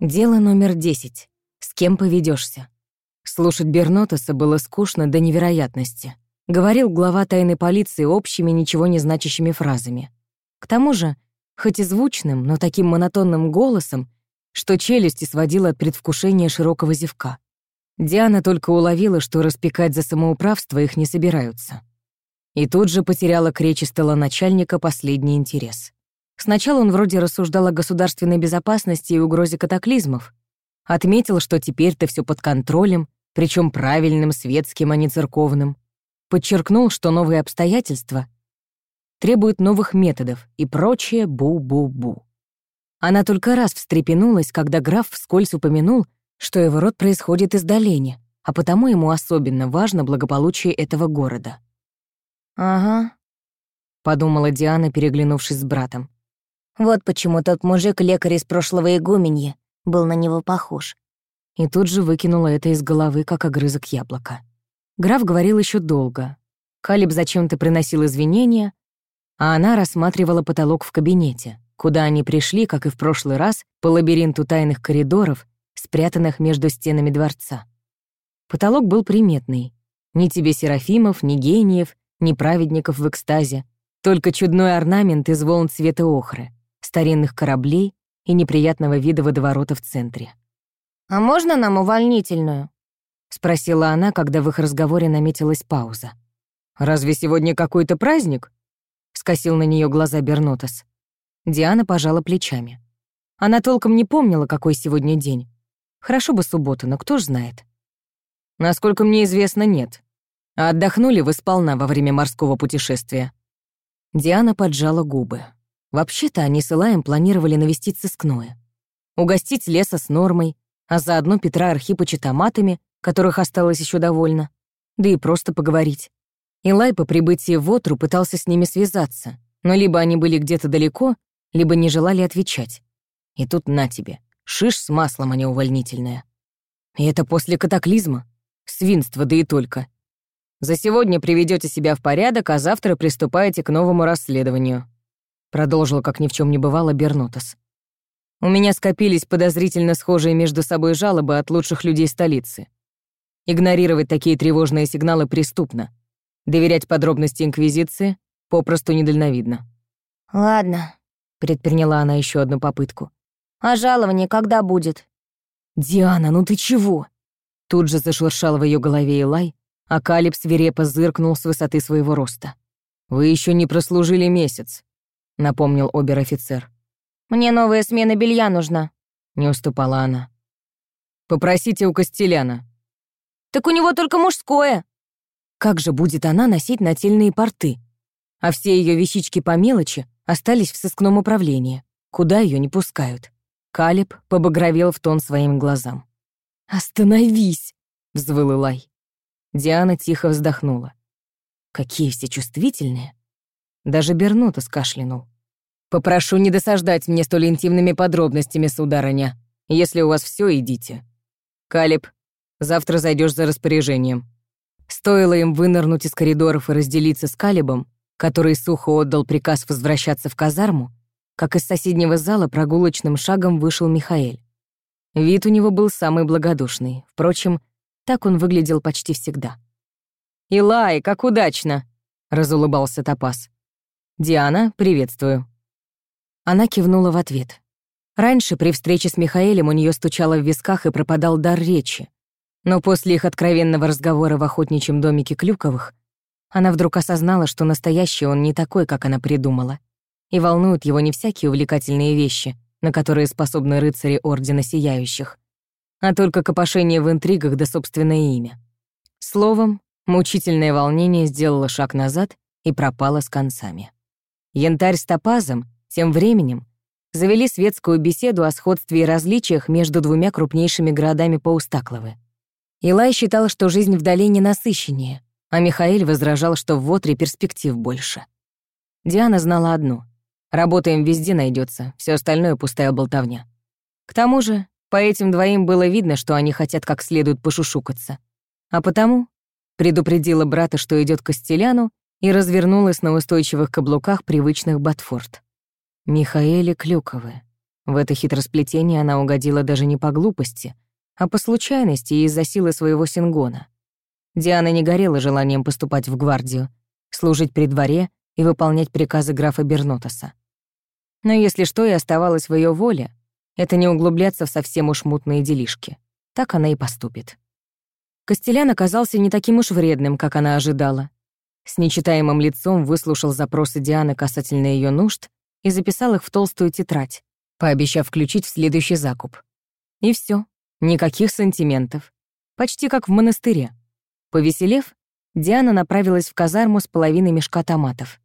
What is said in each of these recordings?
Дело номер десять. С кем поведешься? Слушать Бернотоса было скучно до невероятности. Говорил глава тайной полиции общими, ничего не значащими фразами. К тому же, хоть и звучным, но таким монотонным голосом, что челюсти сводила от предвкушения широкого зевка. Диана только уловила, что распекать за самоуправство их не собираются. И тут же потеряла к речи начальника последний интерес. Сначала он вроде рассуждал о государственной безопасности и угрозе катаклизмов. Отметил, что теперь-то все под контролем, причем правильным, светским, а не церковным. Подчеркнул, что новые обстоятельства требуют новых методов и прочее бу-бу-бу. Она только раз встрепенулась, когда граф вскользь упомянул, что его род происходит из долени, а потому ему особенно важно благополучие этого города. «Ага», — подумала Диана, переглянувшись с братом. Вот почему тот мужик-лекарь из прошлого игуменья был на него похож. И тут же выкинула это из головы, как огрызок яблока. Граф говорил еще долго. Калиб зачем-то приносил извинения, а она рассматривала потолок в кабинете, куда они пришли, как и в прошлый раз, по лабиринту тайных коридоров, спрятанных между стенами дворца. Потолок был приметный. Ни тебе серафимов, ни гениев, ни праведников в экстазе, только чудной орнамент из волн цвета охры старинных кораблей и неприятного вида водоворота в центре. «А можно нам увольнительную?» — спросила она, когда в их разговоре наметилась пауза. «Разве сегодня какой-то праздник?» — скосил на нее глаза Бернотос. Диана пожала плечами. Она толком не помнила, какой сегодня день. Хорошо бы суббота, но кто ж знает. Насколько мне известно, нет. А отдохнули вы сполна во время морского путешествия. Диана поджала губы. Вообще-то они с Илаем планировали навестить сыскное. Угостить леса с нормой, а заодно Петра Архипыча томатами, которых осталось еще довольно. Да и просто поговорить. Илай по прибытии в Отру пытался с ними связаться, но либо они были где-то далеко, либо не желали отвечать. И тут на тебе, шиш с маслом, а не увольнительная. И это после катаклизма. Свинство, да и только. За сегодня приведете себя в порядок, а завтра приступаете к новому расследованию. Продолжил, как ни в чем не бывало, Бернотос. У меня скопились подозрительно схожие между собой жалобы от лучших людей столицы. Игнорировать такие тревожные сигналы преступно. Доверять подробности Инквизиции попросту недальновидно. «Ладно», — предприняла она еще одну попытку. «А жалование когда будет?» «Диана, ну ты чего?» Тут же зашуршал в ее голове Илай, а Калиб свирепо зыркнул с высоты своего роста. «Вы еще не прослужили месяц напомнил обер-офицер. «Мне новая смена белья нужна», — не уступала она. «Попросите у Костеляна». «Так у него только мужское». Как же будет она носить нательные порты? А все ее вещички по мелочи остались в сыскном управлении, куда ее не пускают. Калиб побагровел в тон своим глазам. «Остановись!» — взвыл Илай. Диана тихо вздохнула. «Какие все чувствительные!» Даже Бернута скашлянул. «Попрошу не досаждать мне столь интимными подробностями, сударыня. Если у вас все, идите. Калиб, завтра зайдешь за распоряжением». Стоило им вынырнуть из коридоров и разделиться с Калибом, который сухо отдал приказ возвращаться в казарму, как из соседнего зала прогулочным шагом вышел Михаэль. Вид у него был самый благодушный. Впрочем, так он выглядел почти всегда. «Илай, как удачно!» — разулыбался Топас. «Диана, приветствую». Она кивнула в ответ. Раньше при встрече с Михаэлем у нее стучало в висках и пропадал дар речи. Но после их откровенного разговора в охотничьем домике Клюковых она вдруг осознала, что настоящий он не такой, как она придумала. И волнуют его не всякие увлекательные вещи, на которые способны рыцари Ордена Сияющих, а только копошение в интригах да собственное имя. Словом, мучительное волнение сделало шаг назад и пропало с концами. Янтарь с топазом, тем временем, завели светскую беседу о сходстве и различиях между двумя крупнейшими городами Паустакловы. Илай считал, что жизнь в долине насыщеннее, а Михаил возражал, что в Вотре перспектив больше. Диана знала одно — работаем везде найдется, все остальное — пустая болтовня. К тому же, по этим двоим было видно, что они хотят как следует пошушукаться. А потому предупредила брата, что идет к Костеляну, и развернулась на устойчивых каблуках привычных Батфорд. Михаэле Клюковы. В это хитросплетение она угодила даже не по глупости, а по случайности и из-за силы своего сингона. Диана не горела желанием поступать в гвардию, служить при дворе и выполнять приказы графа Бернотоса. Но если что и оставалось в ее воле, это не углубляться в совсем уж мутные делишки. Так она и поступит. Костелян оказался не таким уж вредным, как она ожидала. С нечитаемым лицом выслушал запросы Дианы касательно ее нужд и записал их в толстую тетрадь, пообещав включить в следующий закуп. И все, никаких сантиментов. Почти как в монастыре. Повеселев, Диана направилась в казарму с половиной мешка томатов.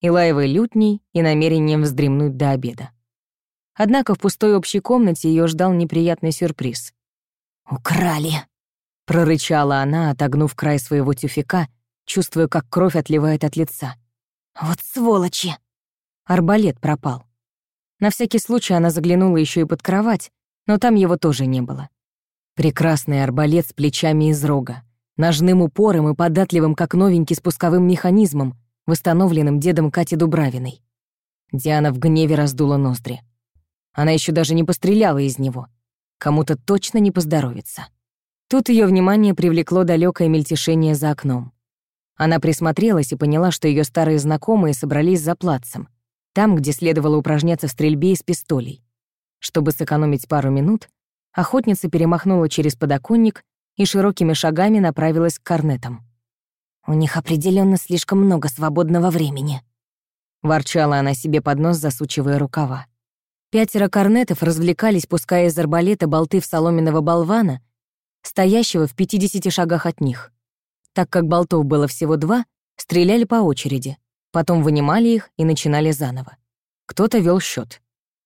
Илаевой лютней и намерением вздремнуть до обеда. Однако в пустой общей комнате ее ждал неприятный сюрприз. «Украли!» — прорычала она, отогнув край своего тюфяка, чувствуя, как кровь отливает от лица. «Вот сволочи!» Арбалет пропал. На всякий случай она заглянула еще и под кровать, но там его тоже не было. Прекрасный арбалет с плечами из рога, ножным упором и податливым, как новенький, спусковым механизмом, восстановленным дедом Кати Дубравиной. Диана в гневе раздула ноздри. Она еще даже не постреляла из него. Кому-то точно не поздоровится. Тут ее внимание привлекло далекое мельтешение за окном. Она присмотрелась и поняла, что ее старые знакомые собрались за плацем, там, где следовало упражняться в стрельбе из пистолей. Чтобы сэкономить пару минут, охотница перемахнула через подоконник и широкими шагами направилась к корнетам. У них определенно слишком много свободного времени. Ворчала она себе под нос, засучивая рукава. Пятеро корнетов развлекались, пуская из арбалета болты в соломенного болвана, стоящего в 50 шагах от них. Так как болтов было всего два, стреляли по очереди, потом вынимали их и начинали заново. Кто-то вел счет.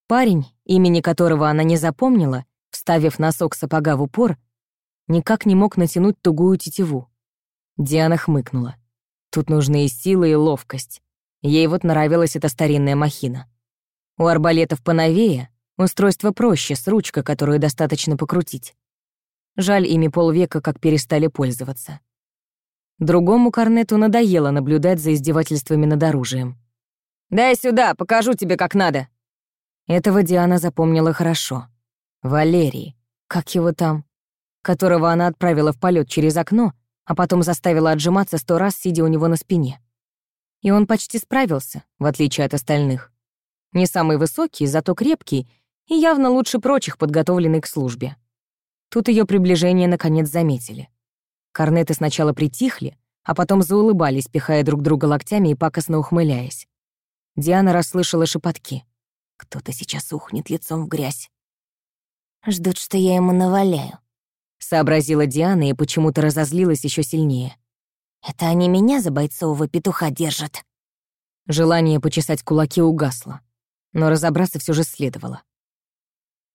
Парень, имени которого она не запомнила, вставив носок сапога в упор, никак не мог натянуть тугую тетиву. Диана хмыкнула. Тут нужны и сила, и ловкость. Ей вот нравилась эта старинная махина. У арбалетов поновее устройство проще, с ручкой, которую достаточно покрутить. Жаль, ими полвека как перестали пользоваться. Другому корнету надоело наблюдать за издевательствами над оружием. «Дай сюда, покажу тебе, как надо!» Этого Диана запомнила хорошо. Валерий, как его там, которого она отправила в полет через окно, а потом заставила отжиматься сто раз, сидя у него на спине. И он почти справился, в отличие от остальных. Не самый высокий, зато крепкий и явно лучше прочих подготовленный к службе. Тут ее приближение наконец заметили. Корнеты сначала притихли, а потом заулыбались, пихая друг друга локтями и пакостно ухмыляясь. Диана расслышала шепотки. «Кто-то сейчас ухнет лицом в грязь. Ждут, что я ему наваляю сообразила Диана и почему-то разозлилась еще сильнее. «Это они меня за бойцового петуха держат». Желание почесать кулаки угасло, но разобраться все же следовало.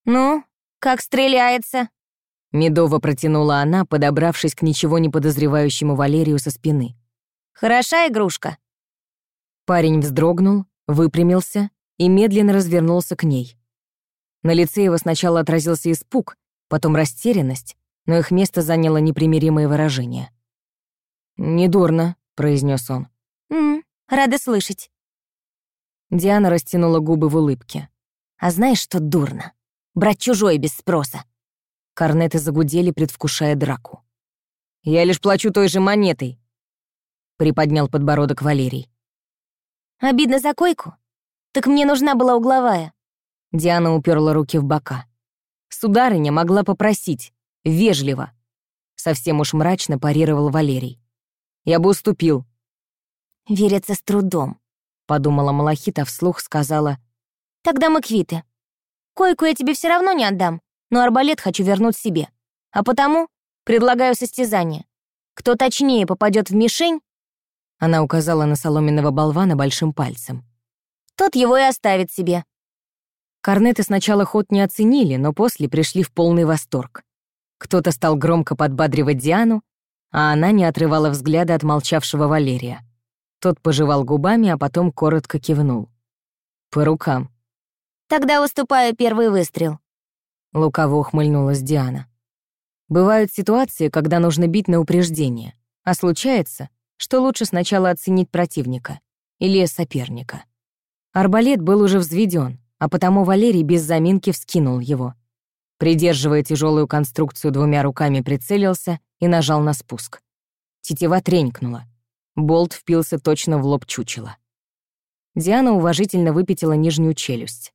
«Ну, как стреляется?» Медово протянула она, подобравшись к ничего не подозревающему Валерию со спины. «Хороша игрушка?» Парень вздрогнул, выпрямился и медленно развернулся к ней. На лице его сначала отразился испуг, потом растерянность, но их место заняло непримиримое выражение. «Недурно», — произнес он. «М -м, рада слышать». Диана растянула губы в улыбке. «А знаешь, что дурно? Брать чужое без спроса». Корнеты загудели, предвкушая драку. «Я лишь плачу той же монетой», — приподнял подбородок Валерий. «Обидно за койку? Так мне нужна была угловая». Диана уперла руки в бока. Сударыня могла попросить, Вежливо. Совсем уж мрачно парировал Валерий. Я бы уступил. Верится с трудом, подумала Малахита, вслух сказала. Тогда мы квиты. Койку я тебе все равно не отдам, но арбалет хочу вернуть себе. А потому предлагаю состязание. Кто точнее попадет в мишень, она указала на соломенного болвана большим пальцем. Тот его и оставит себе. Корнеты сначала ход не оценили, но после пришли в полный восторг. Кто-то стал громко подбадривать Диану, а она не отрывала взгляда от молчавшего Валерия. Тот пожевал губами, а потом коротко кивнул. «По рукам». «Тогда выступаю первый выстрел», — лукаво ухмыльнулась Диана. «Бывают ситуации, когда нужно бить на упреждение, а случается, что лучше сначала оценить противника или соперника». Арбалет был уже взведен, а потому Валерий без заминки вскинул его. Придерживая тяжелую конструкцию двумя руками, прицелился и нажал на спуск. Тетива тренькнула. Болт впился точно в лоб чучела. Диана уважительно выпятила нижнюю челюсть.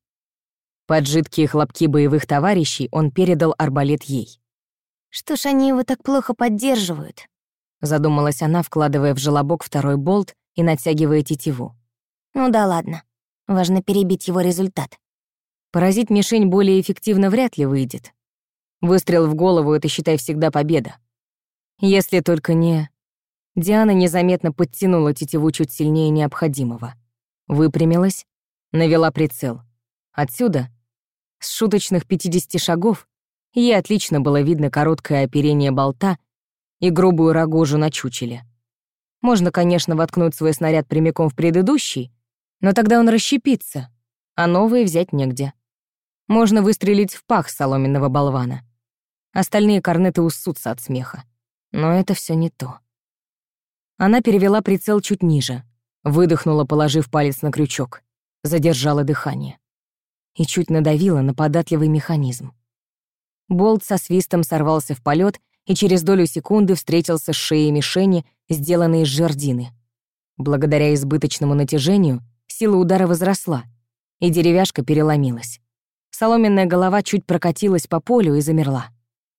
Под жидкие хлопки боевых товарищей он передал арбалет ей. «Что ж они его так плохо поддерживают?» Задумалась она, вкладывая в желобок второй болт и натягивая тетиву. «Ну да ладно. Важно перебить его результат». Поразить мишень более эффективно вряд ли выйдет. Выстрел в голову — это, считай, всегда победа. Если только не... Диана незаметно подтянула тетиву чуть сильнее необходимого. Выпрямилась, навела прицел. Отсюда, с шуточных 50 шагов, ей отлично было видно короткое оперение болта и грубую рогожу на чучеле. Можно, конечно, воткнуть свой снаряд прямиком в предыдущий, но тогда он расщепится, а новые взять негде. Можно выстрелить в пах соломенного болвана. Остальные корнеты уссутся от смеха. Но это все не то. Она перевела прицел чуть ниже, выдохнула, положив палец на крючок, задержала дыхание и чуть надавила на податливый механизм. Болт со свистом сорвался в полет и через долю секунды встретился с шеей мишени, сделанной из жердины. Благодаря избыточному натяжению сила удара возросла, и деревяшка переломилась. Соломенная голова чуть прокатилась по полю и замерла.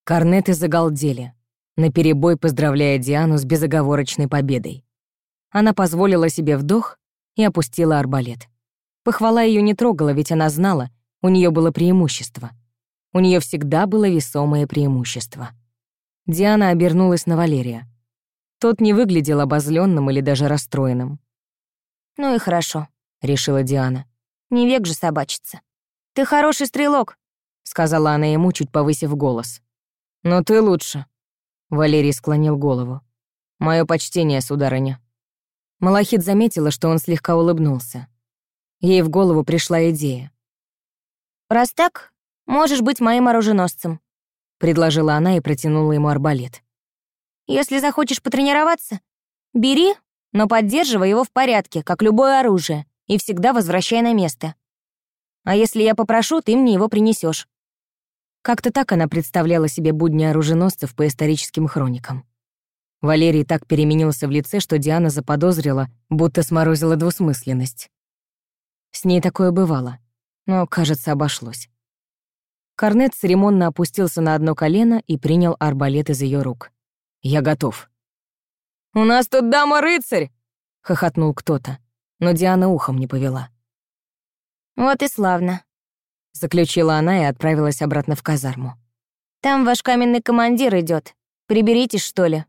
Корнеты загалдели наперебой поздравляя Диану с безоговорочной победой. Она позволила себе вдох и опустила арбалет. Похвала ее не трогала, ведь она знала, у нее было преимущество. У нее всегда было весомое преимущество. Диана обернулась на Валерия. Тот не выглядел обозленным или даже расстроенным. «Ну и хорошо», — решила Диана. «Не век же собачиться. Ты хороший стрелок», — сказала она ему, чуть повысив голос. «Но ты лучше», Валерий склонил голову. Мое почтение, сударыня». Малахит заметила, что он слегка улыбнулся. Ей в голову пришла идея. «Раз так, можешь быть моим оруженосцем», — предложила она и протянула ему арбалет. «Если захочешь потренироваться, бери, но поддерживай его в порядке, как любое оружие, и всегда возвращай на место. А если я попрошу, ты мне его принесешь. Как-то так она представляла себе будни оруженосцев по историческим хроникам. Валерий так переменился в лице, что Диана заподозрила, будто сморозила двусмысленность. С ней такое бывало, но, кажется, обошлось. Корнет церемонно опустился на одно колено и принял арбалет из ее рук. «Я готов». «У нас тут дама-рыцарь!» — хохотнул кто-то, но Диана ухом не повела. «Вот и славно», заключила она и отправилась обратно в казарму. «Там ваш каменный командир идет. Приберитесь, что ли?»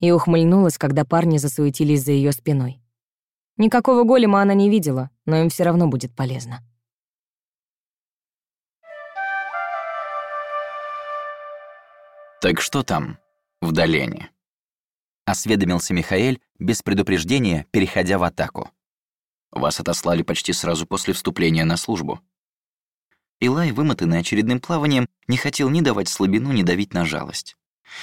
И ухмыльнулась, когда парни засуетились за ее спиной. Никакого голема она не видела, но им все равно будет полезно. «Так что там, в долене?» Осведомился Михаэль, без предупреждения, переходя в атаку. «Вас отослали почти сразу после вступления на службу. Илай, вымотанный очередным плаванием, не хотел ни давать слабину, ни давить на жалость.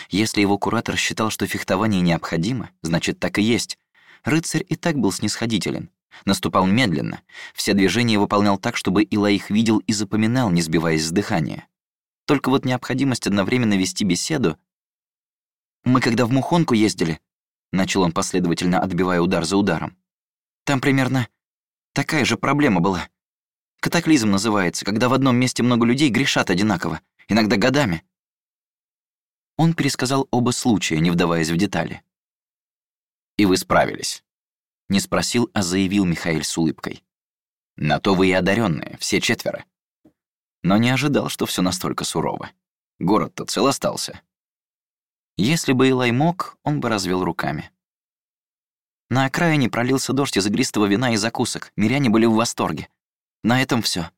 Если его куратор считал, что фехтование необходимо, значит, так и есть. Рыцарь и так был снисходителен. Наступал медленно. Все движения выполнял так, чтобы Илай их видел и запоминал, не сбиваясь с дыхания. Только вот необходимость одновременно вести беседу... «Мы когда в Мухонку ездили», — начал он последовательно, отбивая удар за ударом, «там примерно такая же проблема была. Катаклизм называется, когда в одном месте много людей грешат одинаково, иногда годами. Он пересказал оба случая, не вдаваясь в детали. «И вы справились?» Не спросил, а заявил Михаил с улыбкой. «На то вы и одаренные, все четверо». Но не ожидал, что все настолько сурово. Город-то цел остался. Если бы Илай мог, он бы развел руками. На окраине пролился дождь из игристого вина и закусок. Миряне были в восторге. На этом все.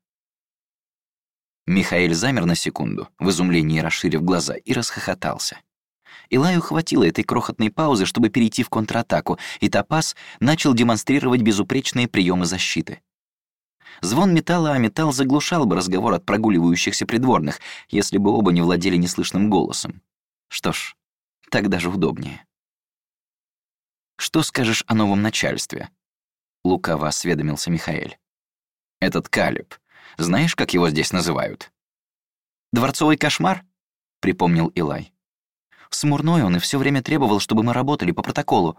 Михаил замер на секунду, в изумлении расширив глаза, и расхохотался. Илаю хватило этой крохотной паузы, чтобы перейти в контратаку, и Топас начал демонстрировать безупречные приемы защиты. Звон металла о металл заглушал бы разговор от прогуливающихся придворных, если бы оба не владели неслышным голосом. Что ж, так даже удобнее. «Что скажешь о новом начальстве?» — лукаво осведомился Михаил. Этот Калиб. Знаешь, как его здесь называют?» «Дворцовый кошмар?» — припомнил Илай. «Смурной он и все время требовал, чтобы мы работали по протоколу.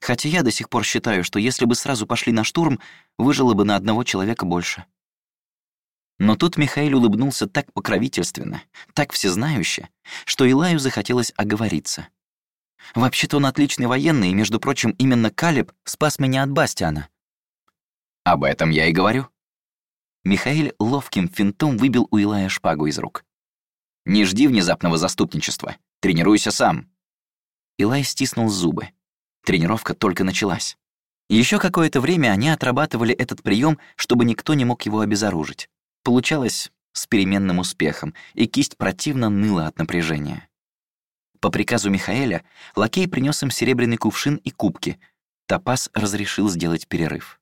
Хотя я до сих пор считаю, что если бы сразу пошли на штурм, выжило бы на одного человека больше». Но тут Михаил улыбнулся так покровительственно, так всезнающе, что Илаю захотелось оговориться. Вообще-то он отличный военный, и, между прочим, именно Калиб спас меня от Бастиана. Об этом я и говорю. Михаил ловким финтом выбил у Илая шпагу из рук. «Не жди внезапного заступничества. Тренируйся сам». Илай стиснул зубы. Тренировка только началась. Еще какое-то время они отрабатывали этот прием, чтобы никто не мог его обезоружить. Получалось с переменным успехом, и кисть противно ныла от напряжения. По приказу Михаэля лакей принес им серебряный кувшин и кубки. Топас разрешил сделать перерыв.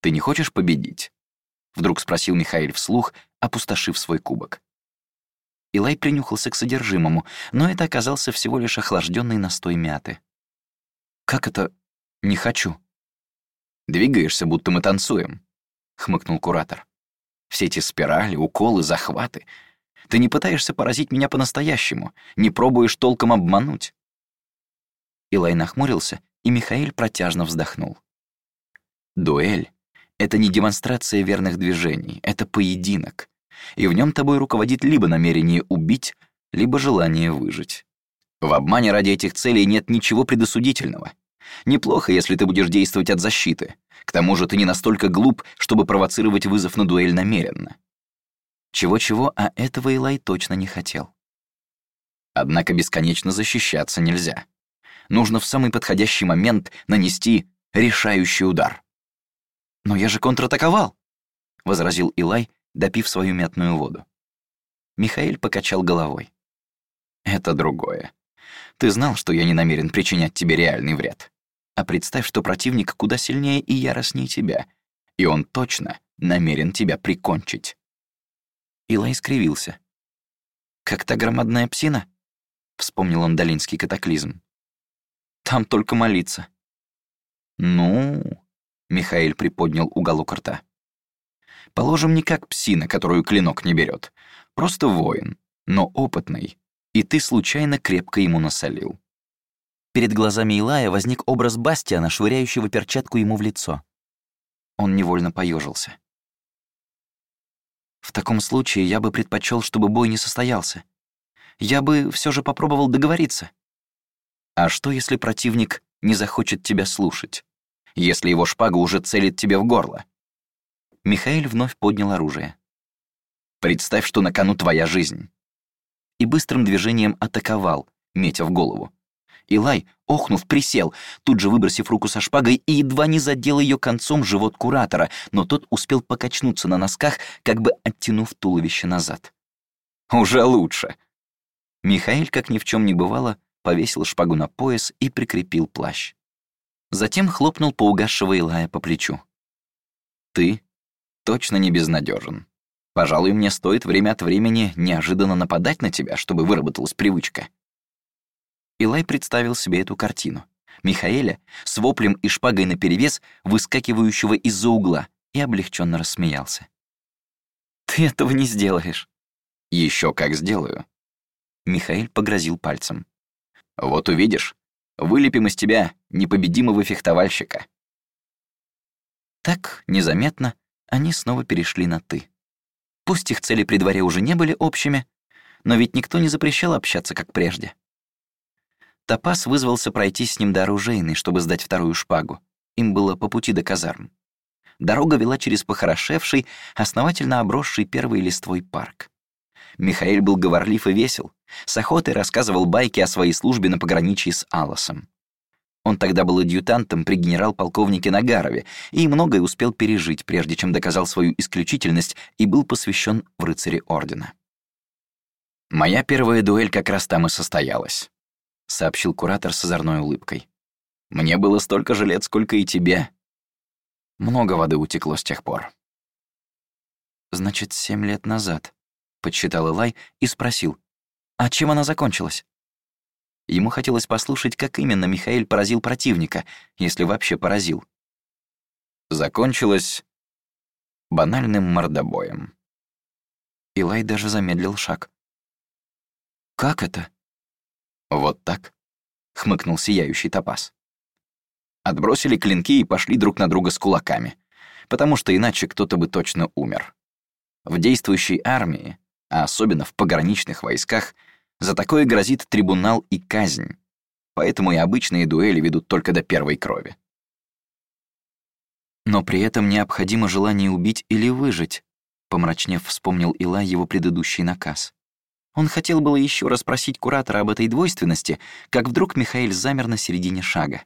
«Ты не хочешь победить?» — вдруг спросил Михаил вслух, опустошив свой кубок. Илай принюхался к содержимому, но это оказался всего лишь охлажденный настой мяты. «Как это? Не хочу». «Двигаешься, будто мы танцуем», — хмыкнул куратор. «Все эти спирали, уколы, захваты. Ты не пытаешься поразить меня по-настоящему, не пробуешь толком обмануть». Илай нахмурился, и Михаил протяжно вздохнул. «Дуэль — это не демонстрация верных движений, это поединок, и в нем тобой руководит либо намерение убить, либо желание выжить. В обмане ради этих целей нет ничего предосудительного. Неплохо, если ты будешь действовать от защиты. К тому же ты не настолько глуп, чтобы провоцировать вызов на дуэль намеренно. Чего-чего, а этого Илай точно не хотел. Однако бесконечно защищаться нельзя. Нужно в самый подходящий момент нанести решающий удар. «Но я же контратаковал», — возразил Илай, допив свою мятную воду. Михаил покачал головой. «Это другое. Ты знал, что я не намерен причинять тебе реальный вред. А представь, что противник куда сильнее и яростнее тебя, и он точно намерен тебя прикончить». Илай скривился. «Как та громадная псина?» — вспомнил он долинский катаклизм. «Там только молиться». «Ну...» — Михаил приподнял уголок рта. «Положим, не как псина, которую клинок не берет. Просто воин, но опытный, и ты случайно крепко ему насолил». Перед глазами Илая возник образ Бастиана, швыряющего перчатку ему в лицо. Он невольно поежился. В таком случае я бы предпочел, чтобы бой не состоялся. Я бы все же попробовал договориться. А что, если противник не захочет тебя слушать? Если его шпага уже целит тебе в горло? Михаил вновь поднял оружие. Представь, что на кону твоя жизнь. И быстрым движением атаковал, метя в голову. Илай, охнув, присел, тут же выбросив руку со шпагой и едва не задел ее концом живот куратора, но тот успел покачнуться на носках, как бы оттянув туловище назад. «Уже лучше!» Михаил, как ни в чем не бывало, повесил шпагу на пояс и прикрепил плащ. Затем хлопнул по угасшего Илая по плечу. «Ты точно не безнадежен. Пожалуй, мне стоит время от времени неожиданно нападать на тебя, чтобы выработалась привычка». Илай представил себе эту картину. Михаэля с воплем и шпагой наперевес, выскакивающего из-за угла, и облегченно рассмеялся. «Ты этого не сделаешь». Еще как сделаю». Михаил погрозил пальцем. «Вот увидишь, вылепим из тебя непобедимого фехтовальщика». Так, незаметно, они снова перешли на «ты». Пусть их цели при дворе уже не были общими, но ведь никто не запрещал общаться, как прежде. Топас вызвался пройти с ним до оружейной, чтобы сдать вторую шпагу. Им было по пути до казарм. Дорога вела через похорошевший, основательно обросший первый листвой парк. Михаил был говорлив и весел, с охотой рассказывал байки о своей службе на пограничье с Алосом. Он тогда был адъютантом при генерал-полковнике Нагарове и многое успел пережить, прежде чем доказал свою исключительность и был посвящен в рыцаре Ордена. Моя первая дуэль как раз там и состоялась сообщил куратор с озорной улыбкой. «Мне было столько же лет, сколько и тебе. Много воды утекло с тех пор». «Значит, семь лет назад», — подсчитал Элай и спросил, «А чем она закончилась?» Ему хотелось послушать, как именно Михаил поразил противника, если вообще поразил. «Закончилась банальным мордобоем. Илай даже замедлил шаг. «Как это?» «Вот так», — хмыкнул сияющий топаз. Отбросили клинки и пошли друг на друга с кулаками, потому что иначе кто-то бы точно умер. В действующей армии, а особенно в пограничных войсках, за такое грозит трибунал и казнь, поэтому и обычные дуэли ведут только до первой крови. Но при этом необходимо желание убить или выжить, помрачнев вспомнил Ила его предыдущий наказ. Он хотел было еще раз спросить куратора об этой двойственности, как вдруг Михаил замер на середине шага.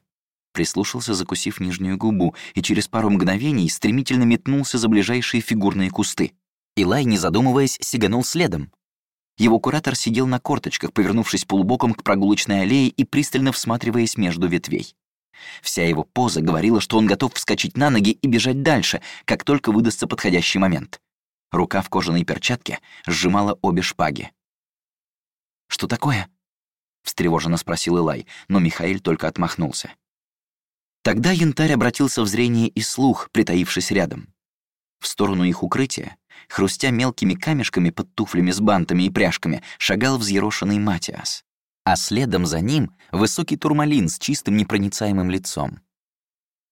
Прислушался, закусив нижнюю губу, и через пару мгновений стремительно метнулся за ближайшие фигурные кусты. Илай, не задумываясь, сиганул следом. Его куратор сидел на корточках, повернувшись полубоком к прогулочной аллее и пристально всматриваясь между ветвей. Вся его поза говорила, что он готов вскочить на ноги и бежать дальше, как только выдастся подходящий момент. Рука в кожаной перчатке сжимала обе шпаги. «Что такое?» — встревоженно спросил Илай, но Михаил только отмахнулся. Тогда янтарь обратился в зрение и слух, притаившись рядом. В сторону их укрытия, хрустя мелкими камешками под туфлями с бантами и пряжками, шагал взъерошенный Матиас а следом за ним высокий турмалин с чистым непроницаемым лицом.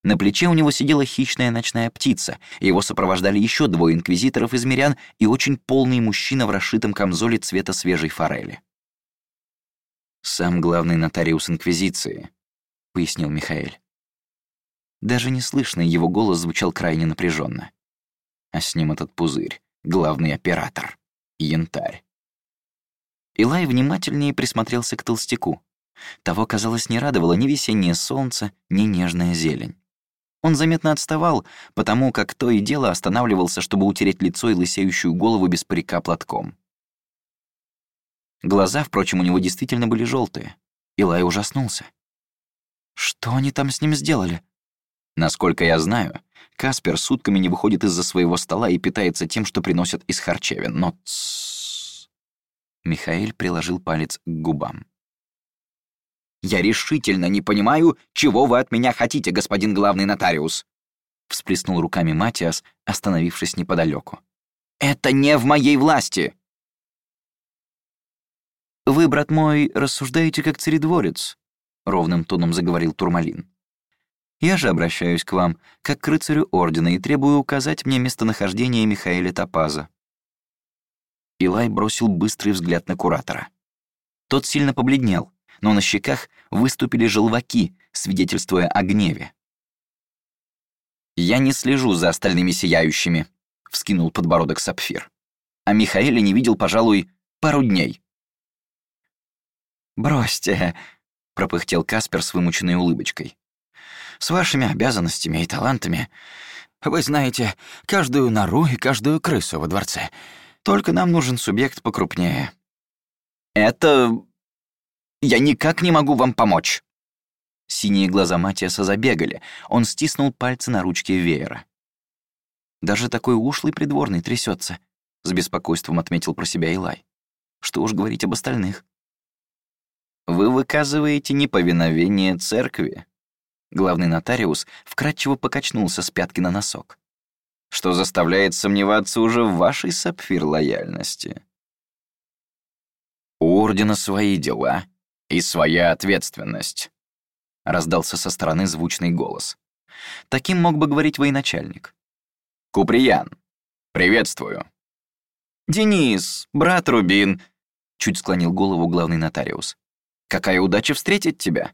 На плече у него сидела хищная ночная птица, его сопровождали еще двое инквизиторов из мирян и очень полный мужчина в расшитом камзоле цвета свежей форели. «Сам главный нотариус Инквизиции», — пояснил Михаил. Даже неслышный его голос звучал крайне напряженно. А с ним этот пузырь, главный оператор, янтарь. Илай внимательнее присмотрелся к толстяку. Того, казалось, не радовало ни весеннее солнце, ни нежная зелень. Он заметно отставал, потому как то и дело останавливался, чтобы утереть лицо и лысеющую голову без парика платком. Глаза, впрочем, у него действительно были желтые. Илай ужаснулся. Что они там с ним сделали? Насколько я знаю, Каспер сутками не выходит из-за своего стола и питается тем, что приносят из харчевин, но... Михаил приложил палец к губам. «Я решительно не понимаю, чего вы от меня хотите, господин главный нотариус!» Всплеснул руками Матиас, остановившись неподалеку. «Это не в моей власти!» «Вы, брат мой, рассуждаете как царедворец», — ровным тоном заговорил Турмалин. «Я же обращаюсь к вам, как к рыцарю Ордена, и требую указать мне местонахождение Михаэля Топаза. Илай бросил быстрый взгляд на куратора. Тот сильно побледнел, но на щеках выступили желваки, свидетельствуя о гневе. «Я не слежу за остальными сияющими», — вскинул подбородок Сапфир. «А Михаэля не видел, пожалуй, пару дней». «Бросьте», — пропыхтел Каспер с вымученной улыбочкой. «С вашими обязанностями и талантами вы знаете каждую нору и каждую крысу во дворце. Только нам нужен субъект покрупнее. Это... Я никак не могу вам помочь. Синие глаза Матиаса забегали. Он стиснул пальцы на ручке веера. Даже такой ушлый придворный трясется, с беспокойством отметил про себя Илай. Что уж говорить об остальных. Вы выказываете неповиновение церкви. Главный нотариус вкратчиво покачнулся с пятки на носок что заставляет сомневаться уже в вашей сапфир лояльности. У Ордена свои дела и своя ответственность, раздался со стороны звучный голос. Таким мог бы говорить военачальник. Куприян, приветствую. Денис, брат Рубин, чуть склонил голову главный нотариус. Какая удача встретить тебя.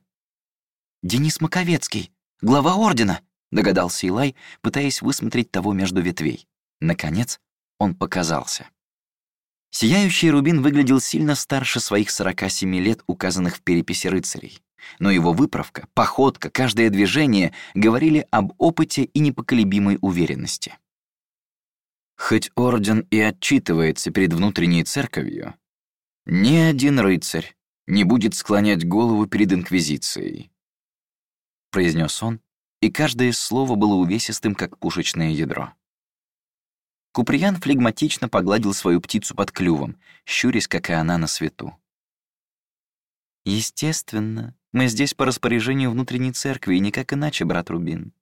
Денис Маковецкий, глава Ордена, догадался Илай, пытаясь высмотреть того между ветвей. Наконец, он показался. Сияющий Рубин выглядел сильно старше своих 47 лет, указанных в переписи рыцарей. Но его выправка, походка, каждое движение говорили об опыте и непоколебимой уверенности. Хоть орден и отчитывается перед внутренней церковью, ни один рыцарь не будет склонять голову перед инквизицией, произнес он, и каждое слово было увесистым, как пушечное ядро. Куприян флегматично погладил свою птицу под клювом, щурясь, как и она на свету. «Естественно, мы здесь по распоряжению внутренней церкви, и никак иначе, брат Рубин.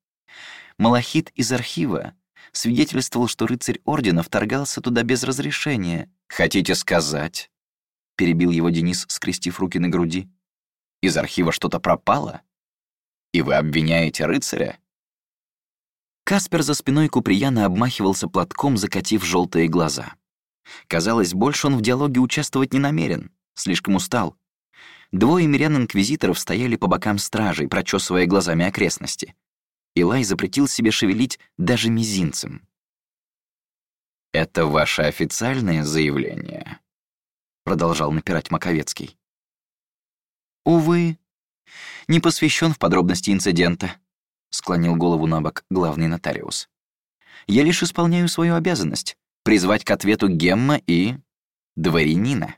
Малахит из архива свидетельствовал, что рыцарь Ордена вторгался туда без разрешения. «Хотите сказать?» — перебил его Денис, скрестив руки на груди. «Из архива что-то пропало? И вы обвиняете рыцаря?» Каспер за спиной Куприяна обмахивался платком, закатив желтые глаза. Казалось, больше он в диалоге участвовать не намерен, слишком устал. Двое мирян-инквизиторов стояли по бокам стражей, прочесывая глазами окрестности. Илай запретил себе шевелить даже мизинцем. «Это ваше официальное заявление?» — продолжал напирать Маковецкий. «Увы, не посвящен в подробности инцидента», — склонил голову на бок главный нотариус. «Я лишь исполняю свою обязанность — призвать к ответу Гемма и... дворянина».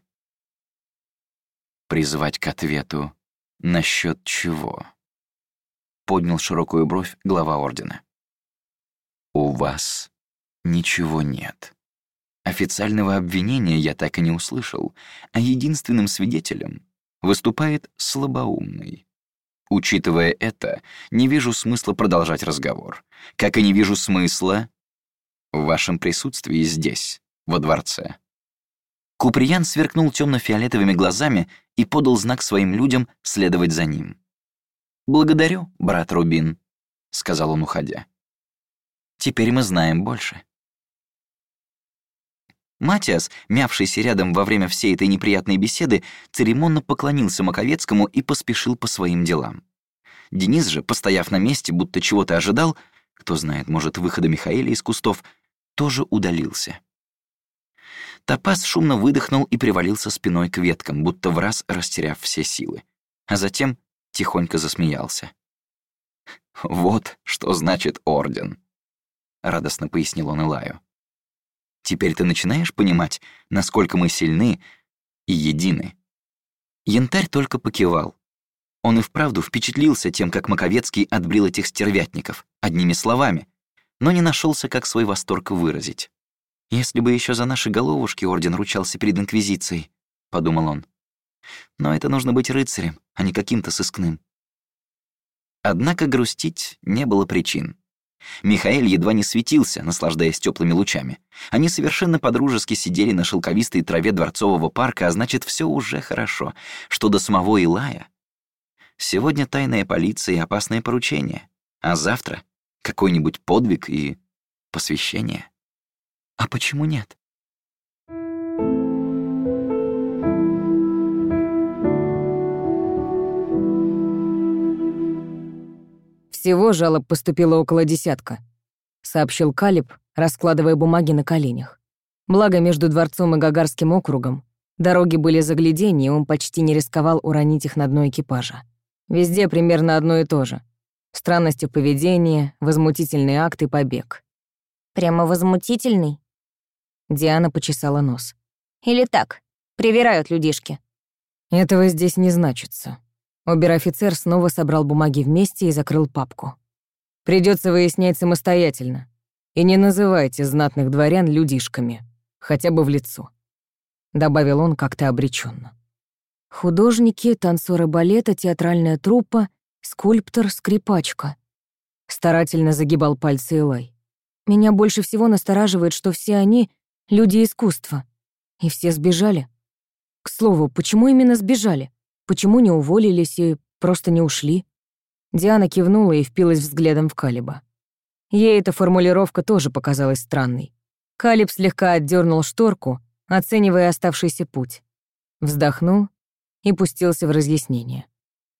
«Призвать к ответу насчет чего?» поднял широкую бровь глава ордена. «У вас ничего нет. Официального обвинения я так и не услышал, а единственным свидетелем выступает слабоумный. Учитывая это, не вижу смысла продолжать разговор, как и не вижу смысла в вашем присутствии здесь, во дворце». Куприян сверкнул темно-фиолетовыми глазами и подал знак своим людям следовать за ним. «Благодарю, брат Рубин», — сказал он, уходя. «Теперь мы знаем больше». Матиас, мявшийся рядом во время всей этой неприятной беседы, церемонно поклонился Маковецкому и поспешил по своим делам. Денис же, постояв на месте, будто чего-то ожидал, кто знает, может, выхода Михаэля из кустов, тоже удалился. Топаз шумно выдохнул и привалился спиной к веткам, будто в раз растеряв все силы. А затем тихонько засмеялся. «Вот что значит орден», — радостно пояснил он Илаю. «Теперь ты начинаешь понимать, насколько мы сильны и едины». Янтарь только покивал. Он и вправду впечатлился тем, как Маковецкий отбрил этих стервятников, одними словами, но не нашелся, как свой восторг выразить. «Если бы еще за наши головушки орден ручался перед Инквизицией», — подумал он. Но это нужно быть рыцарем, а не каким-то сыскным. Однако грустить не было причин. Михаил едва не светился, наслаждаясь теплыми лучами. Они совершенно подружески сидели на шелковистой траве дворцового парка, а значит, все уже хорошо. Что до самого Илая? Сегодня тайная полиция и опасное поручение, а завтра какой-нибудь подвиг и посвящение. А почему нет? «Всего жалоб поступило около десятка», — сообщил Калиб, раскладывая бумаги на коленях. Благо, между дворцом и Гагарским округом дороги были загляденье, и он почти не рисковал уронить их на дно экипажа. Везде примерно одно и то же. Странности в поведении, возмутительный акт и побег. Прямо возмутительный? Диана почесала нос. Или так, привирают людишки. Этого здесь не значится. Обер-офицер снова собрал бумаги вместе и закрыл папку. Придется выяснять самостоятельно. И не называйте знатных дворян людишками, хотя бы в лицо», — добавил он как-то обреченно. Художники, танцоры балета, театральная труппа, скульптор, скрипачка. Старательно загибал пальцы Элай. Меня больше всего настораживает, что все они — люди искусства. И все сбежали. К слову, почему именно сбежали? Почему не уволились и просто не ушли? Диана кивнула и впилась взглядом в Калиба. Ей эта формулировка тоже показалась странной. Калиб слегка отдернул шторку, оценивая оставшийся путь. Вздохнул и пустился в разъяснение.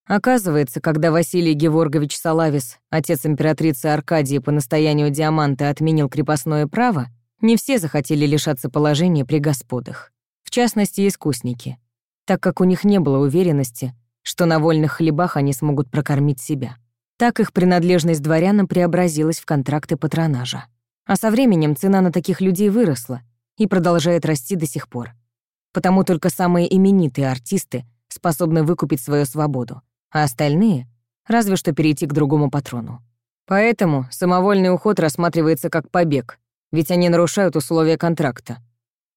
Оказывается, когда Василий Геворгович Салавис, отец императрицы Аркадии по настоянию Диаманта отменил крепостное право, не все захотели лишаться положения при господах. В частности, искусники — так как у них не было уверенности, что на вольных хлебах они смогут прокормить себя. Так их принадлежность дворянам преобразилась в контракты патронажа. А со временем цена на таких людей выросла и продолжает расти до сих пор. Потому только самые именитые артисты способны выкупить свою свободу, а остальные — разве что перейти к другому патрону. Поэтому самовольный уход рассматривается как побег, ведь они нарушают условия контракта.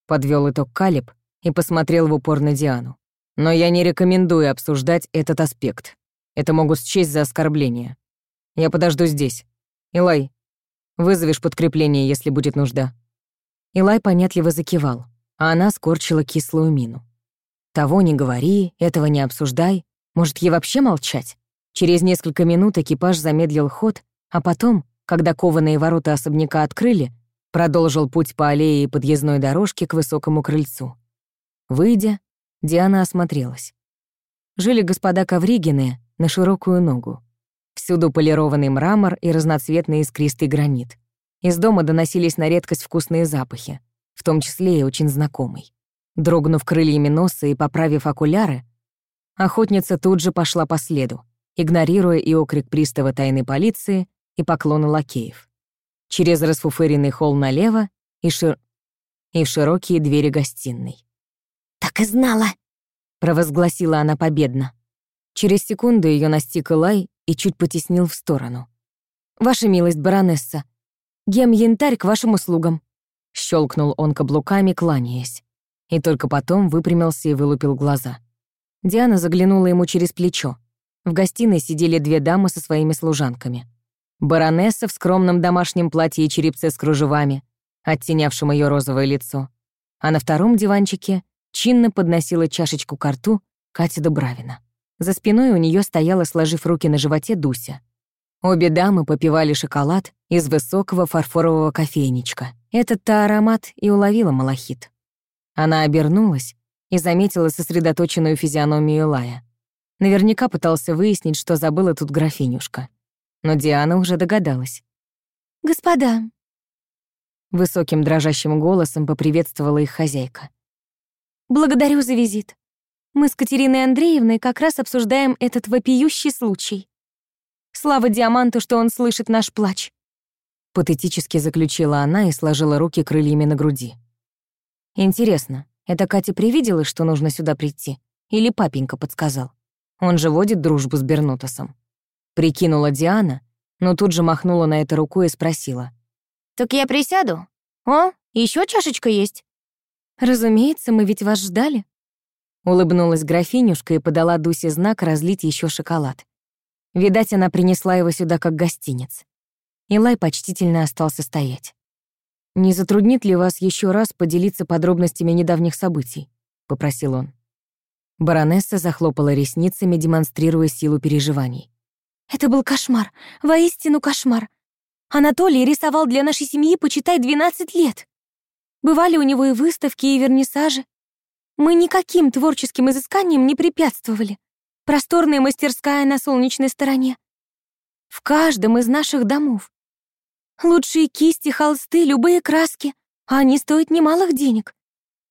Подвел итог Калиб и посмотрел в упор на Диану. Но я не рекомендую обсуждать этот аспект. Это могут счесть за оскорбление. Я подожду здесь. Илай, Вызовешь подкрепление, если будет нужда». Илай понятливо закивал, а она скорчила кислую мину. «Того не говори, этого не обсуждай. Может, ей вообще молчать?» Через несколько минут экипаж замедлил ход, а потом, когда кованые ворота особняка открыли, продолжил путь по аллее и подъездной дорожке к высокому крыльцу. Выйдя, Диана осмотрелась. Жили господа Ковригины на широкую ногу. Всюду полированный мрамор и разноцветный искристый гранит. Из дома доносились на редкость вкусные запахи, в том числе и очень знакомый. Дрогнув крыльями носа и поправив окуляры, охотница тут же пошла по следу, игнорируя и окрик пристава тайной полиции, и поклоны лакеев. Через расфуфыренный холл налево и, шир... и в широкие двери гостиной. «Так и знала!» — провозгласила она победно. Через секунду ее настиг Илай и чуть потеснил в сторону. «Ваша милость, баронесса, гем-янтарь к вашим услугам», — щелкнул он каблуками, кланяясь. И только потом выпрямился и вылупил глаза. Диана заглянула ему через плечо. В гостиной сидели две дамы со своими служанками. Баронесса в скромном домашнем платье и черепце с кружевами, оттенявшим ее розовое лицо. А на втором диванчике чинно подносила чашечку к рту Катя Дубравина. За спиной у нее стояла, сложив руки на животе, Дуся. Обе дамы попивали шоколад из высокого фарфорового кофейничка. Этот-то аромат и уловила Малахит. Она обернулась и заметила сосредоточенную физиономию Лая. Наверняка пытался выяснить, что забыла тут графинюшка. Но Диана уже догадалась. «Господа», — высоким дрожащим голосом поприветствовала их хозяйка. «Благодарю за визит. Мы с Катериной Андреевной как раз обсуждаем этот вопиющий случай. Слава Диаманту, что он слышит наш плач». Патетически заключила она и сложила руки крыльями на груди. «Интересно, это Катя привидела, что нужно сюда прийти? Или папенька подсказал?» Он же водит дружбу с Бернутосом. Прикинула Диана, но тут же махнула на это рукой и спросила. «Так я присяду? О, еще чашечка есть?» «Разумеется, мы ведь вас ждали». Улыбнулась графинюшка и подала Дусе знак разлить еще шоколад. Видать, она принесла его сюда как гостинец. Илай почтительно остался стоять. «Не затруднит ли вас еще раз поделиться подробностями недавних событий?» — попросил он. Баронесса захлопала ресницами, демонстрируя силу переживаний. «Это был кошмар, воистину кошмар. Анатолий рисовал для нашей семьи, почитай, 12 лет. Бывали у него и выставки, и вернисажи. Мы никаким творческим изысканиям не препятствовали. Просторная мастерская на солнечной стороне. В каждом из наших домов. Лучшие кисти, холсты, любые краски. А они стоят немалых денег.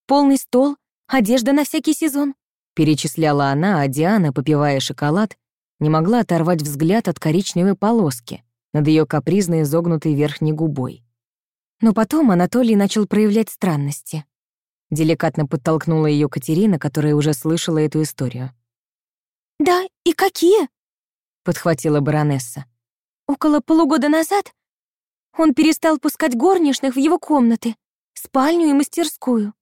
Полный стол, одежда на всякий сезон. Перечисляла она, а Диана, попивая шоколад, не могла оторвать взгляд от коричневой полоски над ее капризной изогнутой верхней губой. Но потом Анатолий начал проявлять странности. Деликатно подтолкнула ее Катерина, которая уже слышала эту историю. «Да, и какие?» — подхватила баронесса. «Около полугода назад он перестал пускать горничных в его комнаты, спальню и мастерскую.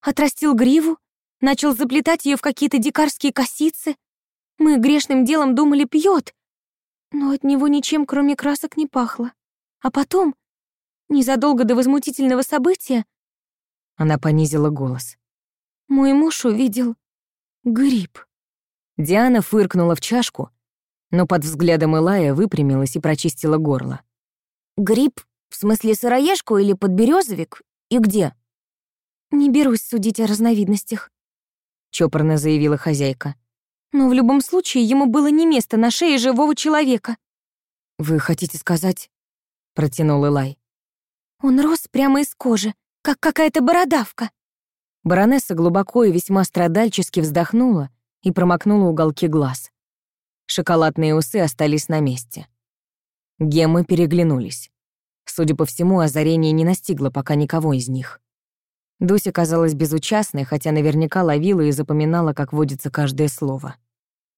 Отрастил гриву, начал заплетать ее в какие-то дикарские косицы. Мы грешным делом думали, пьет, но от него ничем, кроме красок, не пахло. А потом, незадолго до возмутительного события, она понизила голос. Мой муж увидел гриб. Диана фыркнула в чашку, но под взглядом Илая выпрямилась и прочистила горло. «Гриб? В смысле сыроежку или подберезовик? И где?» «Не берусь судить о разновидностях. — чопорно заявила хозяйка. «Но в любом случае ему было не место на шее живого человека». «Вы хотите сказать?» — протянул Илай. «Он рос прямо из кожи, как какая-то бородавка». Баронесса глубоко и весьма страдальчески вздохнула и промокнула уголки глаз. Шоколадные усы остались на месте. Геммы переглянулись. Судя по всему, озарение не настигло пока никого из них. Дуся казалась безучастной, хотя наверняка ловила и запоминала, как водится каждое слово.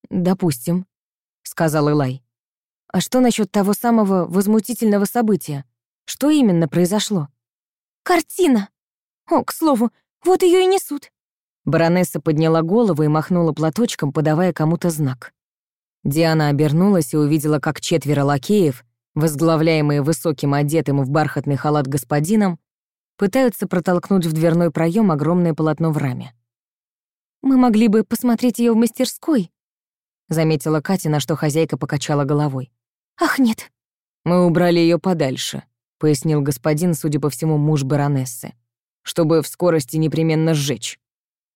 «Допустим», — сказал Илай. «А что насчет того самого возмутительного события? Что именно произошло?» «Картина! О, к слову, вот ее и несут». Баронесса подняла голову и махнула платочком, подавая кому-то знак. Диана обернулась и увидела, как четверо лакеев возглавляемые высоким одетым в бархатный халат господином, пытаются протолкнуть в дверной проем огромное полотно в раме. «Мы могли бы посмотреть ее в мастерской», — заметила Катя, на что хозяйка покачала головой. «Ах, нет». «Мы убрали ее подальше», — пояснил господин, судя по всему, муж баронессы, «чтобы в скорости непременно сжечь.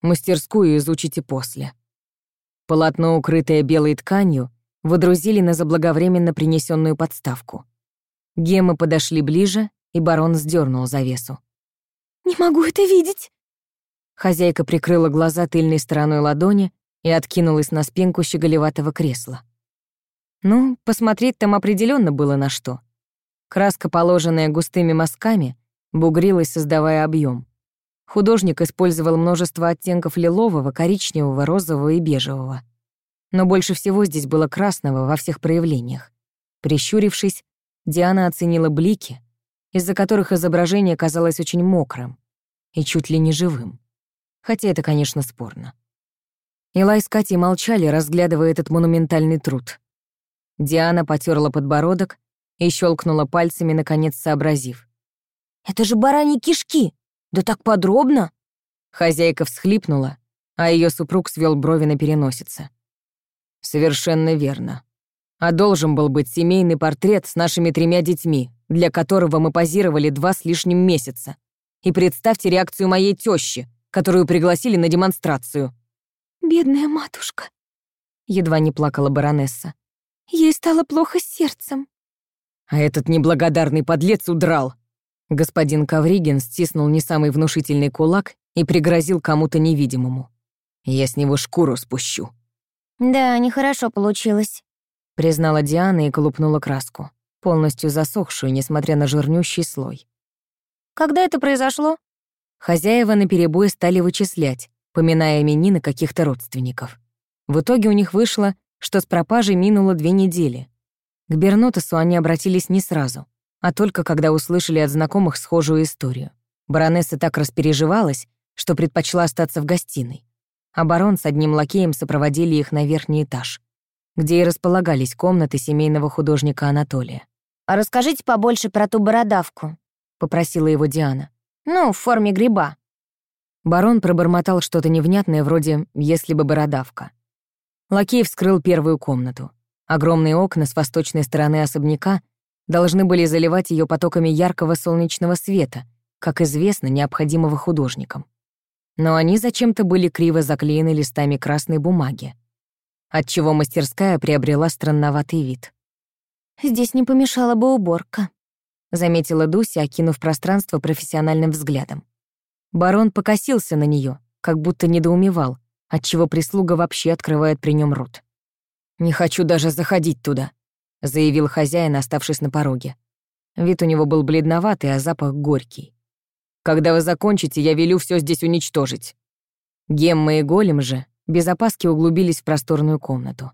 Мастерскую изучите после». Полотно, укрытое белой тканью, выдрузили на заблаговременно принесенную подставку. Гемы подошли ближе, и барон сдернул завесу. «Не могу это видеть!» Хозяйка прикрыла глаза тыльной стороной ладони и откинулась на спинку щеголеватого кресла. Ну, посмотреть там определенно было на что. Краска, положенная густыми мазками, бугрилась, создавая объем. Художник использовал множество оттенков лилового, коричневого, розового и бежевого. Но больше всего здесь было красного во всех проявлениях. Прищурившись, Диана оценила блики, из-за которых изображение казалось очень мокрым и чуть ли не живым. Хотя это, конечно, спорно. Илай с Катей молчали, разглядывая этот монументальный труд. Диана потерла подбородок и щелкнула пальцами, наконец сообразив. «Это же бараньи кишки!» Да так подробно!» Хозяйка всхлипнула, а ее супруг свел брови на переносице. «Совершенно верно. А должен был быть семейный портрет с нашими тремя детьми, для которого мы позировали два с лишним месяца. И представьте реакцию моей тещи, которую пригласили на демонстрацию». «Бедная матушка», — едва не плакала баронесса. «Ей стало плохо с сердцем». А этот неблагодарный подлец удрал, Господин Ковригин стиснул не самый внушительный кулак и пригрозил кому-то невидимому. «Я с него шкуру спущу». «Да, нехорошо получилось», — признала Диана и колупнула краску, полностью засохшую, несмотря на жирнющий слой. «Когда это произошло?» Хозяева наперебой стали вычислять, поминая именины каких-то родственников. В итоге у них вышло, что с пропажей минуло две недели. К Бернотесу они обратились не сразу — а только когда услышали от знакомых схожую историю. Баронесса так распереживалась, что предпочла остаться в гостиной. А барон с одним лакеем сопроводили их на верхний этаж, где и располагались комнаты семейного художника Анатолия. «А расскажите побольше про ту бородавку», — попросила его Диана. «Ну, в форме гриба». Барон пробормотал что-то невнятное вроде «если бы бородавка». Лакей вскрыл первую комнату. Огромные окна с восточной стороны особняка должны были заливать ее потоками яркого солнечного света, как известно, необходимого художникам. Но они зачем-то были криво заклеены листами красной бумаги, отчего мастерская приобрела странноватый вид. «Здесь не помешала бы уборка», — заметила Дуся, окинув пространство профессиональным взглядом. Барон покосился на нее, как будто недоумевал, отчего прислуга вообще открывает при нем рот. «Не хочу даже заходить туда», — заявил хозяин, оставшись на пороге. Вид у него был бледноватый, а запах горький. «Когда вы закончите, я велю все здесь уничтожить». Гемма и Голем же без опаски углубились в просторную комнату.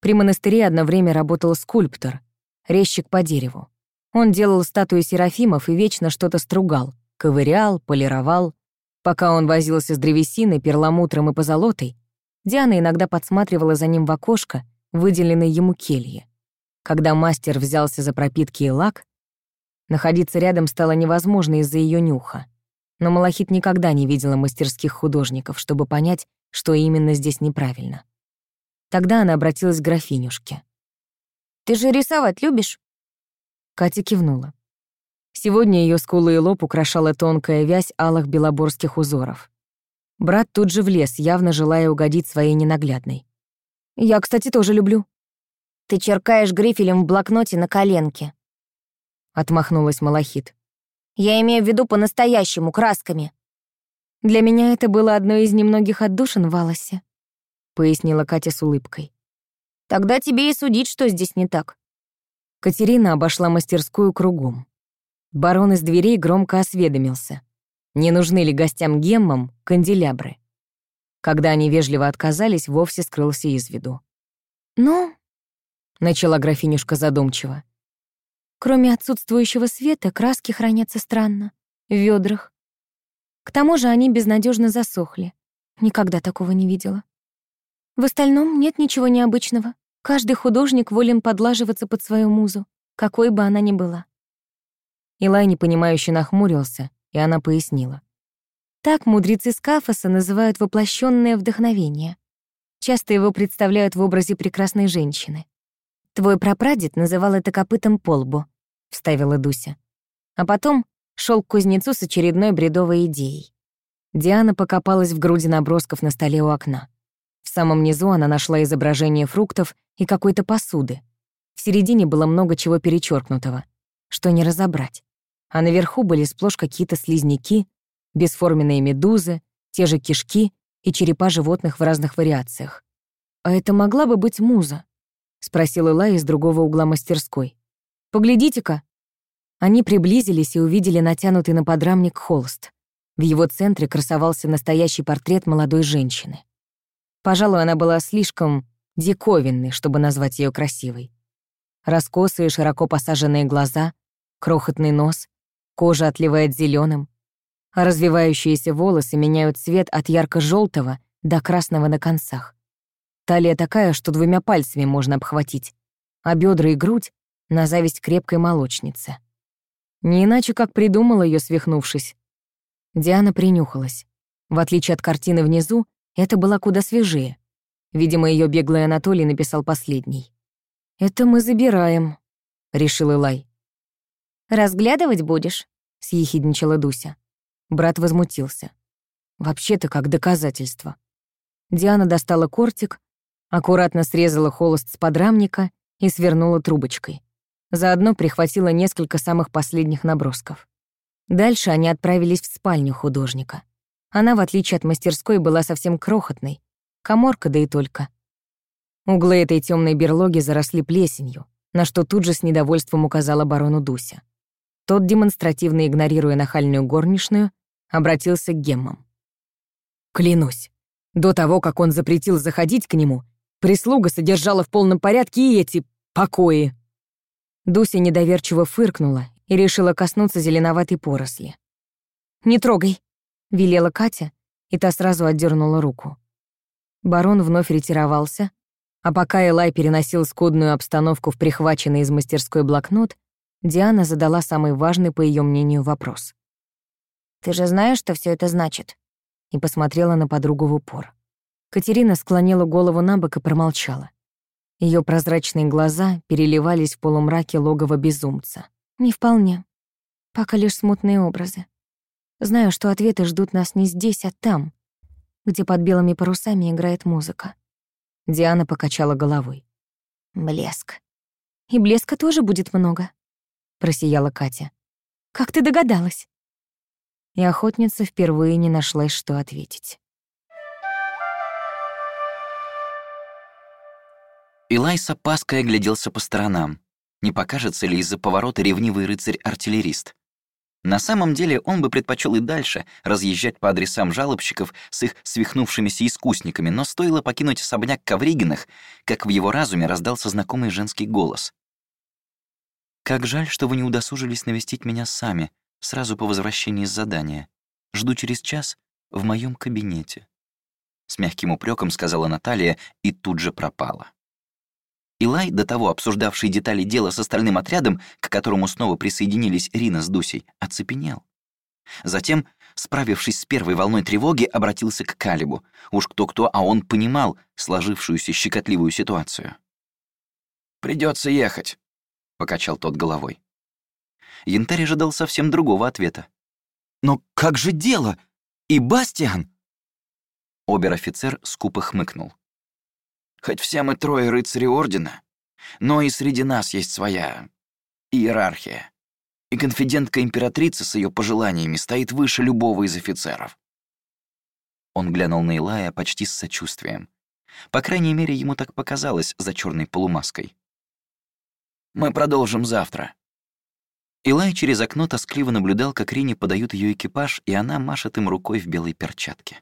При монастыре одно работал скульптор, резчик по дереву. Он делал статуи серафимов и вечно что-то стругал, ковырял, полировал. Пока он возился с древесиной, перламутром и позолотой, Диана иногда подсматривала за ним в окошко, выделенной ему келье. Когда мастер взялся за пропитки и лак, находиться рядом стало невозможно из-за ее нюха. Но Малахит никогда не видела мастерских художников, чтобы понять, что именно здесь неправильно. Тогда она обратилась к графинюшке. «Ты же рисовать любишь?» Катя кивнула. Сегодня ее скулы и лоб украшала тонкая вязь алых белоборских узоров. Брат тут же влез, явно желая угодить своей ненаглядной. «Я, кстати, тоже люблю», ты черкаешь грифелем в блокноте на коленке. Отмахнулась Малахит. Я имею в виду по-настоящему, красками. Для меня это было одной из немногих отдушин в Алосе, пояснила Катя с улыбкой. Тогда тебе и судить, что здесь не так. Катерина обошла мастерскую кругом. Барон из дверей громко осведомился, не нужны ли гостям геммам канделябры. Когда они вежливо отказались, вовсе скрылся из виду. «Ну, начала графинюшка задумчиво. Кроме отсутствующего света, краски хранятся странно, в ведрах. К тому же они безнадежно засохли. Никогда такого не видела. В остальном нет ничего необычного. Каждый художник волен подлаживаться под свою музу, какой бы она ни была. Илай непонимающе нахмурился, и она пояснила. Так мудрецы Скафоса называют воплощенное вдохновение. Часто его представляют в образе прекрасной женщины. «Твой прапрадед называл это копытом полбу», — вставила Дуся. А потом шел к кузнецу с очередной бредовой идеей. Диана покопалась в груди набросков на столе у окна. В самом низу она нашла изображение фруктов и какой-то посуды. В середине было много чего перечеркнутого, что не разобрать. А наверху были сплошь какие-то слизняки, бесформенные медузы, те же кишки и черепа животных в разных вариациях. «А это могла бы быть муза?» — спросил Илай из другого угла мастерской. «Поглядите-ка!» Они приблизились и увидели натянутый на подрамник холст. В его центре красовался настоящий портрет молодой женщины. Пожалуй, она была слишком диковинной, чтобы назвать ее красивой. Раскосые, широко посаженные глаза, крохотный нос, кожа отливает зеленым, а развивающиеся волосы меняют цвет от ярко желтого до красного на концах. Талия такая, что двумя пальцами можно обхватить, а бедра и грудь — на зависть крепкой молочницы. Не иначе, как придумала ее, свихнувшись. Диана принюхалась. В отличие от картины внизу, это была куда свежее. Видимо, ее беглый Анатолий написал последний. «Это мы забираем», — решил Илай. «Разглядывать будешь?» — съехидничала Дуся. Брат возмутился. Вообще-то как доказательство. Диана достала кортик, аккуратно срезала холост с подрамника и свернула трубочкой. Заодно прихватила несколько самых последних набросков. Дальше они отправились в спальню художника. Она, в отличие от мастерской, была совсем крохотной. Коморка, да и только. Углы этой темной берлоги заросли плесенью, на что тут же с недовольством указала барону Дуся. Тот, демонстративно игнорируя нахальную горничную, обратился к Геммам. «Клянусь, до того, как он запретил заходить к нему, прислуга содержала в полном порядке и эти покои». Дуся недоверчиво фыркнула и решила коснуться зеленоватой поросли. «Не трогай», — велела Катя, и та сразу отдернула руку. Барон вновь ретировался, а пока Элай переносил скудную обстановку в прихваченный из мастерской блокнот, Диана задала самый важный, по ее мнению, вопрос. Ты же знаешь, что все это значит?» И посмотрела на подругу в упор. Катерина склонила голову на бок и промолчала. Ее прозрачные глаза переливались в полумраке логова безумца. «Не вполне. Пока лишь смутные образы. Знаю, что ответы ждут нас не здесь, а там, где под белыми парусами играет музыка». Диана покачала головой. «Блеск. И блеска тоже будет много», — просияла Катя. «Как ты догадалась?» и охотница впервые не нашлась, что ответить. Илай с опаской огляделся по сторонам. Не покажется ли из-за поворота ревнивый рыцарь-артиллерист? На самом деле он бы предпочел и дальше разъезжать по адресам жалобщиков с их свихнувшимися искусниками, но стоило покинуть особняк Ковригиных, как в его разуме раздался знакомый женский голос. «Как жаль, что вы не удосужились навестить меня сами сразу по возвращении с задания. Жду через час в моем кабинете. С мягким упреком сказала Наталья и тут же пропала. Илай, до того обсуждавший детали дела с остальным отрядом, к которому снова присоединились Рина с Дусей, оцепенел. Затем, справившись с первой волной тревоги, обратился к Калибу. Уж кто-кто, а он понимал сложившуюся щекотливую ситуацию. Придется ехать», — покачал тот головой. Янтарь ожидал совсем другого ответа. «Но как же дело? И Бастиан?» Обер-офицер скупо хмыкнул. «Хоть все мы трое рыцари Ордена, но и среди нас есть своя иерархия. И конфидентка императрицы с ее пожеланиями стоит выше любого из офицеров». Он глянул на Илая почти с сочувствием. По крайней мере, ему так показалось за черной полумаской. «Мы продолжим завтра», Илай через окно тоскливо наблюдал, как Рине подают ее экипаж, и она машет им рукой в белой перчатке.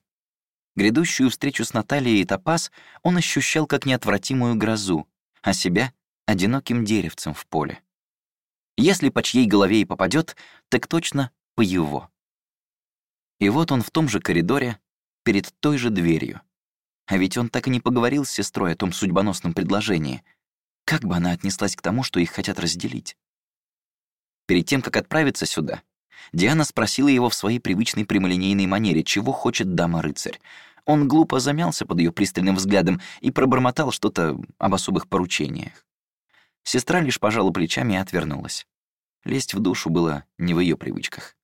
Грядущую встречу с Натальей и Топас он ощущал как неотвратимую грозу, а себя — одиноким деревцем в поле. Если по чьей голове и попадет, так точно по его. И вот он в том же коридоре, перед той же дверью. А ведь он так и не поговорил с сестрой о том судьбоносном предложении. Как бы она отнеслась к тому, что их хотят разделить? Перед тем, как отправиться сюда, Диана спросила его в своей привычной прямолинейной манере, чего хочет дама-рыцарь. Он глупо замялся под ее пристальным взглядом и пробормотал что-то об особых поручениях. Сестра лишь пожала плечами и отвернулась. Лезть в душу было не в ее привычках.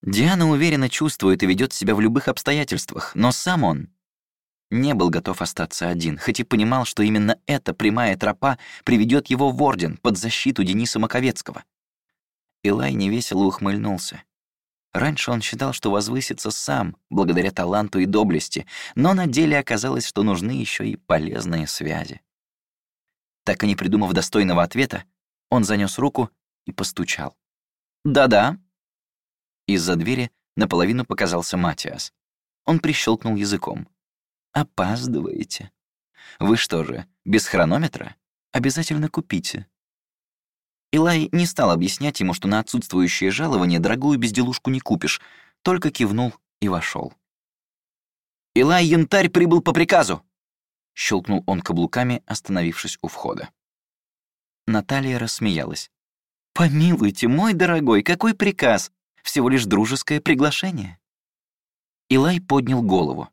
Диана уверенно чувствует и ведет себя в любых обстоятельствах, но сам он не был готов остаться один, хоть и понимал, что именно эта прямая тропа приведет его в Орден под защиту Дениса Маковецкого. Илай невесело ухмыльнулся. Раньше он считал, что возвысится сам, благодаря таланту и доблести, но на деле оказалось, что нужны еще и полезные связи. Так и не придумав достойного ответа, он занес руку и постучал. «Да-да». Из-за двери наполовину показался Матиас. Он прищелкнул языком. «Опаздываете. Вы что же, без хронометра? Обязательно купите». Илай не стал объяснять ему, что на отсутствующее жалование дорогую безделушку не купишь, только кивнул и вошел. «Илай Янтарь прибыл по приказу!» — щелкнул он каблуками, остановившись у входа. Наталья рассмеялась. «Помилуйте, мой дорогой, какой приказ? Всего лишь дружеское приглашение». Илай поднял голову.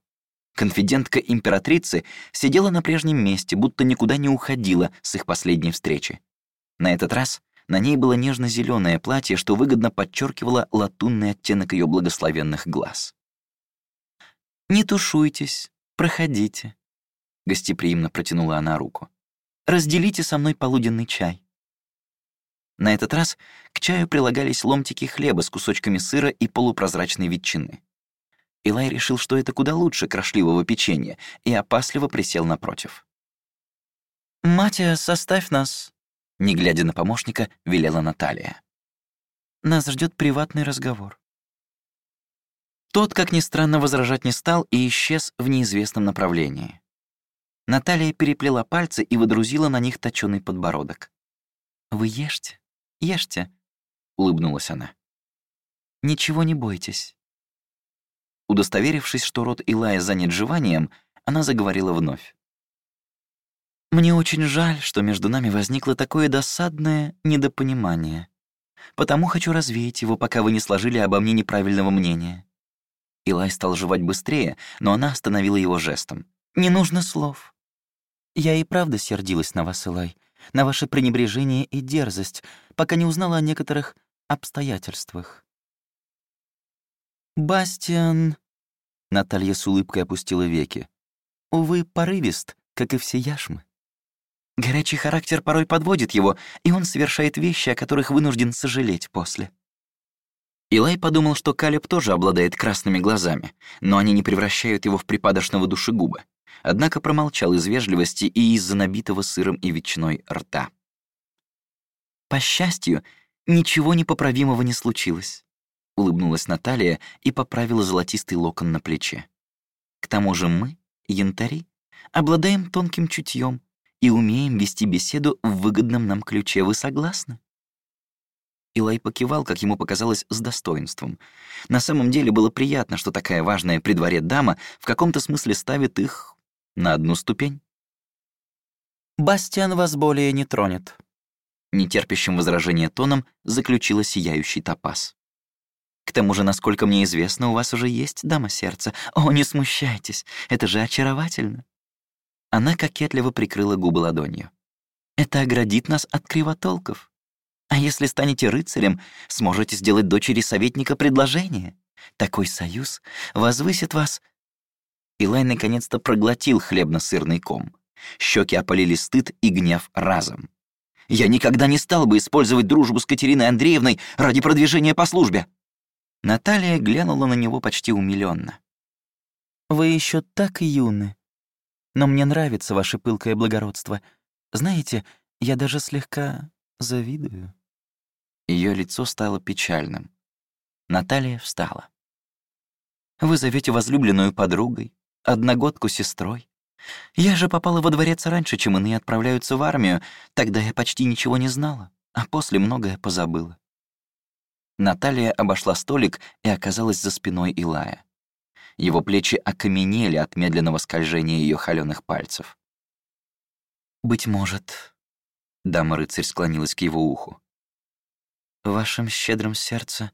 Конфидентка императрицы сидела на прежнем месте, будто никуда не уходила с их последней встречи. На этот раз на ней было нежно зеленое платье, что выгодно подчеркивало латунный оттенок ее благословенных глаз. «Не тушуйтесь, проходите», — гостеприимно протянула она руку. «Разделите со мной полуденный чай». На этот раз к чаю прилагались ломтики хлеба с кусочками сыра и полупрозрачной ветчины. Илай решил, что это куда лучше крошливого печенья, и опасливо присел напротив. «Матя, составь нас», — не глядя на помощника, велела Наталья. «Нас ждет приватный разговор». Тот, как ни странно, возражать не стал и исчез в неизвестном направлении. Наталья переплела пальцы и выдрузила на них точёный подбородок. «Вы ешьте, ешьте», — улыбнулась она. «Ничего не бойтесь. Удостоверившись, что рот Илая занят жеванием, она заговорила вновь. «Мне очень жаль, что между нами возникло такое досадное недопонимание. Потому хочу развеять его, пока вы не сложили обо мне неправильного мнения». Илай стал жевать быстрее, но она остановила его жестом. «Не нужно слов. Я и правда сердилась на вас, Илай, на ваше пренебрежение и дерзость, пока не узнала о некоторых обстоятельствах. «Бастиан...» Наталья с улыбкой опустила веки. «Увы, порывист, как и все яшмы. Горячий характер порой подводит его, и он совершает вещи, о которых вынужден сожалеть после». Илай подумал, что Калеб тоже обладает красными глазами, но они не превращают его в припадочного душегуба. Однако промолчал из вежливости и из-за набитого сыром и ветчиной рта. По счастью, ничего непоправимого не случилось. — улыбнулась Наталья и поправила золотистый локон на плече. «К тому же мы, янтари, обладаем тонким чутьем и умеем вести беседу в выгодном нам ключе. Вы согласны?» Илай покивал, как ему показалось, с достоинством. На самом деле было приятно, что такая важная при дворе дама в каком-то смысле ставит их на одну ступень. «Бастиан вас более не тронет», — нетерпящим возражения тоном заключила сияющий топаз. К тому же, насколько мне известно, у вас уже есть дама сердца. О, не смущайтесь, это же очаровательно». Она кокетливо прикрыла губы ладонью. «Это оградит нас от кривотолков. А если станете рыцарем, сможете сделать дочери советника предложение. Такой союз возвысит вас...» Илай наконец-то проглотил хлебно-сырный ком. Щеки опалили стыд и гнев разом. «Я никогда не стал бы использовать дружбу с Катериной Андреевной ради продвижения по службе!» Наталья глянула на него почти умилённо. «Вы еще так юны. Но мне нравится ваше пылкое благородство. Знаете, я даже слегка завидую». Ее лицо стало печальным. Наталья встала. «Вы зовете возлюбленную подругой, одногодку сестрой. Я же попала во дворец раньше, чем иные отправляются в армию. Тогда я почти ничего не знала, а после многое позабыла. Наталья обошла столик и оказалась за спиной Илая. Его плечи окаменели от медленного скольжения ее холёных пальцев. «Быть может...» — дама-рыцарь склонилась к его уху. В вашем щедром сердце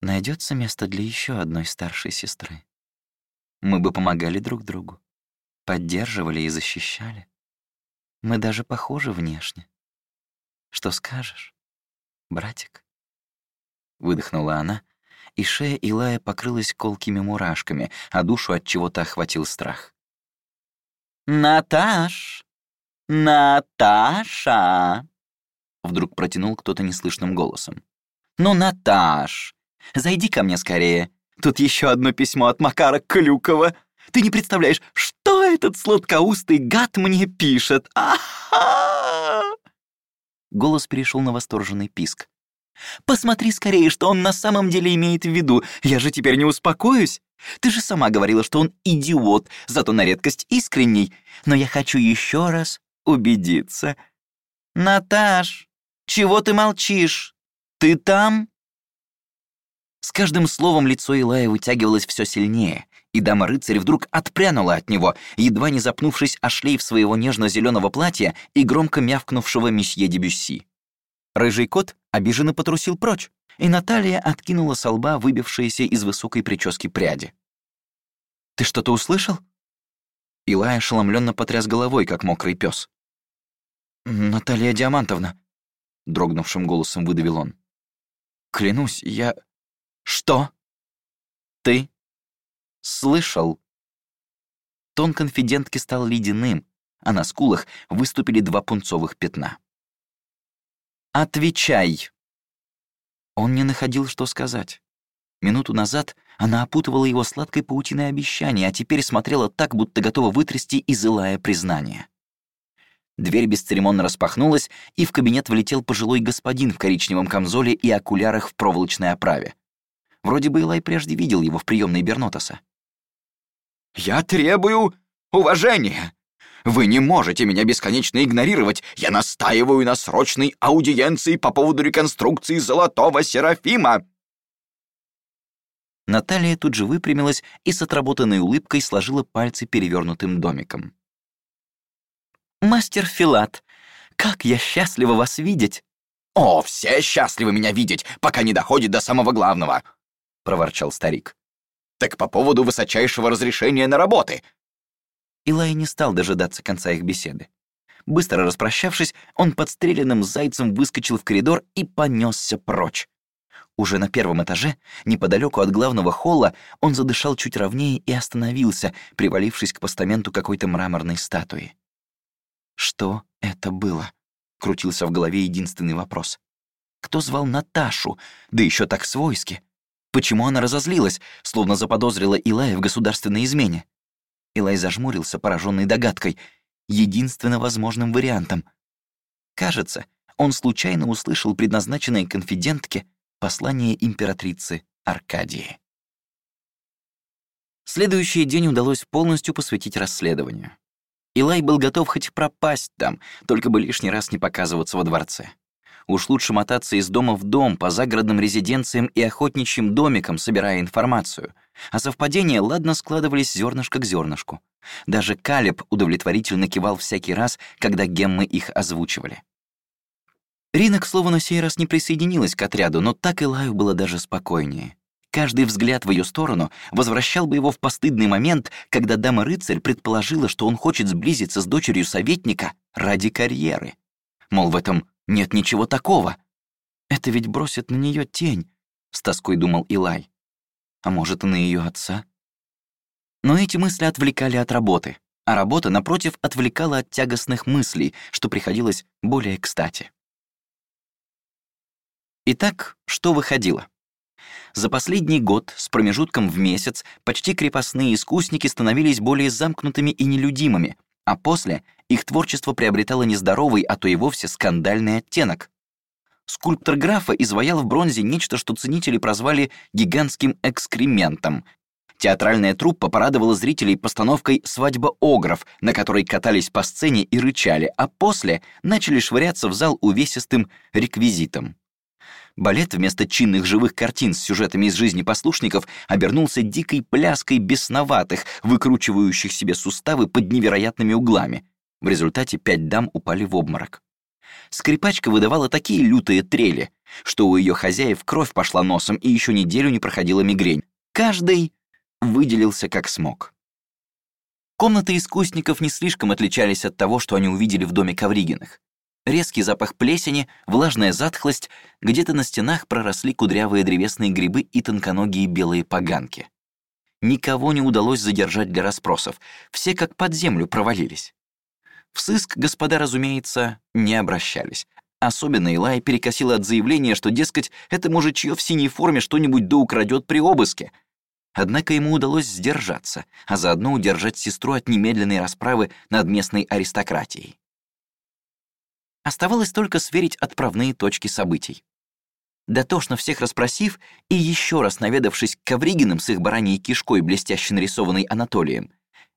найдется место для еще одной старшей сестры. Мы бы помогали друг другу, поддерживали и защищали. Мы даже похожи внешне. Что скажешь, братик?» Выдохнула она, и шея Илая покрылась колкими мурашками, а душу от чего-то охватил страх. «Наташ! Наташа!» Вдруг протянул кто-то неслышным голосом. «Ну, Наташ, зайди ко мне скорее. Тут еще одно письмо от Макара Клюкова. Ты не представляешь, что этот сладкоустый гад мне пишет. А-ха!» Голос перешел на восторженный писк. «Посмотри скорее, что он на самом деле имеет в виду. Я же теперь не успокоюсь. Ты же сама говорила, что он идиот, зато на редкость искренний. Но я хочу еще раз убедиться. Наташ, чего ты молчишь? Ты там?» С каждым словом лицо Илая вытягивалось все сильнее, и дама-рыцарь вдруг отпрянула от него, едва не запнувшись о шлейф своего нежно-зеленого платья и громко мявкнувшего месье Дебюсси. Рыжий кот обиженно потрусил прочь, и Наталья откинула со лба выбившиеся из высокой прически пряди. «Ты что-то услышал?» Илай ошеломленно потряс головой, как мокрый пес. «Наталья Диамантовна», — дрогнувшим голосом выдавил он. «Клянусь, я...» «Что?» «Ты слышал?» Тон конфидентки стал ледяным, а на скулах выступили два пунцовых пятна. «Отвечай!» Он не находил, что сказать. Минуту назад она опутывала его сладкой паутиной обещаний, а теперь смотрела так, будто готова вытрясти из Илая признание. Дверь бесцеремонно распахнулась, и в кабинет влетел пожилой господин в коричневом камзоле и окулярах в проволочной оправе. Вроде бы Илай прежде видел его в приемной Бернотоса. «Я требую уважения! Вы не можете меня бесконечно игнорировать! Я настаиваю на срочной аудиенции по поводу реконструкции Золотого Серафима!» Наталья тут же выпрямилась и с отработанной улыбкой сложила пальцы перевернутым домиком. «Мастер Филат, как я счастлива вас видеть!» «О, все счастливы меня видеть, пока не доходит до самого главного!» — проворчал старик. «Так по поводу высочайшего разрешения на работы!» Илай не стал дожидаться конца их беседы. Быстро распрощавшись, он подстреленным зайцем выскочил в коридор и понесся прочь. Уже на первом этаже, неподалеку от главного холла, он задышал чуть ровнее и остановился, привалившись к постаменту какой-то мраморной статуи. Что это было? Крутился в голове единственный вопрос. Кто звал Наташу, да еще так свойски? Почему она разозлилась, словно заподозрила Илая в государственной измене? Илай зажмурился, пораженный догадкой, единственно возможным вариантом. Кажется, он случайно услышал предназначенное конфидентке послание императрицы Аркадии. Следующий день удалось полностью посвятить расследованию. Илай был готов хоть пропасть там, только бы лишний раз не показываться во дворце. Уж лучше мотаться из дома в дом, по загородным резиденциям и охотничьим домикам, собирая информацию. А совпадения ладно складывались зернышко к зернышку. Даже Калеб удовлетворительно кивал всякий раз, когда геммы их озвучивали. Рина, к слову, на сей раз не присоединилась к отряду, но так Илаю было даже спокойнее. Каждый взгляд в ее сторону возвращал бы его в постыдный момент, когда дама-рыцарь предположила, что он хочет сблизиться с дочерью советника ради карьеры. Мол, в этом нет ничего такого. Это ведь бросит на нее тень, с тоской думал Илай. А может, и на ее отца? Но эти мысли отвлекали от работы, а работа, напротив, отвлекала от тягостных мыслей, что приходилось более кстати. Итак, что выходило? За последний год с промежутком в месяц почти крепостные искусники становились более замкнутыми и нелюдимыми, а после их творчество приобретало нездоровый, а то и вовсе скандальный оттенок. Скульптор графа изваял в бронзе нечто, что ценители прозвали гигантским экскрементом. Театральная труппа порадовала зрителей постановкой «Свадьба огров», на которой катались по сцене и рычали, а после начали швыряться в зал увесистым реквизитом. Балет вместо чинных живых картин с сюжетами из жизни послушников обернулся дикой пляской бесноватых, выкручивающих себе суставы под невероятными углами. В результате пять дам упали в обморок. Скрипачка выдавала такие лютые трели, что у ее хозяев кровь пошла носом и еще неделю не проходила мигрень. Каждый выделился как смог. Комнаты искусников не слишком отличались от того, что они увидели в доме Ковригиных. Резкий запах плесени, влажная затхлость, где-то на стенах проросли кудрявые древесные грибы и тонконогие белые поганки. Никого не удалось задержать для расспросов, все как под землю провалились. В сыск господа, разумеется, не обращались. Особенно Илай перекосила от заявления, что, дескать, это мужичье в синей форме что-нибудь да украдет при обыске. Однако ему удалось сдержаться, а заодно удержать сестру от немедленной расправы над местной аристократией. Оставалось только сверить отправные точки событий. Дотошно всех расспросив и еще раз наведавшись к Ковригиным с их бараньей кишкой, блестяще нарисованной Анатолием,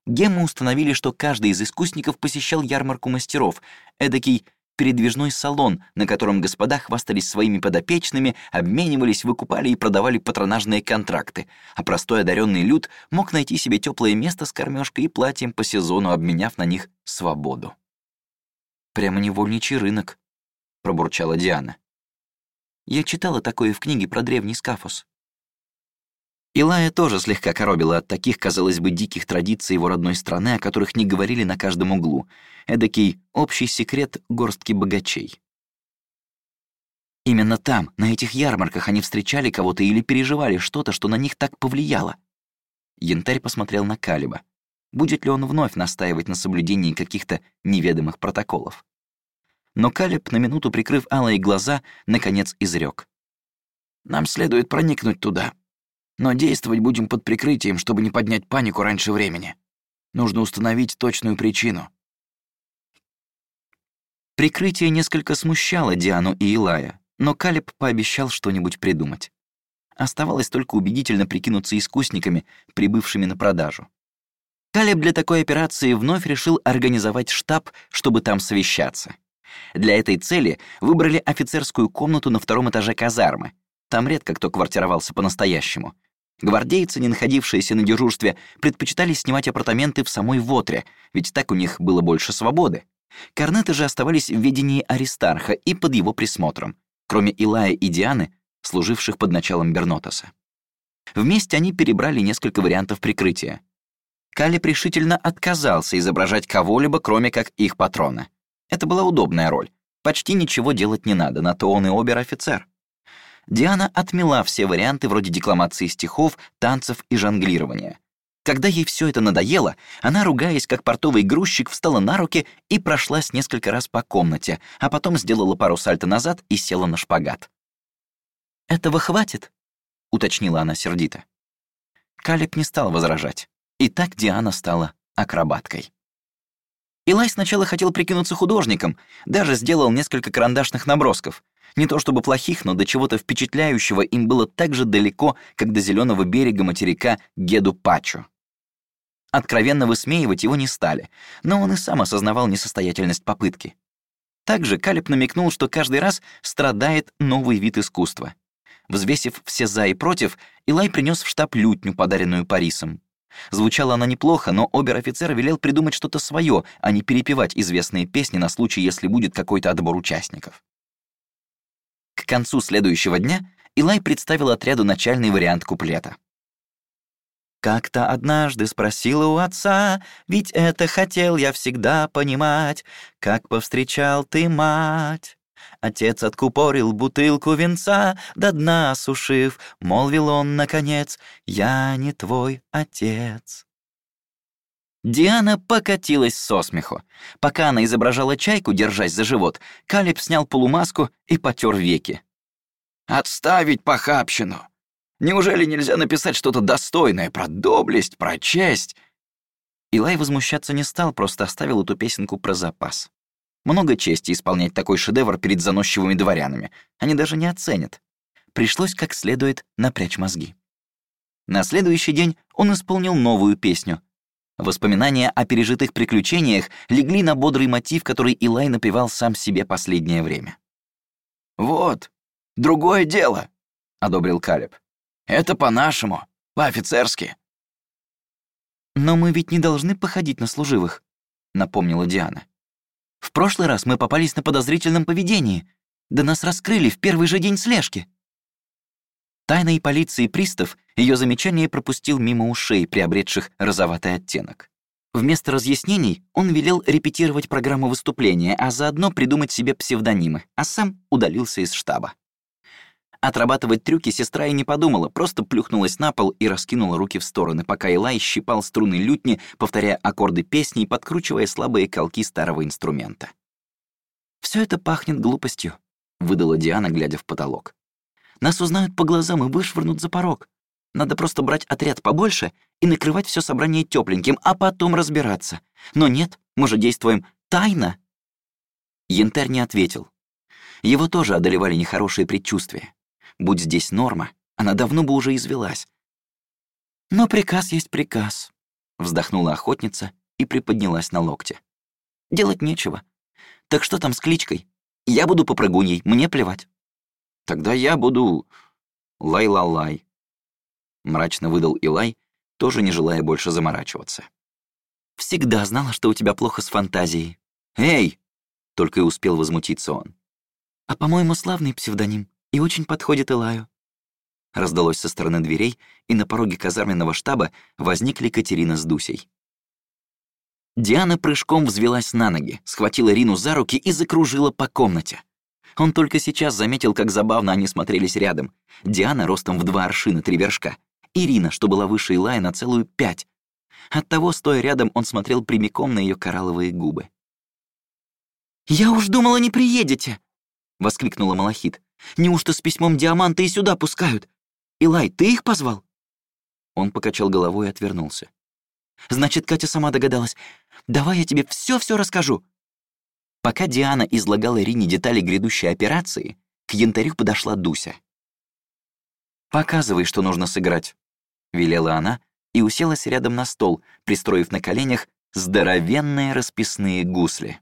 Геммы установили, что каждый из искусников посещал ярмарку мастеров, эдакий передвижной салон, на котором господа хвастались своими подопечными, обменивались, выкупали и продавали патронажные контракты, а простой одаренный люд мог найти себе теплое место с кормежкой и платьем по сезону, обменяв на них свободу. «Прямо невольничий рынок», — пробурчала Диана. «Я читала такое в книге про древний Скафос». Илая тоже слегка коробила от таких, казалось бы, диких традиций его родной страны, о которых не говорили на каждом углу. Эдакий общий секрет горстки богачей. Именно там, на этих ярмарках, они встречали кого-то или переживали что-то, что на них так повлияло. Янтарь посмотрел на Калиба. Будет ли он вновь настаивать на соблюдении каких-то неведомых протоколов? Но Калиб, на минуту прикрыв алые глаза, наконец изрек: «Нам следует проникнуть туда, но действовать будем под прикрытием, чтобы не поднять панику раньше времени. Нужно установить точную причину. Прикрытие несколько смущало Диану и Илая, но Калеб пообещал что-нибудь придумать. Оставалось только убедительно прикинуться искусниками, прибывшими на продажу. Калеб для такой операции вновь решил организовать штаб, чтобы там совещаться. Для этой цели выбрали офицерскую комнату на втором этаже казармы. Там редко кто квартировался по-настоящему. Гвардейцы, не находившиеся на дежурстве, предпочитали снимать апартаменты в самой Вотре, ведь так у них было больше свободы. Корнеты же оставались в ведении Аристарха и под его присмотром, кроме Илая и Дианы, служивших под началом Бернотоса. Вместе они перебрали несколько вариантов прикрытия. Калиб решительно отказался изображать кого-либо, кроме как их патрона. Это была удобная роль. Почти ничего делать не надо, на то он и обер-офицер. Диана отмела все варианты вроде декламации стихов, танцев и жонглирования. Когда ей все это надоело, она, ругаясь как портовый грузчик, встала на руки и прошлась несколько раз по комнате, а потом сделала пару сальто назад и села на шпагат. «Этого хватит?» — уточнила она сердито. Калиб не стал возражать. И так Диана стала акробаткой. Илай сначала хотел прикинуться художником, даже сделал несколько карандашных набросков, не то чтобы плохих, но до чего-то впечатляющего им было так же далеко, как до зеленого берега материка Геду-Пачо. Откровенно высмеивать его не стали, но он и сам осознавал несостоятельность попытки. Также Калиб намекнул, что каждый раз страдает новый вид искусства. Взвесив все «за» и «против», Илай принес в штаб лютню, подаренную Парисом. Звучала она неплохо, но обер-офицер велел придумать что-то свое, а не перепевать известные песни на случай, если будет какой-то отбор участников. К концу следующего дня Илай представил отряду начальный вариант куплета. Как-то однажды спросила у отца, ведь это хотел я всегда понимать, как повстречал ты мать. Отец откупорил бутылку венца, до дна осушив, молвил он, наконец, «Я не твой отец». Диана покатилась со смеху. Пока она изображала чайку, держась за живот, Калиб снял полумаску и потер веки. «Отставить похабщину! Неужели нельзя написать что-то достойное про доблесть, про честь?» Илай возмущаться не стал, просто оставил эту песенку про запас. Много чести исполнять такой шедевр перед заносчивыми дворянами. Они даже не оценят. Пришлось как следует напрячь мозги. На следующий день он исполнил новую песню, Воспоминания о пережитых приключениях легли на бодрый мотив, который Илай напевал сам себе последнее время. «Вот, другое дело», — одобрил Калеб. «Это по-нашему, по-офицерски». «Но мы ведь не должны походить на служивых», — напомнила Диана. В прошлый раз мы попались на подозрительном поведении. Да нас раскрыли в первый же день слежки». Тайной полиции пристав ее замечание пропустил мимо ушей, приобретших розоватый оттенок. Вместо разъяснений он велел репетировать программу выступления, а заодно придумать себе псевдонимы, а сам удалился из штаба. Отрабатывать трюки сестра и не подумала, просто плюхнулась на пол и раскинула руки в стороны, пока Илай щипал струны лютни, повторяя аккорды песни и подкручивая слабые колки старого инструмента. Все это пахнет глупостью», — выдала Диана, глядя в потолок. «Нас узнают по глазам и вышвырнут за порог. Надо просто брать отряд побольше и накрывать все собрание тепленьким, а потом разбираться. Но нет, мы же действуем тайно». Янтарь не ответил. Его тоже одолевали нехорошие предчувствия. Будь здесь норма, она давно бы уже извелась. «Но приказ есть приказ», — вздохнула охотница и приподнялась на локте. «Делать нечего. Так что там с кличкой? Я буду попрыгуньей, мне плевать». «Тогда я буду... лай-ла-лай», — мрачно выдал Илай, тоже не желая больше заморачиваться. «Всегда знала, что у тебя плохо с фантазией». «Эй!» — только и успел возмутиться он. «А, по-моему, славный псевдоним и очень подходит Илаю». Раздалось со стороны дверей, и на пороге казарменного штаба возникли Катерина с Дусей. Диана прыжком взвелась на ноги, схватила Рину за руки и закружила по комнате. Он только сейчас заметил, как забавно они смотрелись рядом. Диана ростом в два аршина три вершка. Ирина, что была выше Илая на целую пять. Оттого, стоя рядом, он смотрел прямиком на ее коралловые губы. «Я уж думала, не приедете!» — воскликнула Малахит. Неужто с письмом Диаманта и сюда пускают? Илай, ты их позвал?» Он покачал головой и отвернулся. «Значит, Катя сама догадалась. Давай я тебе все-все расскажу». Пока Диана излагала Рине детали грядущей операции, к янтарю подошла Дуся. «Показывай, что нужно сыграть», — велела она и уселась рядом на стол, пристроив на коленях здоровенные расписные гусли.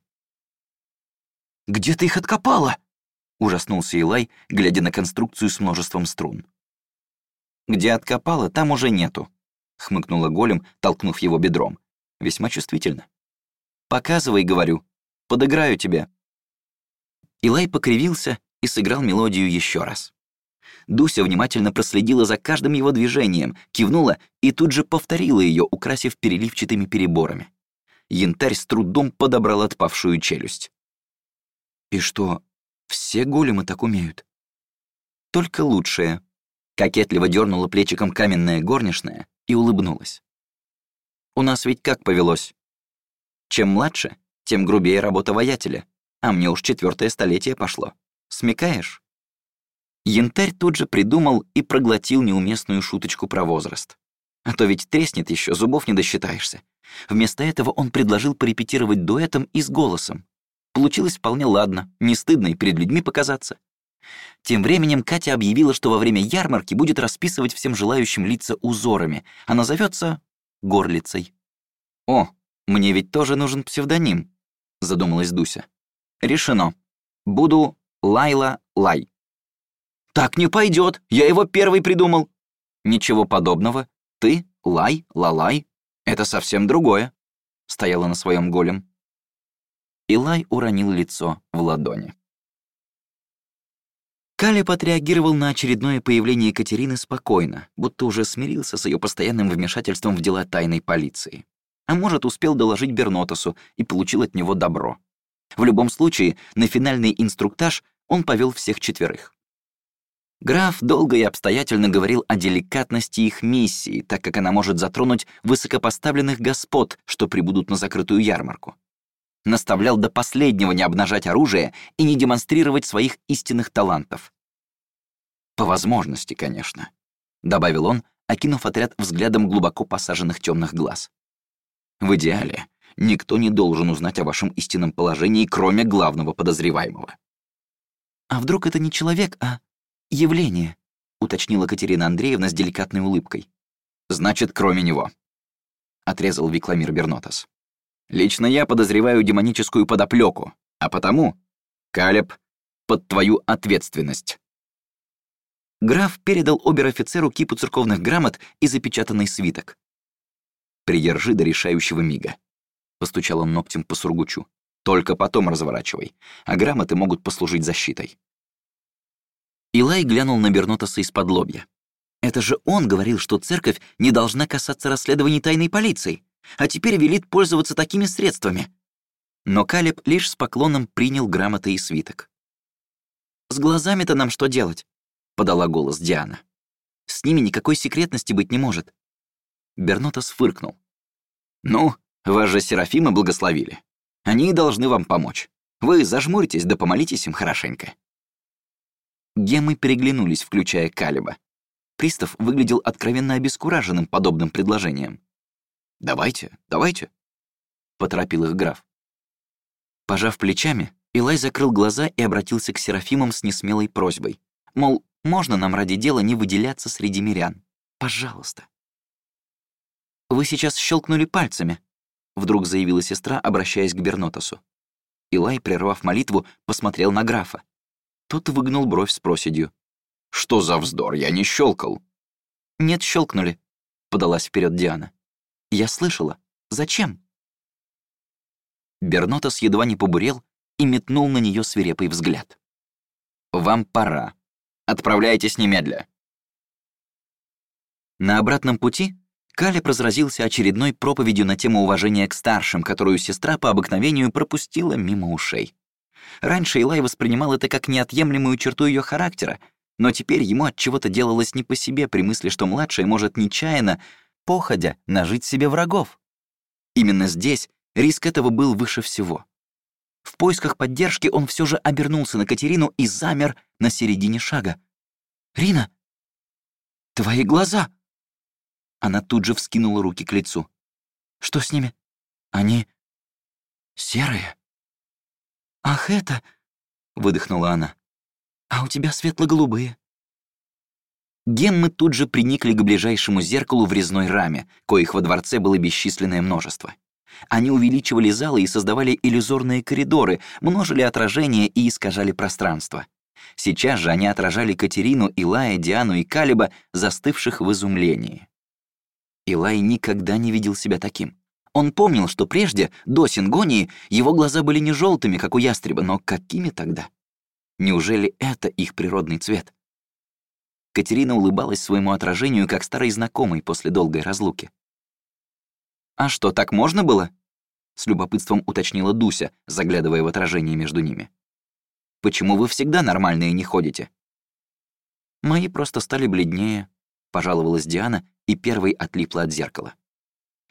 «Где ты их откопала?» Ужаснулся Илай, глядя на конструкцию с множеством струн. «Где откопала, там уже нету», — хмыкнула голем, толкнув его бедром. Весьма чувствительно. «Показывай, — говорю, — подыграю тебе». Илай покривился и сыграл мелодию еще раз. Дуся внимательно проследила за каждым его движением, кивнула и тут же повторила ее, украсив переливчатыми переборами. Янтарь с трудом подобрал отпавшую челюсть. «И что, все големы так умеют. Только лучшее. Кокетливо дернула плечиком каменная горничная и улыбнулась. У нас ведь как повелось? Чем младше, тем грубее работа воятеля, а мне уж четвертое столетие пошло. Смекаешь? Янтарь тут же придумал и проглотил неуместную шуточку про возраст. А то ведь треснет еще, зубов не досчитаешься. Вместо этого он предложил порепетировать дуэтом и с голосом. Получилось вполне ладно, не стыдно и перед людьми показаться. Тем временем Катя объявила, что во время ярмарки будет расписывать всем желающим лица узорами, а назовется горлицей. «О, мне ведь тоже нужен псевдоним», — задумалась Дуся. «Решено. Буду Лайла Лай». «Так не пойдет, я его первый придумал». «Ничего подобного. Ты, Лай, Лалай. Это совсем другое», — стояла на своем голем. Илай уронил лицо в ладони. Калеб отреагировал на очередное появление Екатерины спокойно, будто уже смирился с ее постоянным вмешательством в дела тайной полиции. А может, успел доложить Бернотосу и получил от него добро. В любом случае, на финальный инструктаж он повел всех четверых. Граф долго и обстоятельно говорил о деликатности их миссии, так как она может затронуть высокопоставленных господ, что прибудут на закрытую ярмарку наставлял до последнего не обнажать оружие и не демонстрировать своих истинных талантов. «По возможности, конечно», — добавил он, окинув отряд взглядом глубоко посаженных темных глаз. «В идеале никто не должен узнать о вашем истинном положении, кроме главного подозреваемого». «А вдруг это не человек, а явление?» — уточнила Катерина Андреевна с деликатной улыбкой. «Значит, кроме него», — отрезал Викламир Бернотас. Лично я подозреваю демоническую подоплеку, а потому, Калеб, под твою ответственность». Граф передал обер-офицеру кипу церковных грамот и запечатанный свиток. «Придержи до решающего мига», — постучал он ногтем по сургучу. Только потом разворачивай, а грамоты могут послужить защитой. Илай глянул на Бернотаса из-под лобья. Это же он говорил, что церковь не должна касаться расследований тайной полиции, а теперь велит пользоваться такими средствами. Но Калеб лишь с поклоном принял грамоты и свиток. «С глазами-то нам что делать?» — подала голос Диана. «С ними никакой секретности быть не может». Бернотас фыркнул. «Ну, вас же Серафимы благословили. Они должны вам помочь. Вы зажмуритесь да помолитесь им хорошенько». Гемы переглянулись, включая Калиба. Пристав выглядел откровенно обескураженным подобным предложением. «Давайте, давайте», — поторопил их граф. Пожав плечами, Илай закрыл глаза и обратился к Серафимам с несмелой просьбой. Мол, можно нам ради дела не выделяться среди мирян? Пожалуйста. «Вы сейчас щелкнули пальцами», — вдруг заявила сестра, обращаясь к Бернотосу. Илай, прервав молитву, посмотрел на графа. Тот выгнул бровь с проседью. «Что за вздор? Я не щелкал». «Нет, щелкнули», — подалась вперед Диана. «Я слышала. Зачем?» Бернотос едва не побурел и метнул на нее свирепый взгляд. «Вам пора. Отправляйтесь немедля». На обратном пути Калеб разразился очередной проповедью на тему уважения к старшим, которую сестра по обыкновению пропустила мимо ушей. Раньше Илай воспринимал это как неотъемлемую черту ее характера, но теперь ему от чего-то делалось не по себе при мысли, что младшая может нечаянно, походя, нажить себе врагов. Именно здесь риск этого был выше всего. В поисках поддержки он все же обернулся на Катерину и замер на середине шага. «Рина, твои глаза!» Она тут же вскинула руки к лицу. «Что с ними? Они серые?» «Ах, это...» — выдохнула она. «А у тебя светло-голубые». Геммы тут же приникли к ближайшему зеркалу в резной раме, коих во дворце было бесчисленное множество. Они увеличивали залы и создавали иллюзорные коридоры, множили отражения и искажали пространство. Сейчас же они отражали Катерину, Илая, Диану и Калиба, застывших в изумлении. Илай никогда не видел себя таким. Он помнил, что прежде, до сингонии, его глаза были не желтыми, как у ястреба, но какими тогда? Неужели это их природный цвет? Катерина улыбалась своему отражению, как старой знакомой после долгой разлуки. «А что, так можно было?» — с любопытством уточнила Дуся, заглядывая в отражение между ними. «Почему вы всегда нормальные не ходите?» «Мои просто стали бледнее», — пожаловалась Диана и первой отлипла от зеркала.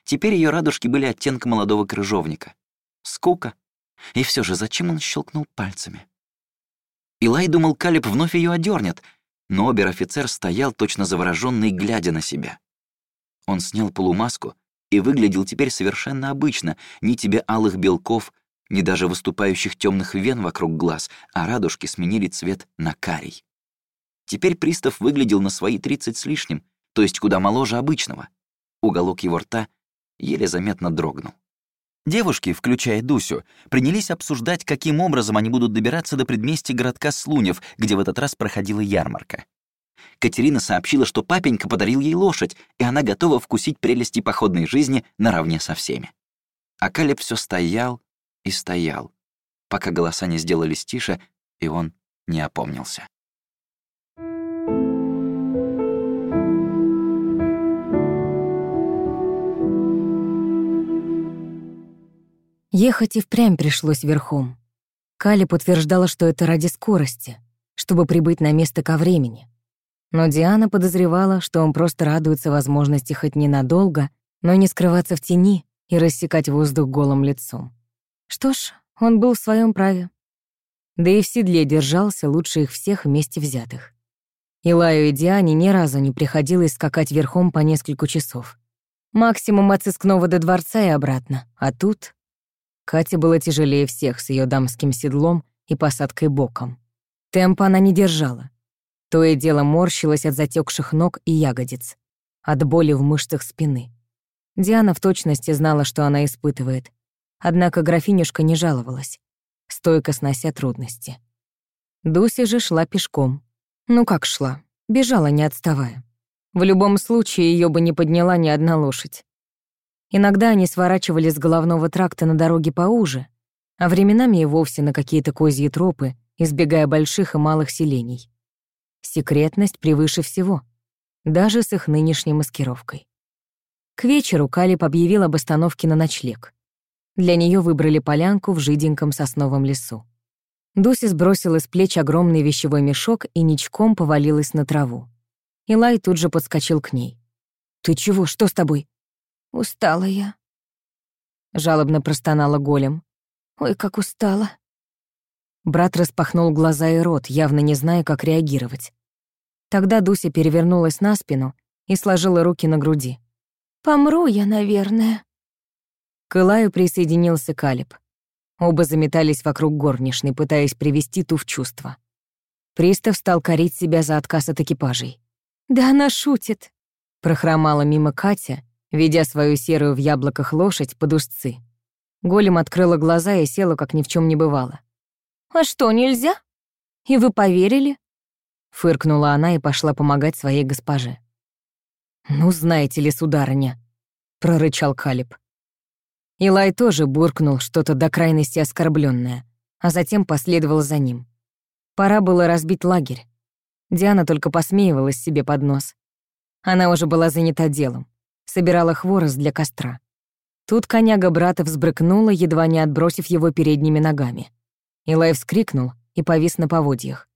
Теперь ее радужки были оттенка молодого крыжовника. Скука. И все же зачем он щелкнул пальцами? Илай думал, Калиб вновь ее одернет, но обер-офицер стоял точно завороженный, глядя на себя. Он снял полумаску и выглядел теперь совершенно обычно, ни тебе алых белков, ни даже выступающих темных вен вокруг глаз, а радужки сменили цвет на карий. Теперь пристав выглядел на свои тридцать с лишним, то есть куда моложе обычного. Уголок его рта еле заметно дрогнул. Девушки, включая Дусю, принялись обсуждать, каким образом они будут добираться до предместья городка Слунев, где в этот раз проходила ярмарка. Катерина сообщила, что папенька подарил ей лошадь, и она готова вкусить прелести походной жизни наравне со всеми. А Калеб все стоял и стоял, пока голоса не сделались тише, и он не опомнился. Ехать и впрямь пришлось верхом. Калиб утверждала, что это ради скорости, чтобы прибыть на место ко времени. Но Диана подозревала, что он просто радуется возможности хоть ненадолго, но не скрываться в тени и рассекать воздух голым лицом. Что ж, он был в своем праве. Да и в седле держался лучше их всех вместе взятых. Илаю и Диане ни разу не приходилось скакать верхом по несколько часов. Максимум от сыскного до дворца и обратно, а тут Кате было тяжелее всех с ее дамским седлом и посадкой боком. Темпа она не держала. То и дело морщилась от затекших ног и ягодиц, от боли в мышцах спины. Диана в точности знала, что она испытывает. Однако графинюшка не жаловалась, стойко снося трудности. Дуся же шла пешком. Ну как шла? Бежала, не отставая. В любом случае ее бы не подняла ни одна лошадь. Иногда они сворачивали с головного тракта на дороге поуже, а временами и вовсе на какие-то козьи тропы, избегая больших и малых селений. Секретность превыше всего, даже с их нынешней маскировкой. К вечеру Калиб объявил об остановке на ночлег. Для нее выбрали полянку в жиденьком сосновом лесу. Дуся сбросила с плеч огромный вещевой мешок и ничком повалилась на траву. Илай тут же подскочил к ней. «Ты чего? Что с тобой?» «Устала я», — жалобно простонала голем. «Ой, как устала». Брат распахнул глаза и рот, явно не зная, как реагировать. Тогда Дуся перевернулась на спину и сложила руки на груди. «Помру я, наверное». К Илаю присоединился Калиб. Оба заметались вокруг горничной, пытаясь привести ту в чувство. Пристав стал корить себя за отказ от экипажей. «Да она шутит», — прохромала мимо Катя, ведя свою серую в яблоках лошадь под узцы. Голем открыла глаза и села, как ни в чем не бывало. «А что, нельзя? И вы поверили?» Фыркнула она и пошла помогать своей госпоже. «Ну, знаете ли, сударыня», — прорычал Калиб. Илай тоже буркнул что-то до крайности оскорбленное, а затем последовал за ним. Пора было разбить лагерь. Диана только посмеивалась себе под нос. Она уже была занята делом, собирала хворост для костра. Тут коняга брата взбрыкнула, едва не отбросив его передними ногами. Илай вскрикнул и повис на поводьях.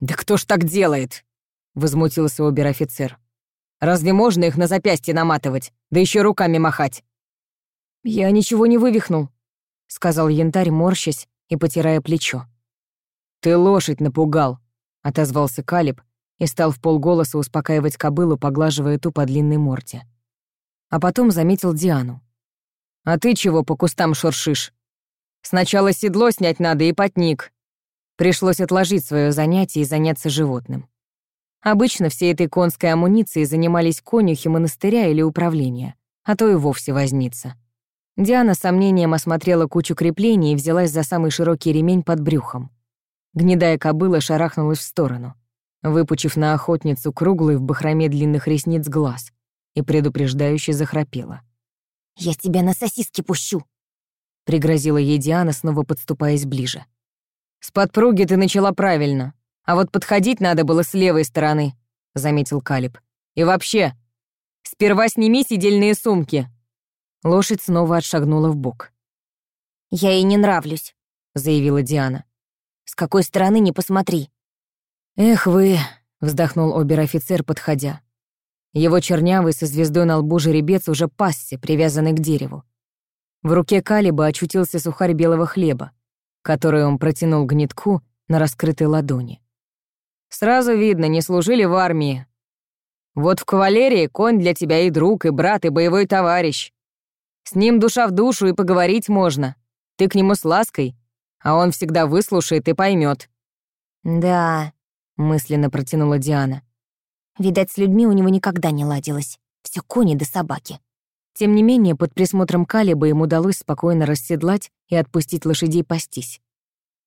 «Да кто ж так делает?» — возмутился обер-офицер. «Разве можно их на запястье наматывать, да еще руками махать?» «Я ничего не вывихнул», — сказал янтарь, морщась и потирая плечо. «Ты лошадь напугал», — отозвался Калиб и стал в полголоса успокаивать кобылу, поглаживая ту по длинной морде. А потом заметил Диану. «А ты чего по кустам шуршишь? Сначала седло снять надо и потник». Пришлось отложить свое занятие и заняться животным. Обычно всей этой конской амуницией занимались конюхи монастыря или управления, а то и вовсе возница. Диана с сомнением осмотрела кучу креплений и взялась за самый широкий ремень под брюхом. Гнедая кобыла шарахнулась в сторону, выпучив на охотницу круглый в бахроме длинных ресниц глаз и предупреждающе захрапела. «Я тебя на сосиски пущу!» — пригрозила ей Диана, снова подступаясь ближе. «С подпруги ты начала правильно, а вот подходить надо было с левой стороны», — заметил Калиб. «И вообще, сперва сними сидельные сумки». Лошадь снова отшагнула в бок. «Я ей не нравлюсь», — заявила Диана. «С какой стороны не посмотри». «Эх вы», — вздохнул обер-офицер, подходя. Его чернявый со звездой на лбу жеребец уже пасся, привязанный к дереву. В руке Калиба очутился сухарь белого хлеба, который он протянул гнетку на раскрытой ладони. «Сразу видно, не служили в армии. Вот в кавалерии конь для тебя и друг, и брат, и боевой товарищ. С ним душа в душу и поговорить можно. Ты к нему с лаской, а он всегда выслушает и поймет. «Да», — мысленно протянула Диана. Видать, с людьми у него никогда не ладилось. Все кони да собаки. Тем не менее, под присмотром Калиба им удалось спокойно расседлать и отпустить лошадей пастись.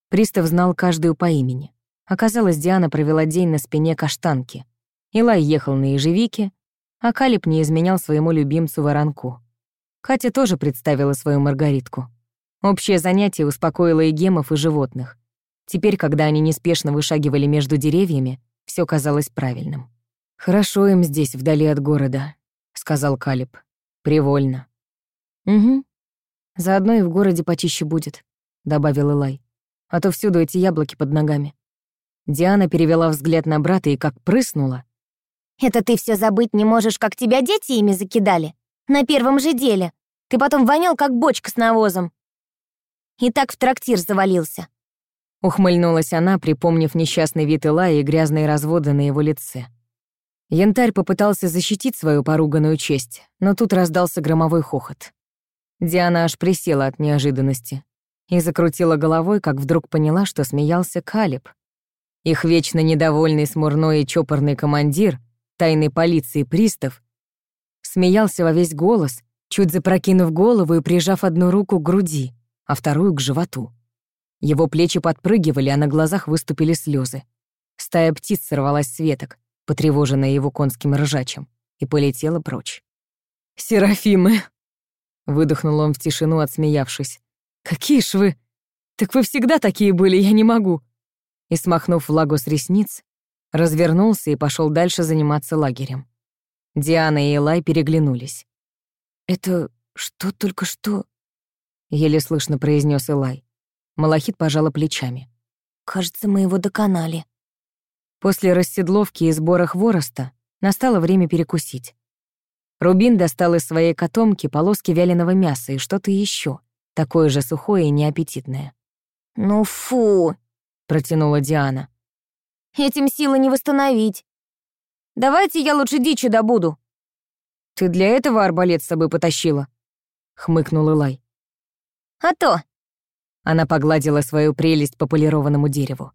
Пристав знал каждую по имени. Оказалось, Диана провела день на спине каштанки. Илай ехал на ежевике, а Калиб не изменял своему любимцу воронку. Катя тоже представила свою Маргаритку. Общее занятие успокоило и гемов, и животных. Теперь, когда они неспешно вышагивали между деревьями, все казалось правильным. «Хорошо им здесь, вдали от города», — сказал Калиб. «Привольно». «Угу. Заодно и в городе почище будет», — добавил Илай. «А то всюду эти яблоки под ногами». Диана перевела взгляд на брата и как прыснула. «Это ты все забыть не можешь, как тебя дети ими закидали? На первом же деле. Ты потом вонял, как бочка с навозом. И так в трактир завалился». Ухмыльнулась она, припомнив несчастный вид Илая и грязные разводы на его лице. Янтарь попытался защитить свою поруганную честь, но тут раздался громовой хохот. Диана аж присела от неожиданности и закрутила головой, как вдруг поняла, что смеялся Калиб. Их вечно недовольный смурной и чопорный командир, тайной полиции пристав, смеялся во весь голос, чуть запрокинув голову и прижав одну руку к груди, а вторую к животу. Его плечи подпрыгивали, а на глазах выступили слезы. Стая птиц сорвалась с веток, потревоженная его конским ржачем, и полетела прочь. «Серафимы!» — выдохнул он в тишину, отсмеявшись. «Какие ж вы «Так вы всегда такие были, я не могу!» И, смахнув влагу с ресниц, развернулся и пошел дальше заниматься лагерем. Диана и Элай переглянулись. «Это что только что?» — еле слышно произнес Элай. Малахит пожала плечами. «Кажется, мы его доконали». После расседловки и сбора хвороста настало время перекусить. Рубин достал из своей котомки полоски вяленого мяса и что-то еще, такое же сухое и неаппетитное. «Ну фу!» — протянула Диана. «Этим силы не восстановить. Давайте я лучше дичи добуду». «Ты для этого арбалет с собой потащила?» — хмыкнул Илай. «А то!» Она погладила свою прелесть по полированному дереву.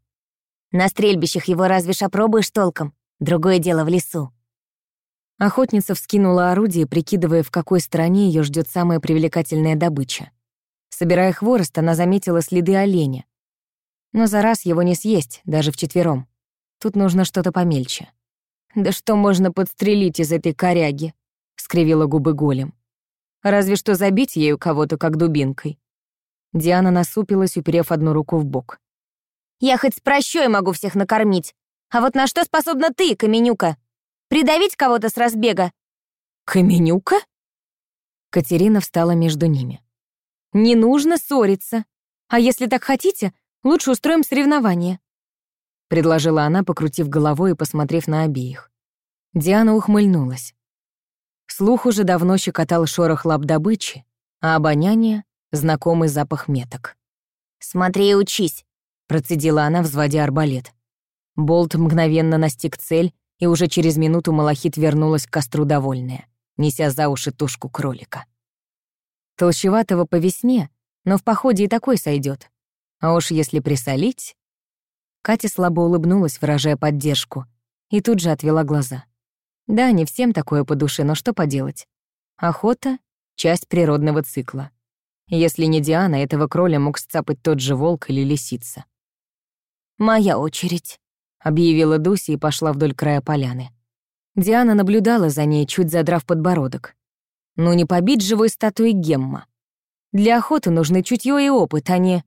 «На стрельбищах его разве ж толком? Другое дело в лесу». Охотница вскинула орудие, прикидывая, в какой стороне ее ждет самая привлекательная добыча. Собирая хворост, она заметила следы оленя. Но за раз его не съесть, даже вчетвером. Тут нужно что-то помельче. «Да что можно подстрелить из этой коряги?» — скривила губы голем. «Разве что забить ею кого-то, как дубинкой». Диана насупилась, уперев одну руку в бок. «Я хоть с прощой могу всех накормить. А вот на что способна ты, Каменюка? Придавить кого-то с разбега?» «Каменюка?» Катерина встала между ними. Не нужно ссориться. А если так хотите, лучше устроим соревнование», — предложила она, покрутив головой и посмотрев на обеих. Диана ухмыльнулась. Слух уже давно щекотал шорох лап добычи, а обоняние — знакомый запах меток. «Смотри и учись», — процедила она, взводя арбалет. Болт мгновенно настиг цель, и уже через минуту Малахит вернулась к костру довольная, неся за уши тушку кролика. Толщеватого по весне, но в походе и такой сойдет. А уж если присолить... Катя слабо улыбнулась, выражая поддержку, и тут же отвела глаза. Да, не всем такое по душе, но что поделать? Охота — часть природного цикла. Если не Диана, этого кроля мог сцапать тот же волк или лисица. «Моя очередь», — объявила Дуся и пошла вдоль края поляны. Диана наблюдала за ней, чуть задрав подбородок. Ну не побить живой статуей Гемма. Для охоты нужны чутье и опыт, а не...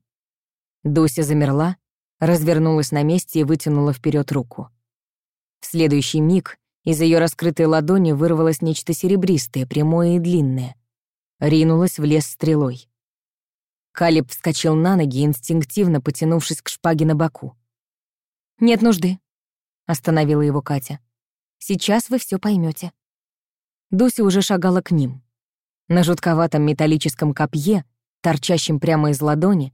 Дуся замерла, развернулась на месте и вытянула вперед руку. В следующий миг из ее раскрытой ладони вырвалось нечто серебристое, прямое и длинное. Ринулась в лес стрелой. Калиб вскочил на ноги, инстинктивно потянувшись к шпаге на боку. «Нет нужды», — остановила его Катя. «Сейчас вы все поймете. Дуся уже шагала к ним. На жутковатом металлическом копье, торчащем прямо из ладони,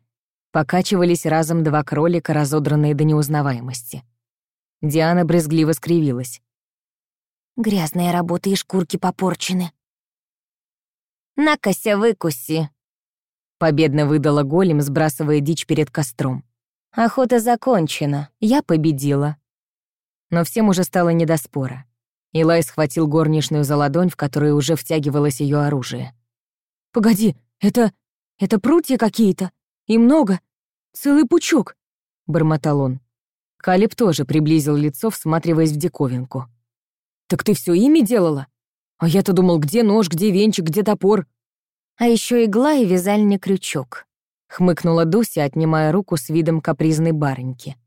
покачивались разом два кролика, разодранные до неузнаваемости. Диана брезгливо скривилась. «Грязная работа и шкурки попорчены». «Накося, выкуси!» Победно выдала голем, сбрасывая дичь перед костром. «Охота закончена, я победила». Но всем уже стало не до спора. Илай схватил горничную за ладонь, в которой уже втягивалось ее оружие. «Погоди, это... это прутья какие-то? И много. Целый пучок», — бормотал он. Калиб тоже приблизил лицо, всматриваясь в диковинку. «Так ты все ими делала? А я-то думал, где нож, где венчик, где топор?» «А еще игла и вязальный крючок», — хмыкнула Дуся, отнимая руку с видом капризной барыньки.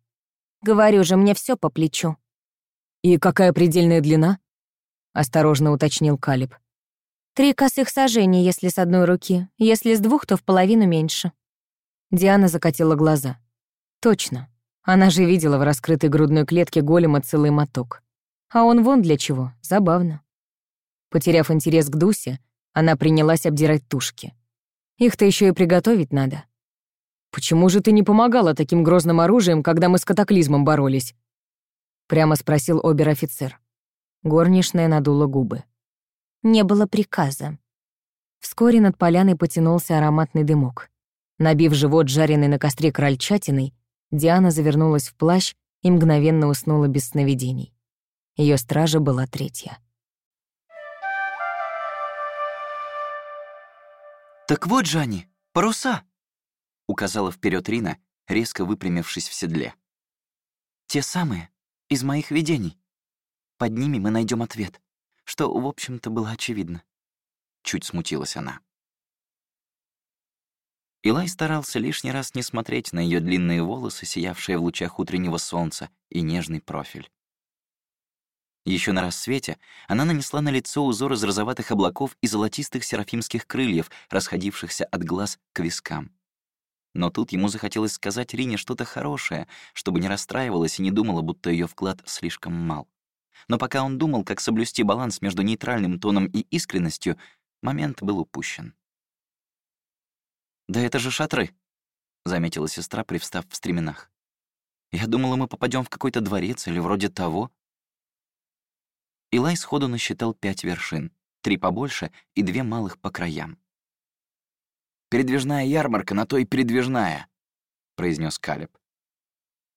«Говорю же, мне все по плечу». «И какая предельная длина?» — осторожно уточнил Калиб. «Три косых сажений, если с одной руки. Если с двух, то в половину меньше». Диана закатила глаза. «Точно. Она же видела в раскрытой грудной клетке голема целый моток. А он вон для чего. Забавно». Потеряв интерес к Дусе, она принялась обдирать тушки. Их-то еще и приготовить надо. «Почему же ты не помогала таким грозным оружием, когда мы с катаклизмом боролись?» Прямо спросил обер-офицер. Горничная надула губы. Не было приказа. Вскоре над поляной потянулся ароматный дымок. Набив живот жареной на костре крольчатиной, Диана завернулась в плащ и мгновенно уснула без сновидений. Ее стража была третья. «Так вот же они, паруса!» — указала вперед Рина, резко выпрямившись в седле. «Те самые, из моих видений. Под ними мы найдем ответ, что, в общем-то, было очевидно. Чуть смутилась она. Илай старался лишний раз не смотреть на ее длинные волосы, сиявшие в лучах утреннего солнца, и нежный профиль. Еще на рассвете она нанесла на лицо узор из розоватых облаков и золотистых серафимских крыльев, расходившихся от глаз к вискам. Но тут ему захотелось сказать Рине что-то хорошее, чтобы не расстраивалась и не думала, будто ее вклад слишком мал. Но пока он думал, как соблюсти баланс между нейтральным тоном и искренностью, момент был упущен. «Да это же шатры», — заметила сестра, привстав в стременах. «Я думала, мы попадем в какой-то дворец или вроде того». Илай сходу насчитал пять вершин, три побольше и две малых по краям. «Передвижная ярмарка на то и передвижная», — произнес Калеб.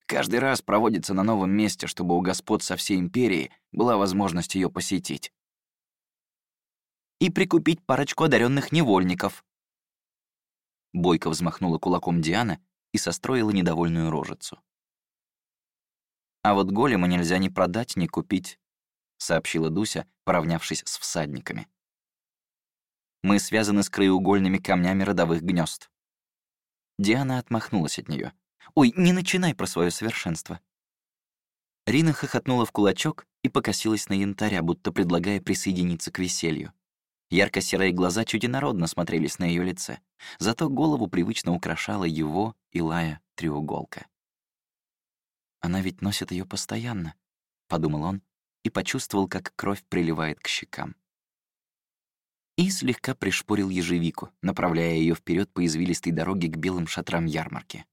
«Каждый раз проводится на новом месте, чтобы у господ со всей империи была возможность ее посетить». «И прикупить парочку одаренных невольников», Бойко взмахнула кулаком Диана и состроила недовольную рожицу. «А вот голема нельзя ни продать, ни купить», — сообщила Дуся, поравнявшись с всадниками. «Мы связаны с краеугольными камнями родовых гнезд. Диана отмахнулась от нее. «Ой, не начинай про свое совершенство». Рина хохотнула в кулачок и покосилась на янтаря, будто предлагая присоединиться к веселью. Ярко-серые глаза чуть смотрелись на ее лице, зато голову привычно украшала его, Илая, треуголка. «Она ведь носит ее постоянно», — подумал он и почувствовал, как кровь приливает к щекам. И слегка пришпорил ежевику, направляя ее вперед по извилистой дороге к белым шатрам ярмарки.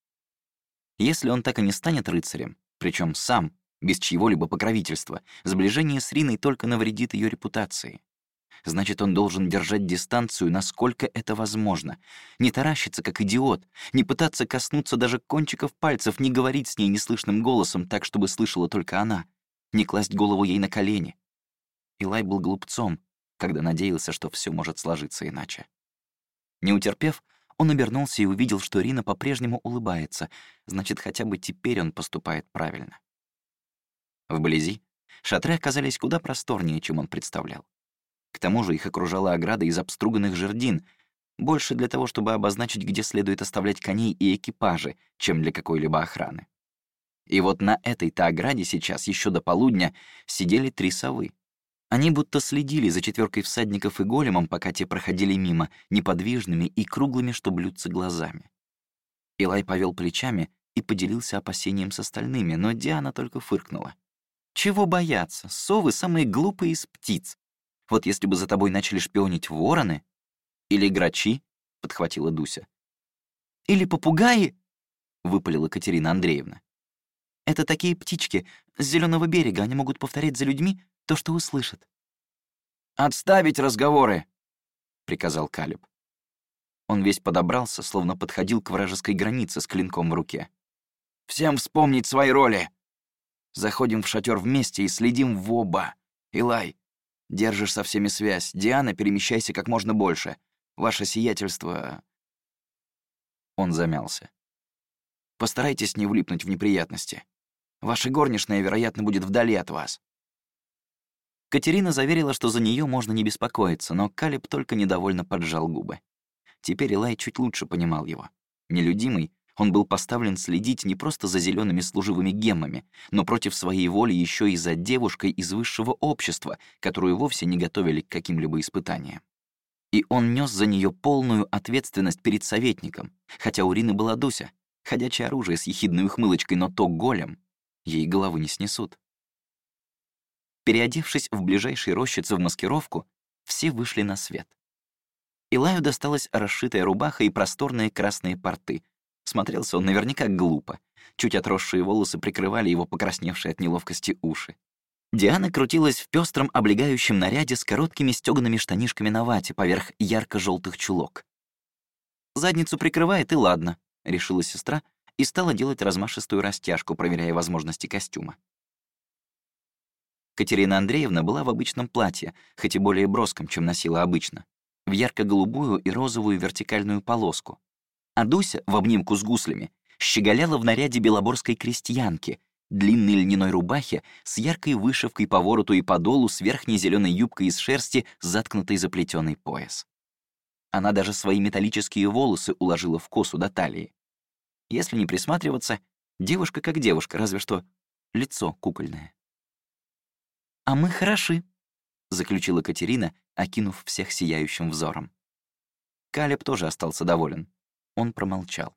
Если он так и не станет рыцарем, причем сам, без чьего-либо покровительства, сближение с Риной только навредит ее репутации. Значит, он должен держать дистанцию, насколько это возможно. Не таращиться, как идиот, не пытаться коснуться даже кончиков пальцев, не говорить с ней неслышным голосом так, чтобы слышала только она, не класть голову ей на колени. Илай был глупцом, когда надеялся, что все может сложиться иначе. Не утерпев, он обернулся и увидел, что Рина по-прежнему улыбается, значит, хотя бы теперь он поступает правильно. Вблизи шатры оказались куда просторнее, чем он представлял. К тому же их окружала ограда из обструганных жердин, больше для того, чтобы обозначить, где следует оставлять коней и экипажи, чем для какой-либо охраны. И вот на этой-то ограде сейчас, еще до полудня, сидели три совы. Они будто следили за четверкой всадников и големом, пока те проходили мимо, неподвижными и круглыми, что блюдца глазами. Илай повел плечами и поделился опасением с остальными, но Диана только фыркнула. «Чего бояться? Совы — самые глупые из птиц. Вот если бы за тобой начали шпионить вороны или грачи, — подхватила Дуся. «Или попугаи?» — выпалила Катерина Андреевна. «Это такие птички с зеленого берега, они могут повторять за людьми то, что услышат». «Отставить разговоры!» — приказал Калиб. Он весь подобрался, словно подходил к вражеской границе с клинком в руке. «Всем вспомнить свои роли! Заходим в шатер вместе и следим в оба. Илай, Держишь со всеми связь. Диана, перемещайся как можно больше. Ваше сиятельство...» Он замялся. «Постарайтесь не влипнуть в неприятности. Ваша горничная, вероятно, будет вдали от вас». Катерина заверила, что за нее можно не беспокоиться, но Калиб только недовольно поджал губы. Теперь Илай чуть лучше понимал его. Нелюдимый, он был поставлен следить не просто за зелеными служивыми геммами, но против своей воли еще и за девушкой из высшего общества, которую вовсе не готовили к каким-либо испытаниям. И он нес за нее полную ответственность перед советником, хотя у Рины была Дуся, ходячее оружие с ехидной ухмылочкой, но то голем, ей головы не снесут. Переодевшись в ближайшей рощице в маскировку, все вышли на свет. Илаю досталась расшитая рубаха и просторные красные порты — Смотрелся он наверняка глупо. Чуть отросшие волосы прикрывали его покрасневшие от неловкости уши. Диана крутилась в пестром облегающем наряде с короткими стёгаными штанишками на вате поверх ярко желтых чулок. «Задницу прикрывает, и ладно», — решила сестра и стала делать размашистую растяжку, проверяя возможности костюма. Катерина Андреевна была в обычном платье, хоть и более броском, чем носила обычно, в ярко-голубую и розовую вертикальную полоску, а Дуся в обнимку с гуслями щеголяла в наряде белоборской крестьянки, длинной льняной рубахе с яркой вышивкой по вороту и подолу с верхней зеленой юбкой из шерсти, заткнутой за плетеный пояс. Она даже свои металлические волосы уложила в косу до талии. Если не присматриваться, девушка как девушка, разве что лицо кукольное. «А мы хороши», — заключила Катерина, окинув всех сияющим взором. Калеб тоже остался доволен. Он промолчал.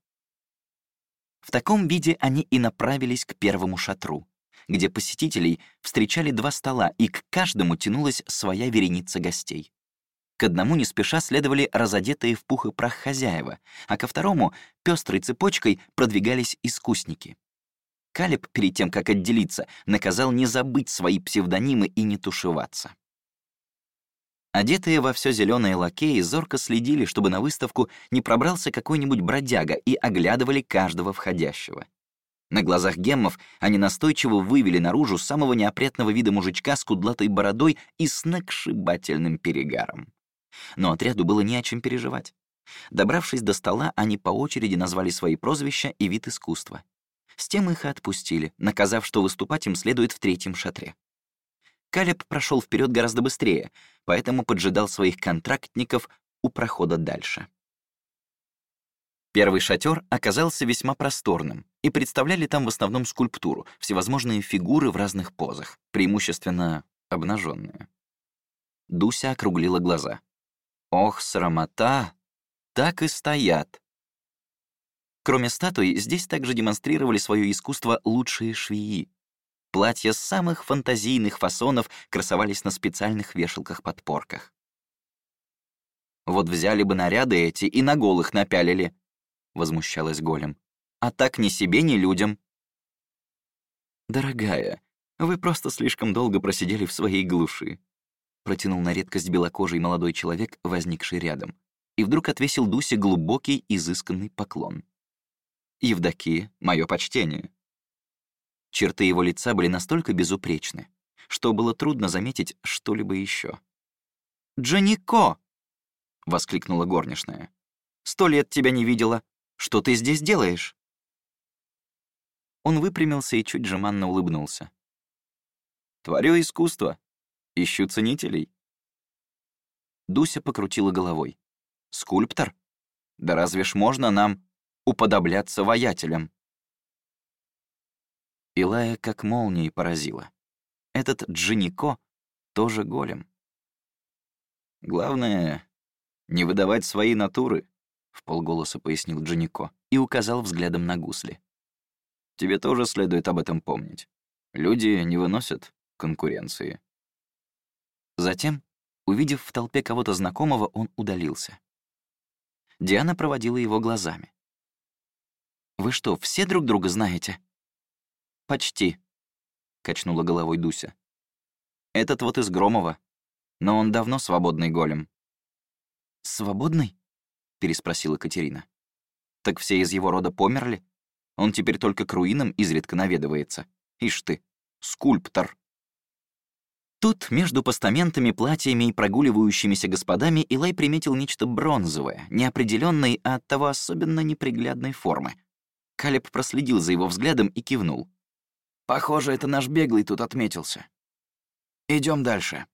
В таком виде они и направились к первому шатру, где посетителей встречали два стола, и к каждому тянулась своя вереница гостей. К одному не спеша следовали разодетые в пух и прах хозяева, а ко второму пестрой цепочкой продвигались искусники. Калиб, перед тем, как отделиться, наказал не забыть свои псевдонимы и не тушеваться. Одетые во все зеленые лакеи зорко следили, чтобы на выставку не пробрался какой-нибудь бродяга и оглядывали каждого входящего. На глазах геммов они настойчиво вывели наружу самого неопрятного вида мужичка с кудлатой бородой и сногсшибательным перегаром. Но отряду было не о чем переживать. Добравшись до стола, они по очереди назвали свои прозвища и вид искусства. С тем их и отпустили, наказав, что выступать им следует в третьем шатре. Калеб прошел вперед гораздо быстрее, поэтому поджидал своих контрактников у прохода дальше. Первый шатер оказался весьма просторным, и представляли там в основном скульптуру, всевозможные фигуры в разных позах, преимущественно обнаженные. Дуся округлила глаза. Ох, срамота! Так и стоят. Кроме статуи, здесь также демонстрировали свое искусство лучшие швеи. Платья самых фантазийных фасонов красовались на специальных вешалках-подпорках. «Вот взяли бы наряды эти и на голых напялили», — возмущалась Голем. «А так ни себе, ни людям». «Дорогая, вы просто слишком долго просидели в своей глуши», протянул на редкость белокожий молодой человек, возникший рядом, и вдруг отвесил Дусе глубокий, изысканный поклон. «Евдокия, мое почтение». Черты его лица были настолько безупречны, что было трудно заметить что-либо еще. «Джанико!» — воскликнула горничная. «Сто лет тебя не видела. Что ты здесь делаешь?» Он выпрямился и чуть жеманно улыбнулся. «Творю искусство», Ищу ценителей». Дуся покрутила головой. «Скульптор? Да разве ж можно нам уподобляться воятелям?» Илая как молнией поразила. Этот Джинико тоже голем. «Главное, не выдавать свои натуры», — в полголоса пояснил Джинико и указал взглядом на гусли. «Тебе тоже следует об этом помнить. Люди не выносят конкуренции». Затем, увидев в толпе кого-то знакомого, он удалился. Диана проводила его глазами. «Вы что, все друг друга знаете?» «Почти», — качнула головой Дуся. «Этот вот из Громова, но он давно свободный голем». «Свободный?» — переспросила Катерина. «Так все из его рода померли? Он теперь только к руинам изредка наведывается. Ишь ты, скульптор!» Тут между постаментами, платьями и прогуливающимися господами Илай приметил нечто бронзовое, неопределенной, а оттого особенно неприглядной формы. Калеб проследил за его взглядом и кивнул. «Похоже, это наш беглый тут отметился. Идем дальше».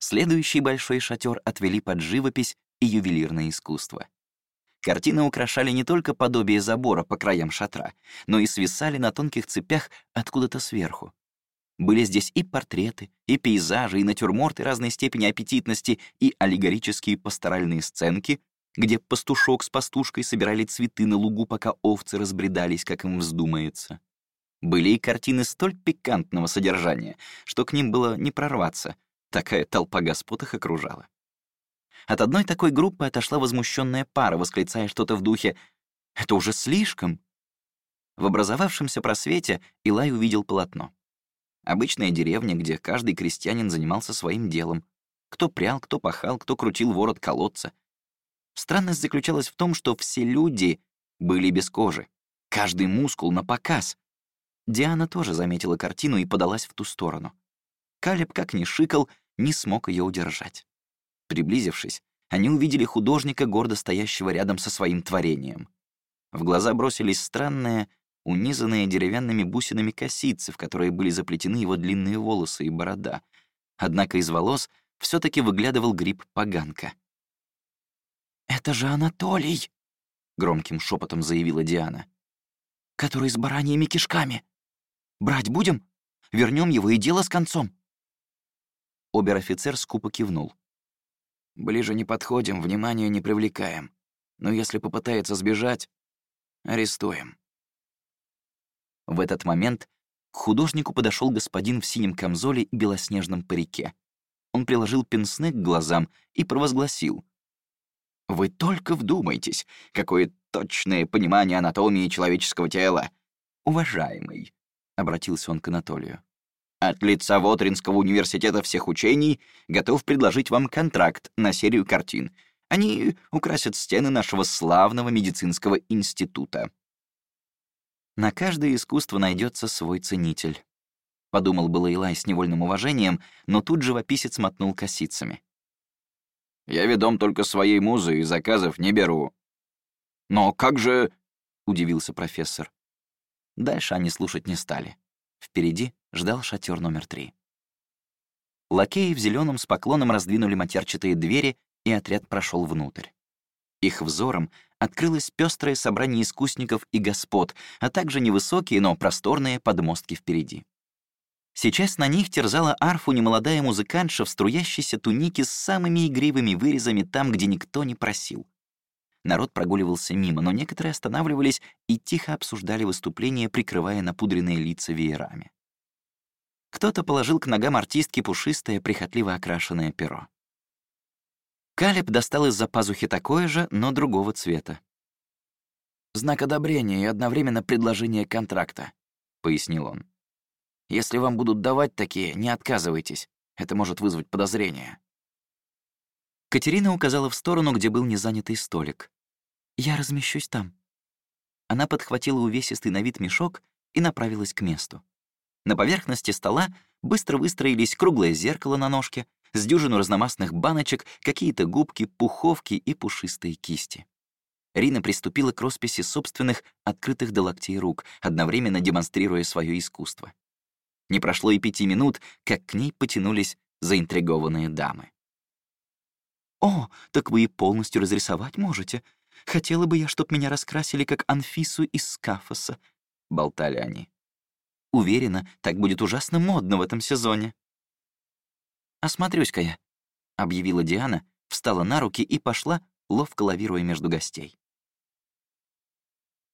Следующий большой шатер отвели под живопись и ювелирное искусство. Картины украшали не только подобие забора по краям шатра, но и свисали на тонких цепях откуда-то сверху. Были здесь и портреты, и пейзажи, и натюрморты разной степени аппетитности, и аллегорические пасторальные сценки, где пастушок с пастушкой собирали цветы на лугу, пока овцы разбредались, как им вздумается. Были и картины столь пикантного содержания, что к ним было не прорваться. Такая толпа господ их окружала. От одной такой группы отошла возмущенная пара, восклицая что-то в духе «Это уже слишком!». В образовавшемся просвете Илай увидел полотно. Обычная деревня, где каждый крестьянин занимался своим делом. Кто прял, кто пахал, кто крутил ворот колодца. Странность заключалась в том, что все люди были без кожи. Каждый мускул на показ. Диана тоже заметила картину и подалась в ту сторону. Калеб, как ни шикал, не смог ее удержать. Приблизившись, они увидели художника, гордо стоящего рядом со своим творением. В глаза бросились странные, унизанные деревянными бусинами косицы, в которые были заплетены его длинные волосы и борода. Однако из волос все таки выглядывал гриб поганка. «Это же Анатолий!» — громким шепотом заявила Диана. «Который с бараньими кишками. Брать будем? Вернем его, и дело с концом». Обер-офицер скупо кивнул. «Ближе не подходим, внимания не привлекаем. Но если попытается сбежать, арестуем». В этот момент к художнику подошел господин в синем камзоле и белоснежном парике. Он приложил пенсне к глазам и провозгласил. «Вы только вдумайтесь, какое точное понимание анатомии человеческого тела! Уважаемый!» — обратился он к Анатолию. «От лица Вотринского университета всех учений готов предложить вам контракт на серию картин. Они украсят стены нашего славного медицинского института. На каждое искусство найдется свой ценитель. Подумал было Илай с невольным уважением, но тут живописец мотнул косицами. «Я ведом только своей музы и заказов не беру». «Но как же...» — удивился профессор. Дальше они слушать не стали. Впереди ждал шатер номер три. Лакеи в зеленом с поклоном раздвинули матерчатые двери, и отряд прошел внутрь. Их взором открылось пестрое собрание искусников и господ, а также невысокие, но просторные подмостки впереди. Сейчас на них терзала арфу немолодая музыкантша в струящейся тунике с самыми игривыми вырезами там, где никто не просил. Народ прогуливался мимо, но некоторые останавливались и тихо обсуждали выступление, прикрывая напудренные лица веерами. Кто-то положил к ногам артистки пушистое, прихотливо окрашенное перо. Калеб достал из-за пазухи такое же, но другого цвета. «Знак одобрения и одновременно предложение контракта», — пояснил он. «Если вам будут давать такие, не отказывайтесь. Это может вызвать подозрения». Катерина указала в сторону, где был незанятый столик. «Я размещусь там». Она подхватила увесистый на вид мешок и направилась к месту. На поверхности стола быстро выстроились круглое зеркало на ножке, с дюжину разномастных баночек, какие-то губки, пуховки и пушистые кисти. Рина приступила к росписи собственных, открытых до локтей рук, одновременно демонстрируя свое искусство. Не прошло и пяти минут, как к ней потянулись заинтригованные дамы. «О, так вы и полностью разрисовать можете. Хотела бы я, чтоб меня раскрасили, как Анфису из Скафоса», — болтали они. «Уверена, так будет ужасно модно в этом сезоне». «Осмотрюсь-ка я», — объявила Диана, встала на руки и пошла, ловко лавируя между гостей.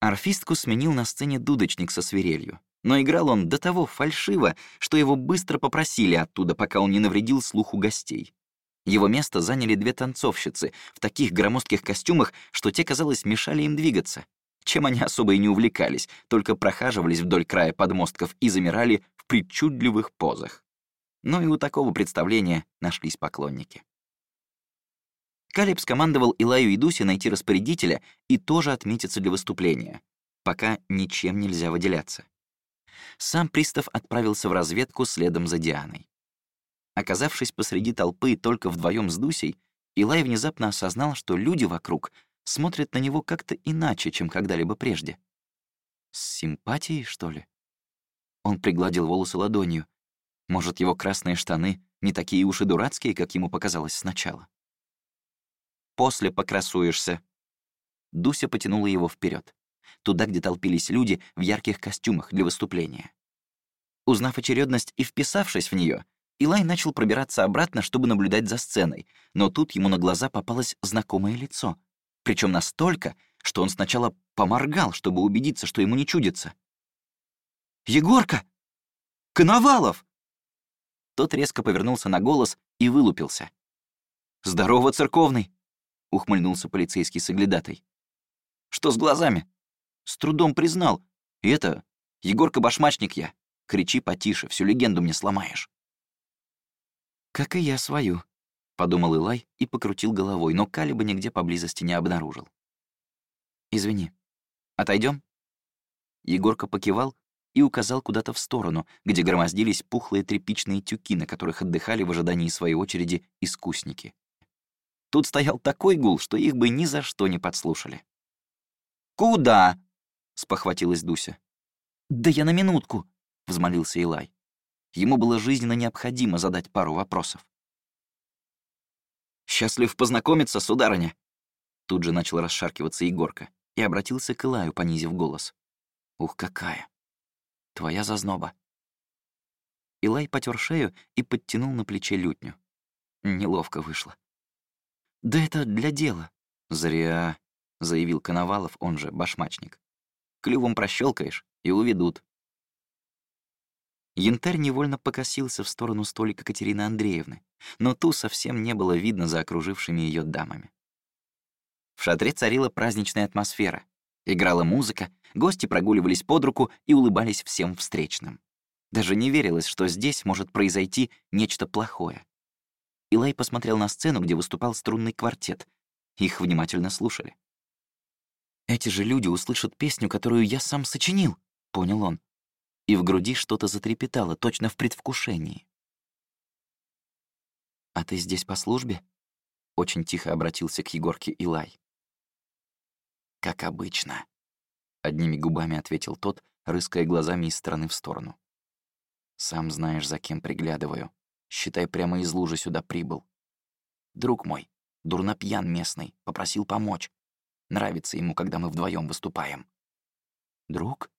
Арфистку сменил на сцене дудочник со свирелью, но играл он до того фальшиво, что его быстро попросили оттуда, пока он не навредил слуху гостей. Его место заняли две танцовщицы в таких громоздких костюмах, что те, казалось, мешали им двигаться. Чем они особо и не увлекались, только прохаживались вдоль края подмостков и замирали в причудливых позах но и у такого представления нашлись поклонники. Калиб скомандовал Илаю и Дусе найти распорядителя и тоже отметиться для выступления, пока ничем нельзя выделяться. Сам пристав отправился в разведку следом за Дианой. Оказавшись посреди толпы только вдвоем с Дусей, Илай внезапно осознал, что люди вокруг смотрят на него как-то иначе, чем когда-либо прежде. С симпатией, что ли? Он пригладил волосы ладонью. Может, его красные штаны не такие уж и дурацкие, как ему показалось сначала. «После покрасуешься». Дуся потянула его вперед, туда, где толпились люди в ярких костюмах для выступления. Узнав очередность и вписавшись в нее, Илай начал пробираться обратно, чтобы наблюдать за сценой, но тут ему на глаза попалось знакомое лицо. Причем настолько, что он сначала поморгал, чтобы убедиться, что ему не чудится. «Егорка! Коновалов!» Тот резко повернулся на голос и вылупился. «Здорово, церковный!» — ухмыльнулся полицейский соглядатой. «Что с глазами?» «С трудом признал. И это... Егорка-башмачник я. Кричи потише, всю легенду мне сломаешь». «Как и я свою», — подумал Илай и покрутил головой, но Калиба нигде поблизости не обнаружил. «Извини. Отойдем? Егорка покивал и указал куда-то в сторону, где громоздились пухлые тряпичные тюки, на которых отдыхали в ожидании своей очереди искусники. Тут стоял такой гул, что их бы ни за что не подслушали. «Куда?» — спохватилась Дуся. «Да я на минутку», — взмолился Илай. Ему было жизненно необходимо задать пару вопросов. «Счастлив познакомиться, сударыня», Тут же начал расшаркиваться Егорка и обратился к Илаю, понизив голос. «Ух, какая! Твоя зазноба!» Илай потер шею и подтянул на плече лютню. Неловко вышло. «Да это для дела». «Зря», — заявил Коновалов, он же башмачник. «Клювом прощелкаешь и уведут». Янтарь невольно покосился в сторону столика Катерины Андреевны, но ту совсем не было видно за окружившими ее дамами. В шатре царила праздничная атмосфера. Играла музыка, гости прогуливались под руку и улыбались всем встречным. Даже не верилось, что здесь может произойти нечто плохое. Илай посмотрел на сцену, где выступал струнный квартет. Их внимательно слушали. «Эти же люди услышат песню, которую я сам сочинил», — понял он. И в груди что-то затрепетало, точно в предвкушении. «А ты здесь по службе?» — очень тихо обратился к Егорке Илай. «Как обычно», — одними губами ответил тот, рыская глазами из стороны в сторону. «Сам знаешь, за кем приглядываю. Считай, прямо из лужи сюда прибыл. Друг мой, дурнопьян местный, попросил помочь. Нравится ему, когда мы вдвоем выступаем». «Друг?»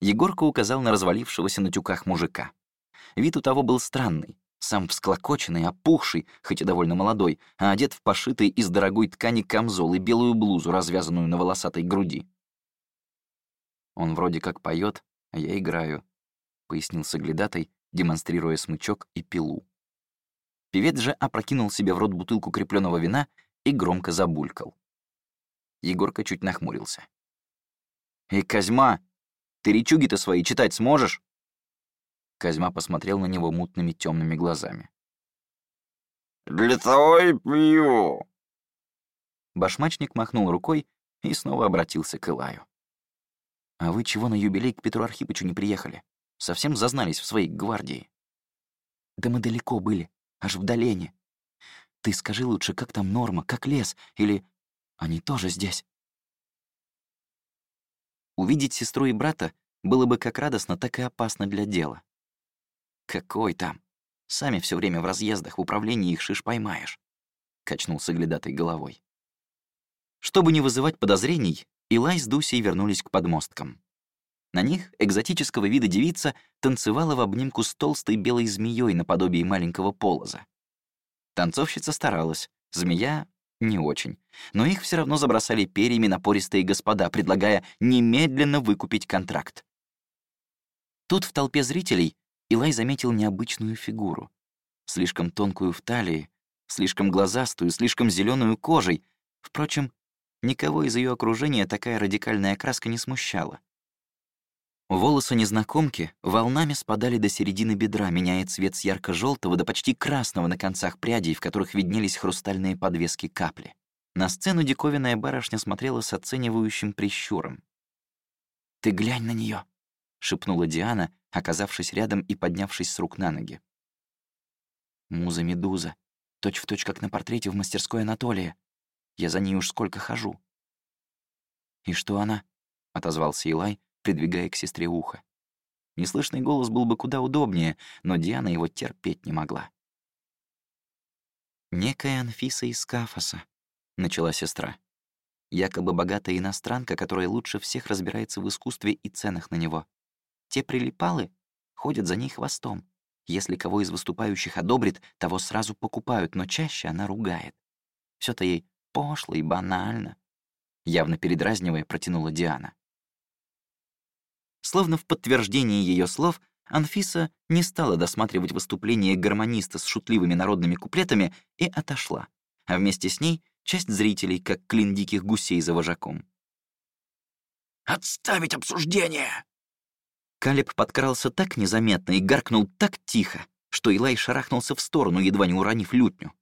Егорка указал на развалившегося на тюках мужика. Вид у того был странный, сам всклокоченный, опухший, хоть и довольно молодой, а одет в пошитый из дорогой ткани камзол и белую блузу, развязанную на волосатой груди. «Он вроде как поет, а я играю», — пояснил соглядатай, демонстрируя смычок и пилу. Певец же опрокинул себе в рот бутылку крепленного вина и громко забулькал. Егорка чуть нахмурился. «Эй, Козьма, ты речуги-то свои читать сможешь?» Козьма посмотрел на него мутными темными глазами. «Для того и пью!» Башмачник махнул рукой и снова обратился к Илаю. «А вы чего на юбилей к Петру Архипычу не приехали? Совсем зазнались в своей гвардии?» «Да мы далеко были, аж в долине. Ты скажи лучше, как там Норма, как лес, или они тоже здесь?» Увидеть сестру и брата было бы как радостно, так и опасно для дела. «Какой там? Сами все время в разъездах, в управлении их шиш поймаешь», — качнул соглядатой головой. Чтобы не вызывать подозрений, Илай с Дусей вернулись к подмосткам. На них экзотического вида девица танцевала в обнимку с толстой белой змеей наподобие маленького полоза. Танцовщица старалась, змея — не очень, но их все равно забросали перьями напористые господа, предлагая немедленно выкупить контракт. Тут в толпе зрителей Илай заметил необычную фигуру. Слишком тонкую в талии, слишком глазастую, слишком зеленую кожей. Впрочем, никого из ее окружения такая радикальная краска не смущала. Волосы незнакомки волнами спадали до середины бедра, меняя цвет с ярко желтого до почти красного на концах прядей, в которых виднелись хрустальные подвески капли. На сцену диковинная барышня смотрела с оценивающим прищуром. «Ты глянь на нее, шепнула Диана, оказавшись рядом и поднявшись с рук на ноги. Муза-медуза, точь-в-точь, как на портрете в мастерской Анатолия. Я за ней уж сколько хожу. «И что она?» — отозвался Илай, придвигая к сестре ухо. Неслышный голос был бы куда удобнее, но Диана его терпеть не могла. «Некая Анфиса из Кафоса», — начала сестра. Якобы богатая иностранка, которая лучше всех разбирается в искусстве и ценах на него. Те прилипалы ходят за ней хвостом. Если кого из выступающих одобрит, того сразу покупают, но чаще она ругает. все то ей пошло и банально. Явно передразнивая, протянула Диана. Словно в подтверждении ее слов, Анфиса не стала досматривать выступление гармониста с шутливыми народными куплетами и отошла, а вместе с ней часть зрителей, как клин диких гусей за вожаком. «Отставить обсуждение!» Калеб подкрался так незаметно и гаркнул так тихо, что Илай шарахнулся в сторону, едва не уронив лютню.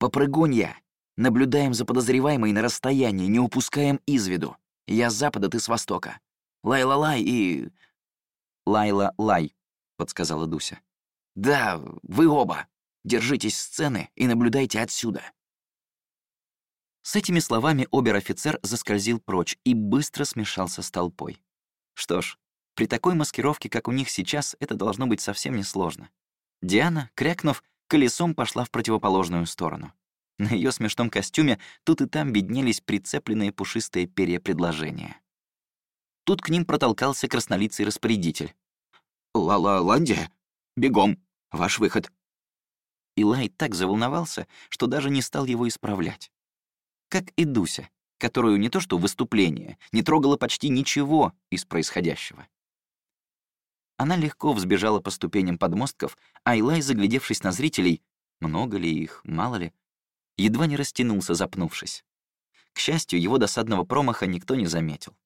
«Попрыгунья! Наблюдаем за подозреваемой на расстоянии, не упускаем из виду. Я с запада, ты с востока. Лай-ла-лай и...» «Лайла-лай», — подсказала Дуся. «Да, вы оба. Держитесь сцены и наблюдайте отсюда». С этими словами обер-офицер заскользил прочь и быстро смешался с толпой. Что ж, при такой маскировке, как у них сейчас, это должно быть совсем несложно. Диана, крякнув, колесом пошла в противоположную сторону. На ее смешном костюме тут и там виднелись прицепленные пушистые перья предложения. Тут к ним протолкался краснолицый распорядитель. «Ла-ла-ландия, бегом, ваш выход». Илай так заволновался, что даже не стал его исправлять. Как и Дуся, которую не то что выступление, не трогало почти ничего из происходящего. Она легко взбежала по ступеням подмостков, а Илай, заглядевшись на зрителей, много ли их, мало ли, едва не растянулся, запнувшись. К счастью, его досадного промаха никто не заметил.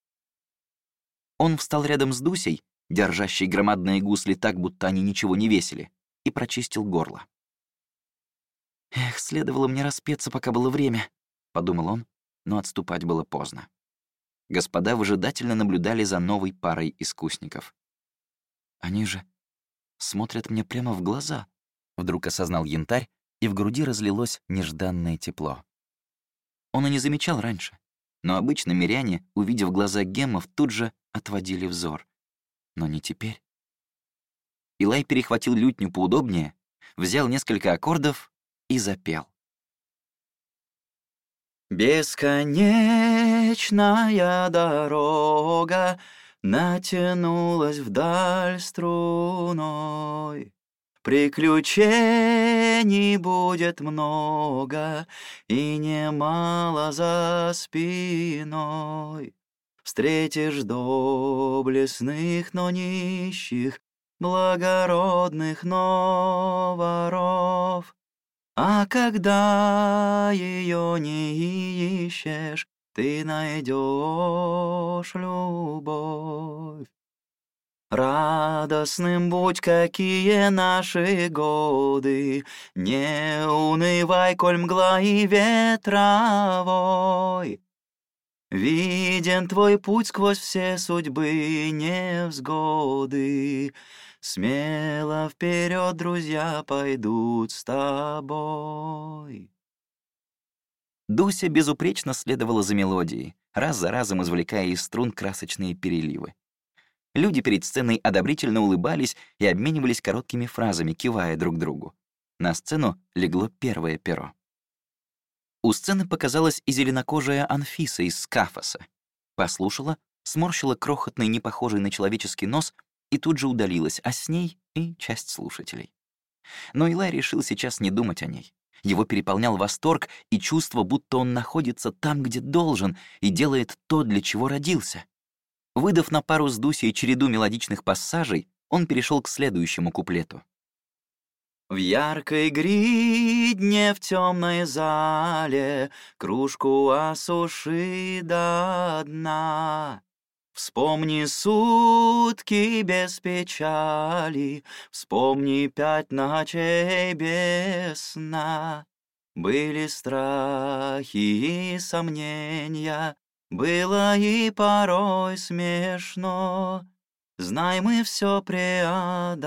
Он встал рядом с Дусей, держащей громадные гусли так, будто они ничего не весили, и прочистил горло. «Эх, следовало мне распеться, пока было время», — подумал он, но отступать было поздно. Господа выжидательно наблюдали за новой парой искусников. «Они же смотрят мне прямо в глаза», — вдруг осознал янтарь, и в груди разлилось нежданное тепло. Он и не замечал раньше, но обычно миряне, увидев глаза геммов, тут же отводили взор. Но не теперь. Илай перехватил лютню поудобнее, взял несколько аккордов и запел. Бесконечная дорога натянулась вдаль струной. Приключений будет много и немало за спиной. Встретишь доблестных, но нищих, благородных, но воров. А когда ее не ищешь, ты найдешь любовь. Радостным будь, какие наши годы, Не унывай, коль мгла и ветровой. Виден твой путь сквозь все судьбы, невзгоды. Смело вперед, друзья, пойдут с тобой. Дуся безупречно следовала за мелодией, раз за разом извлекая из струн красочные переливы. Люди перед сценой одобрительно улыбались и обменивались короткими фразами, кивая друг другу. На сцену легло первое перо. У сцены показалась и зеленокожая Анфиса из Скафоса. Послушала, сморщила крохотный, непохожий на человеческий нос и тут же удалилась, а с ней и часть слушателей. Но Илай решил сейчас не думать о ней. Его переполнял восторг и чувство, будто он находится там, где должен, и делает то, для чего родился. Выдав на пару с Дусей череду мелодичных пассажей, он перешел к следующему куплету. В яркой гридне в темной зале Кружку осуши до дна. Вспомни сутки без печали, Вспомни пять ночей без сна. Были страхи и сомнения, было и порой смешно. Знай, мы все преодолеем,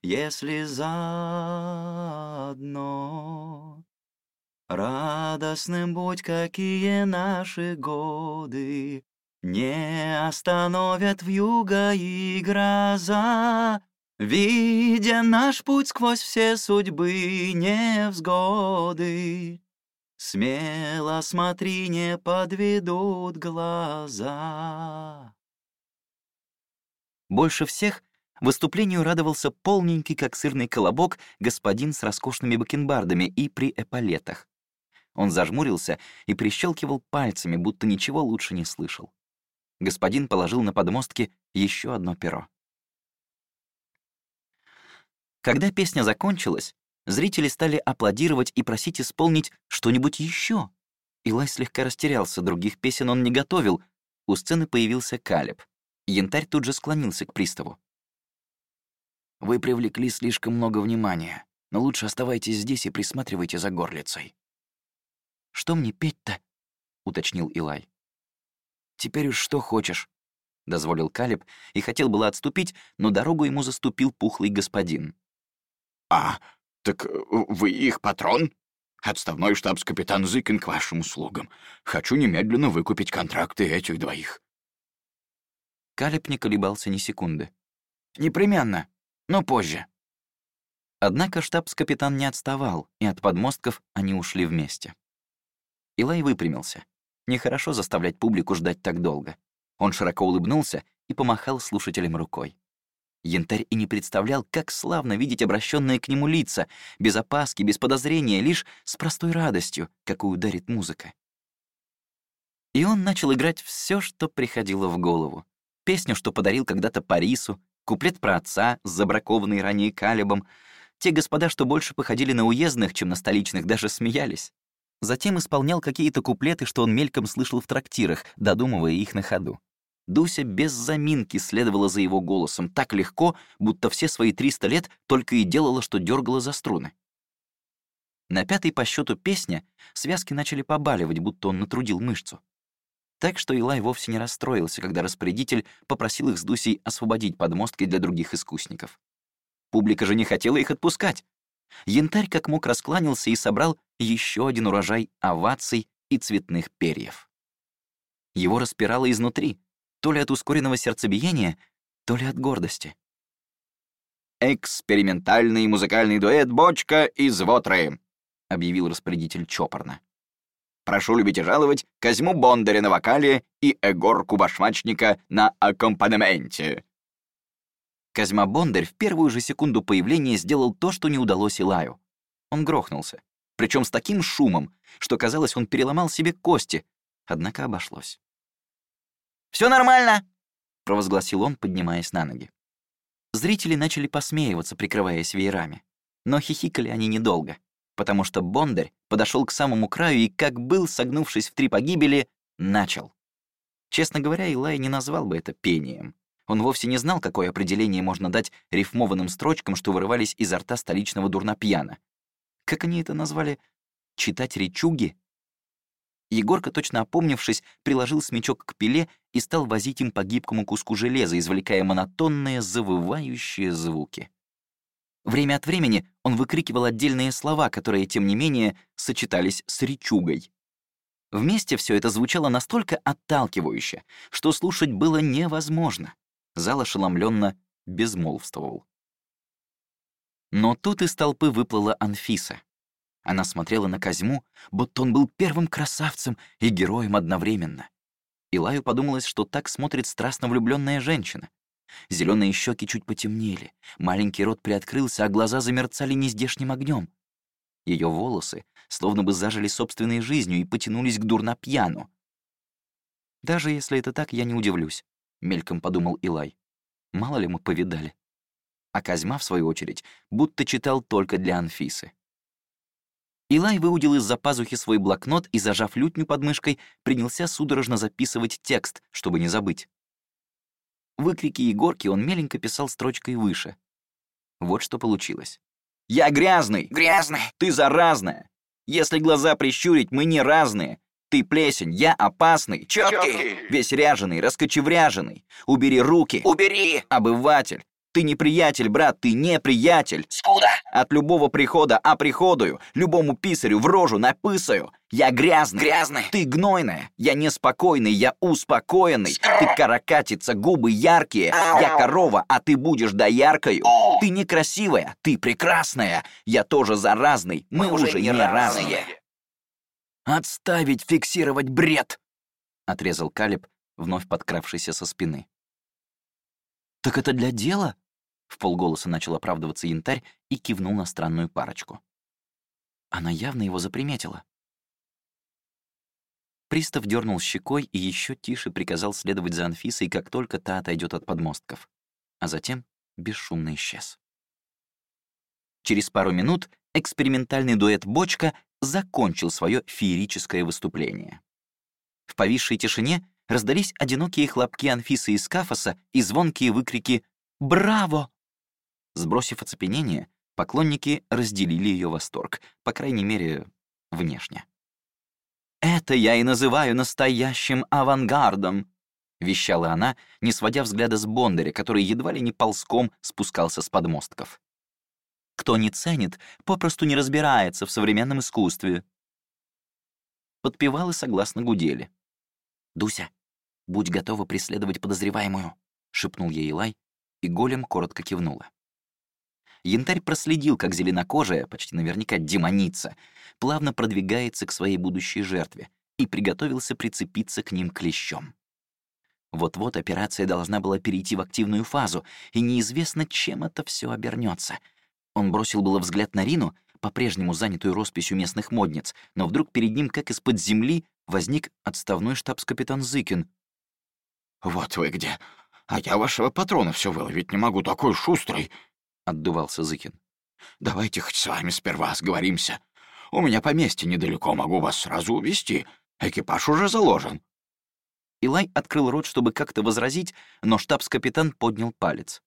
если заодно. Радостным будь, какие наши годы, Не остановят вьюга и гроза. Видя наш путь сквозь все судьбы невзгоды, Смело смотри, не подведут глаза. Больше всех выступлению радовался полненький, как сырный колобок, господин с роскошными бакенбардами и при эполетах. Он зажмурился и прищелкивал пальцами, будто ничего лучше не слышал. Господин положил на подмостке еще одно перо. Когда песня закончилась, Зрители стали аплодировать и просить исполнить что-нибудь еще. Илай слегка растерялся, других песен он не готовил. У сцены появился Калеб. Янтарь тут же склонился к приставу. «Вы привлекли слишком много внимания, но лучше оставайтесь здесь и присматривайте за горлицей». «Что мне петь-то?» — уточнил Илай. «Теперь уж что хочешь», — дозволил Калеб и хотел было отступить, но дорогу ему заступил пухлый господин. «А, «Так э, вы их патрон?» «Отставной штабс-капитан Зыкин к вашим услугам. Хочу немедленно выкупить контракты этих двоих». Калеб не колебался ни секунды. «Непременно, но позже». Однако штабс-капитан не отставал, и от подмостков они ушли вместе. Илай выпрямился. Нехорошо заставлять публику ждать так долго. Он широко улыбнулся и помахал слушателям рукой. Янтарь и не представлял, как славно видеть обращенные к нему лица, без опаски, без подозрения, лишь с простой радостью, какую дарит музыка. И он начал играть все, что приходило в голову. Песню, что подарил когда-то Парису, куплет про отца, забракованный ранее Калибом. Те господа, что больше походили на уездных, чем на столичных, даже смеялись. Затем исполнял какие-то куплеты, что он мельком слышал в трактирах, додумывая их на ходу. Дуся без заминки следовала за его голосом так легко, будто все свои 300 лет только и делала, что дергала за струны. На пятой по счету песня связки начали побаливать, будто он натрудил мышцу. Так что Илай вовсе не расстроился, когда распорядитель попросил их с Дусей освободить подмостки для других искусников. Публика же не хотела их отпускать. Янтарь как мог раскланялся и собрал еще один урожай оваций и цветных перьев. Его распирало изнутри, то ли от ускоренного сердцебиения, то ли от гордости. «Экспериментальный музыкальный дуэт «Бочка из Вотры», — объявил распорядитель чопорно. «Прошу любить и жаловать Козьму Бондаря на вокале и Эгорку Башмачника на аккомпанементе». Козьма Бондарь в первую же секунду появления сделал то, что не удалось Илаю. Он грохнулся, причем с таким шумом, что казалось, он переломал себе кости, однако обошлось. Все нормально!» — провозгласил он, поднимаясь на ноги. Зрители начали посмеиваться, прикрываясь веерами. Но хихикали они недолго, потому что Бондарь подошел к самому краю и, как был, согнувшись в три погибели, начал. Честно говоря, Илай не назвал бы это пением. Он вовсе не знал, какое определение можно дать рифмованным строчкам, что вырывались изо рта столичного дурнопьяна. Как они это назвали? Читать речуги? Егорка, точно опомнившись, приложил смечок к пиле и стал возить им по гибкому куску железа, извлекая монотонные завывающие звуки. Время от времени он выкрикивал отдельные слова, которые, тем не менее, сочетались с речугой. Вместе все это звучало настолько отталкивающе, что слушать было невозможно. Зал ошеломленно безмолвствовал. Но тут из толпы выплыла Анфиса. Она смотрела на Козьму, будто он был первым красавцем и героем одновременно. Илаю подумалось, что так смотрит страстно влюбленная женщина. Зеленые щеки чуть потемнели, маленький рот приоткрылся, а глаза замерцали нездешним огнем. Ее волосы словно бы зажили собственной жизнью и потянулись к дурнопьяну. «Даже если это так, я не удивлюсь», — мельком подумал Илай. «Мало ли мы повидали». А Козьма, в свою очередь, будто читал только для Анфисы. Илай выудил из-за пазухи свой блокнот и, зажав лютню под мышкой, принялся судорожно записывать текст, чтобы не забыть. Выкрики Егорки он меленько писал строчкой выше. Вот что получилось. «Я грязный! Грязный! Ты заразная! Если глаза прищурить, мы не разные! Ты плесень, я опасный! Чёткий! Весь ряженый, раскочевряженый! Убери руки! Убери! Обыватель! Ты не приятель, брат, ты не приятель. Скуда? От любого прихода оприходую, любому писарю в рожу напысаю. Я грязный. Грязный. Ты гнойная. Я неспокойный, я успокоенный. Скр... Ты каракатица, губы яркие. Ау. Я корова, а ты будешь дояркою. О. Ты некрасивая, ты прекрасная. Я тоже заразный, мы, Мы уже не разные. Отставить фиксировать бред! Отрезал Калиб, вновь подкравшийся со спины. «Так это для дела?» В полголоса начал оправдываться янтарь и кивнул на странную парочку. Она явно его заприметила. Пристав дернул щекой и еще тише приказал следовать за Анфисой, как только та отойдет от подмостков, а затем бесшумно исчез. Через пару минут экспериментальный дуэт «Бочка» закончил свое феерическое выступление. В повисшей тишине раздались одинокие хлопки Анфисы из Кафоса и звонкие выкрики «Браво!». Сбросив оцепенение, поклонники разделили ее восторг, по крайней мере, внешне. «Это я и называю настоящим авангардом», — вещала она, не сводя взгляда с Бондаря, который едва ли не ползком спускался с подмостков. «Кто не ценит, попросту не разбирается в современном искусстве». Подпевалы согласно гудели. «Дуся, будь готова преследовать подозреваемую», — шепнул ей Илай, и голем коротко кивнула. Янтарь проследил, как зеленокожая, почти наверняка демоница, плавно продвигается к своей будущей жертве и приготовился прицепиться к ним клещом. Вот-вот операция должна была перейти в активную фазу, и неизвестно, чем это все обернется. Он бросил было взгляд на Рину, по-прежнему занятую росписью местных модниц, но вдруг перед ним, как из-под земли, возник отставной штабс-капитан Зыкин. «Вот вы где! А я вашего патрона все выловить не могу, такой шустрый!» — отдувался Зыкин. «Давайте хоть с вами сперва сговоримся. У меня поместье недалеко, могу вас сразу увезти. Экипаж уже заложен». Илай открыл рот, чтобы как-то возразить, но штабс-капитан поднял палец.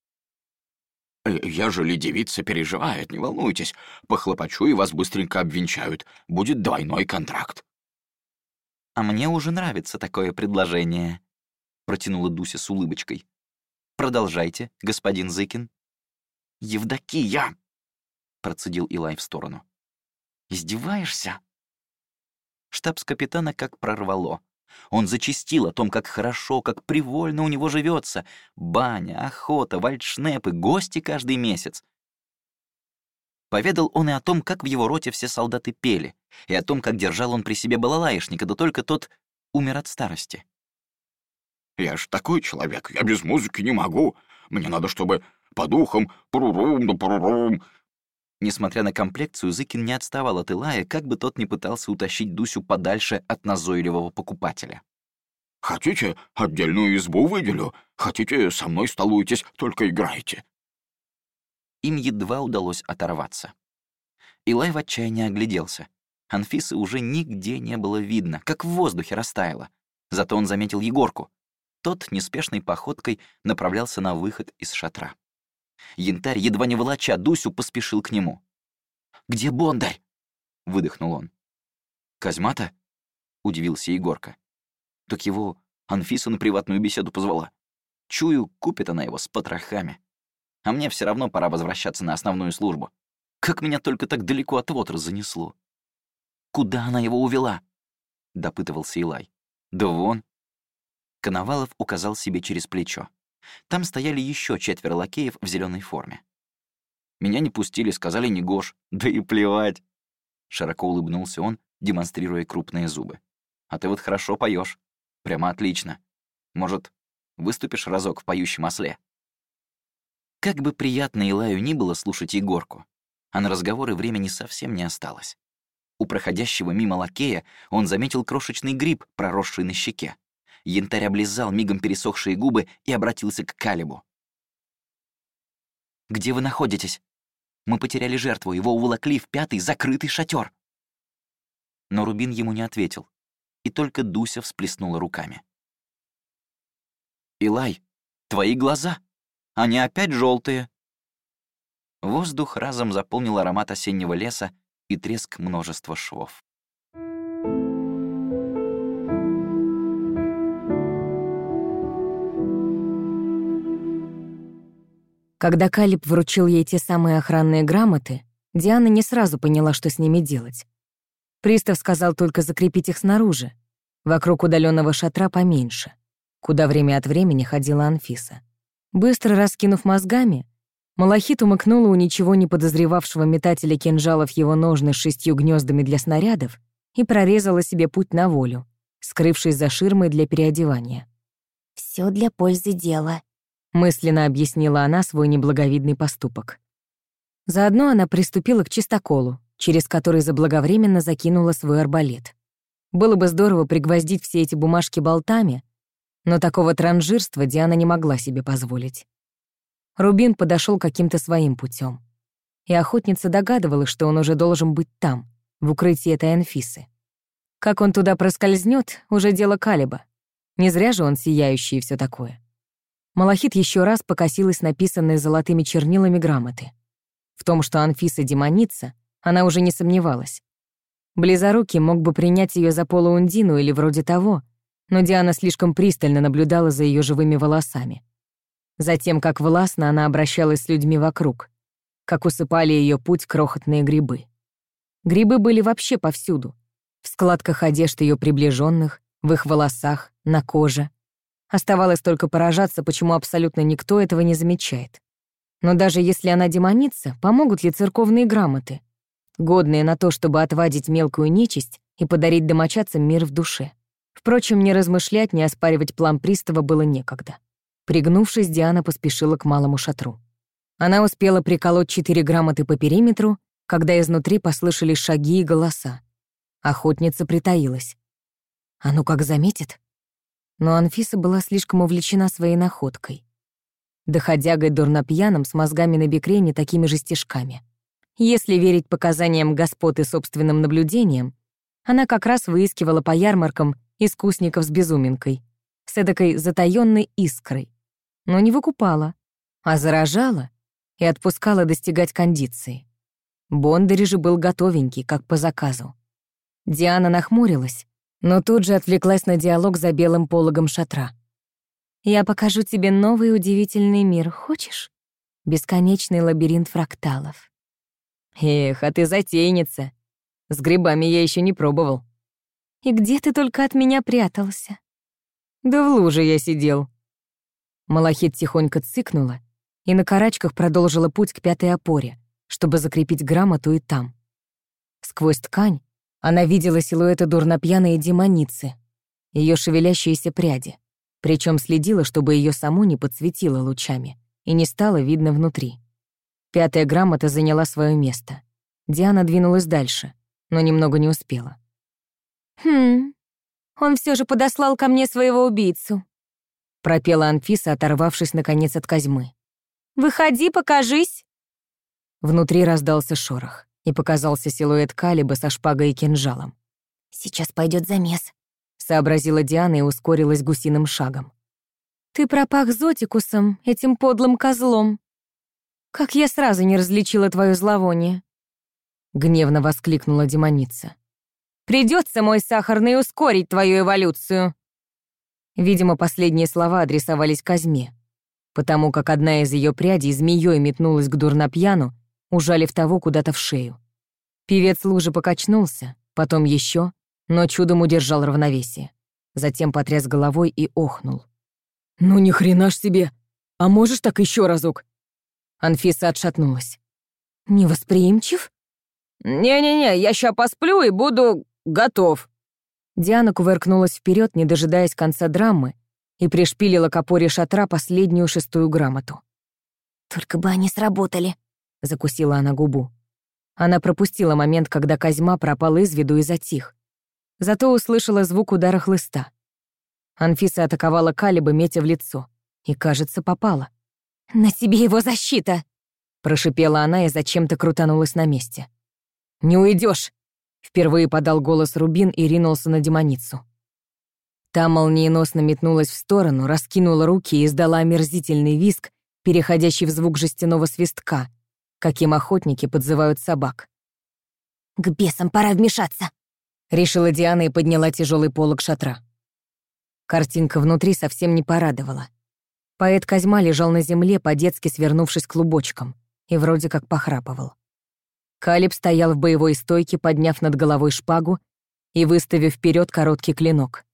Э, «Ежели девица переживает, не волнуйтесь. Похлопочу, и вас быстренько обвенчают. Будет двойной контракт». «А мне уже нравится такое предложение», — протянула Дуся с улыбочкой. «Продолжайте, господин Зыкин». «Евдокия!» — процедил Илай в сторону. «Издеваешься?» Штабс-капитана как прорвало. Он зачастил о том, как хорошо, как привольно у него живется. Баня, охота, вальдшнепы, гости каждый месяц. Поведал он и о том, как в его роте все солдаты пели, и о том, как держал он при себе балалаишника, да только тот умер от старости. «Я ж такой человек, я без музыки не могу. Мне надо, чтобы по духам парурум да парурум». Несмотря на комплекцию, Зыкин не отставал от Илая, как бы тот ни пытался утащить Дусю подальше от назойливого покупателя. «Хотите, отдельную избу выделю? Хотите, со мной столуйтесь, только играйте». Им едва удалось оторваться. Илай в отчаянии огляделся. Анфисы уже нигде не было видно, как в воздухе растаяла. Зато он заметил Егорку. Тот неспешной походкой направлялся на выход из шатра. Янтарь, едва не волоча Дусю, поспешил к нему. «Где Бондарь?» — выдохнул он. «Козьма-то?» — удивился Егорка. «Так его Анфиса на приватную беседу позвала. Чую, купит она его с потрохами. А мне все равно пора возвращаться на основную службу. Как меня только так далеко от Вотра занесло. Куда она его увела? Допытывался Илай. Да вон. Коновалов указал себе через плечо. Там стояли еще четверо лакеев в зеленой форме. Меня не пустили, сказали не Гош. Да и плевать. Широко улыбнулся он, демонстрируя крупные зубы. А ты вот хорошо поешь. Прямо отлично. Может, выступишь разок в поющем осле? Как бы приятно Илаю ни было слушать Егорку, а на разговоры времени совсем не осталось. У проходящего мимо лакея он заметил крошечный гриб, проросший на щеке. Янтарь облизал мигом пересохшие губы и обратился к Калибу. «Где вы находитесь? Мы потеряли жертву, его уволокли в пятый закрытый шатер. Но Рубин ему не ответил, и только Дуся всплеснула руками. «Илай, твои глаза!» Они опять желтые. Воздух разом заполнил аромат осеннего леса и треск множества швов. Когда Калиб вручил ей те самые охранные грамоты, Диана не сразу поняла, что с ними делать. Пристав сказал только закрепить их снаружи, вокруг удаленного шатра поменьше, куда время от времени ходила Анфиса. Быстро раскинув мозгами, Малахит умыкнула у ничего не подозревавшего метателя кинжалов его ножны с шестью гнездами для снарядов и прорезала себе путь на волю, скрывшись за ширмой для переодевания. Все для пользы дела», — мысленно объяснила она свой неблаговидный поступок. Заодно она приступила к чистоколу, через который заблаговременно закинула свой арбалет. Было бы здорово пригвоздить все эти бумажки болтами, но такого транжирства Диана не могла себе позволить. Рубин подошел каким-то своим путем, И охотница догадывалась, что он уже должен быть там, в укрытии этой Анфисы. Как он туда проскользнет, уже дело Калиба. Не зря же он сияющий и все такое. Малахит еще раз покосилась написанные золотыми чернилами грамоты. В том, что Анфиса демоница, она уже не сомневалась. Близорукий мог бы принять ее за полуундину или вроде того, но Диана слишком пристально наблюдала за ее живыми волосами. Затем, как властно она обращалась с людьми вокруг, как усыпали ее путь крохотные грибы. Грибы были вообще повсюду. В складках одежд ее приближенных, в их волосах, на коже. Оставалось только поражаться, почему абсолютно никто этого не замечает. Но даже если она демоница, помогут ли церковные грамоты, годные на то, чтобы отвадить мелкую нечисть и подарить домочадцам мир в душе? Впрочем, ни размышлять, ни оспаривать план пристава было некогда. Пригнувшись, Диана поспешила к малому шатру. Она успела приколоть четыре грамоты по периметру, когда изнутри послышались шаги и голоса. Охотница притаилась. А ну как заметит? Но Анфиса была слишком увлечена своей находкой. Доходягой дурнопьяным с мозгами на бекре не такими же стежками. Если верить показаниям господ и собственным наблюдениям, она как раз выискивала по ярмаркам искусников с безуминкой, с эдакой затаённой искрой. Но не выкупала, а заражала и отпускала достигать кондиции. Бондарь же был готовенький, как по заказу. Диана нахмурилась, но тут же отвлеклась на диалог за белым пологом шатра. «Я покажу тебе новый удивительный мир, хочешь? Бесконечный лабиринт фракталов». «Эх, а ты затейница. С грибами я еще не пробовал». «И где ты только от меня прятался?» «Да в луже я сидел». Малахит тихонько цыкнула и на карачках продолжила путь к пятой опоре, чтобы закрепить грамоту и там. Сквозь ткань она видела силуэты дурнопьяной демоницы, ее шевелящиеся пряди, причем следила, чтобы ее саму не подсветило лучами и не стало видно внутри. Пятая грамота заняла свое место. Диана двинулась дальше, но немного не успела. «Хм, он все же подослал ко мне своего убийцу», пропела Анфиса, оторвавшись наконец от Козьмы. «Выходи, покажись!» Внутри раздался шорох и показался силуэт Калиба со шпагой и кинжалом. «Сейчас пойдет замес», — сообразила Диана и ускорилась гусиным шагом. «Ты пропах Зотикусом, этим подлым козлом. Как я сразу не различила твое зловоние!» Гневно воскликнула демоница. Придется, мой сахарный, ускорить твою эволюцию!» Видимо, последние слова адресовались Казьме, потому как одна из ее прядей змеей метнулась к дурнопьяну ужалив того куда-то в шею. Певец лужи покачнулся, потом еще, но чудом удержал равновесие. Затем потряс головой и охнул. «Ну ни хрена ж себе! А можешь так еще разок?» Анфиса отшатнулась. «Невосприимчив?» «Не-не-не, я ща посплю и буду готов». Диана кувыркнулась вперед, не дожидаясь конца драмы, и пришпилила к опоре шатра последнюю шестую грамоту. «Только бы они сработали», — закусила она губу. Она пропустила момент, когда Козьма пропал из виду и затих. Зато услышала звук удара хлыста. Анфиса атаковала Калиба, метя в лицо. И, кажется, попала. «На тебе его защита!» Прошипела она и зачем-то крутанулась на месте. «Не уйдешь! Впервые подал голос Рубин и ринулся на демоницу. Та молниеносно метнулась в сторону, раскинула руки и издала омерзительный виск, переходящий в звук жестяного свистка, каким охотники подзывают собак. «К бесам пора вмешаться!» — решила Диана и подняла тяжелый полог шатра. Картинка внутри совсем не порадовала. Поэт Козьма лежал на земле, по-детски свернувшись клубочком, и вроде как похрапывал. Калиб стоял в боевой стойке, подняв над головой шпагу и выставив вперед короткий клинок.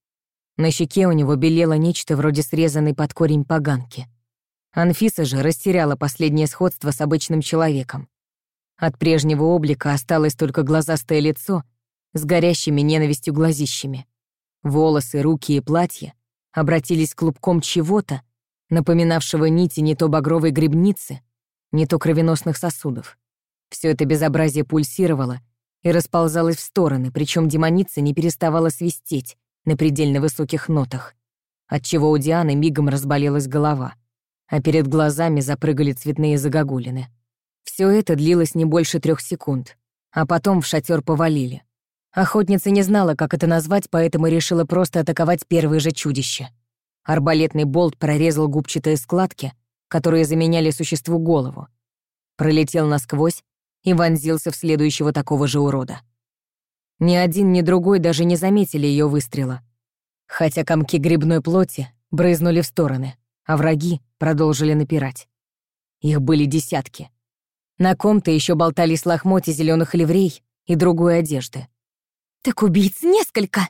На щеке у него белело нечто вроде срезанной под корень поганки. Анфиса же растеряла последнее сходство с обычным человеком. От прежнего облика осталось только глазастое лицо с горящими ненавистью глазищами. Волосы, руки и платье обратились клубком чего-то, напоминавшего нити не то багровой грибницы, не то кровеносных сосудов. Все это безобразие пульсировало и расползалось в стороны, причем демоница не переставала свистеть на предельно высоких нотах, отчего у Дианы мигом разболелась голова — а перед глазами запрыгали цветные загогулины. Все это длилось не больше трех секунд, а потом в шатер повалили. Охотница не знала, как это назвать, поэтому решила просто атаковать первое же чудище. Арбалетный болт прорезал губчатые складки, которые заменяли существу голову, пролетел насквозь и вонзился в следующего такого же урода. Ни один, ни другой даже не заметили ее выстрела, хотя комки грибной плоти брызнули в стороны а враги продолжили напирать. Их были десятки. На ком-то еще болтались лохмотья зеленых ливрей и другой одежды. «Так убийц несколько!»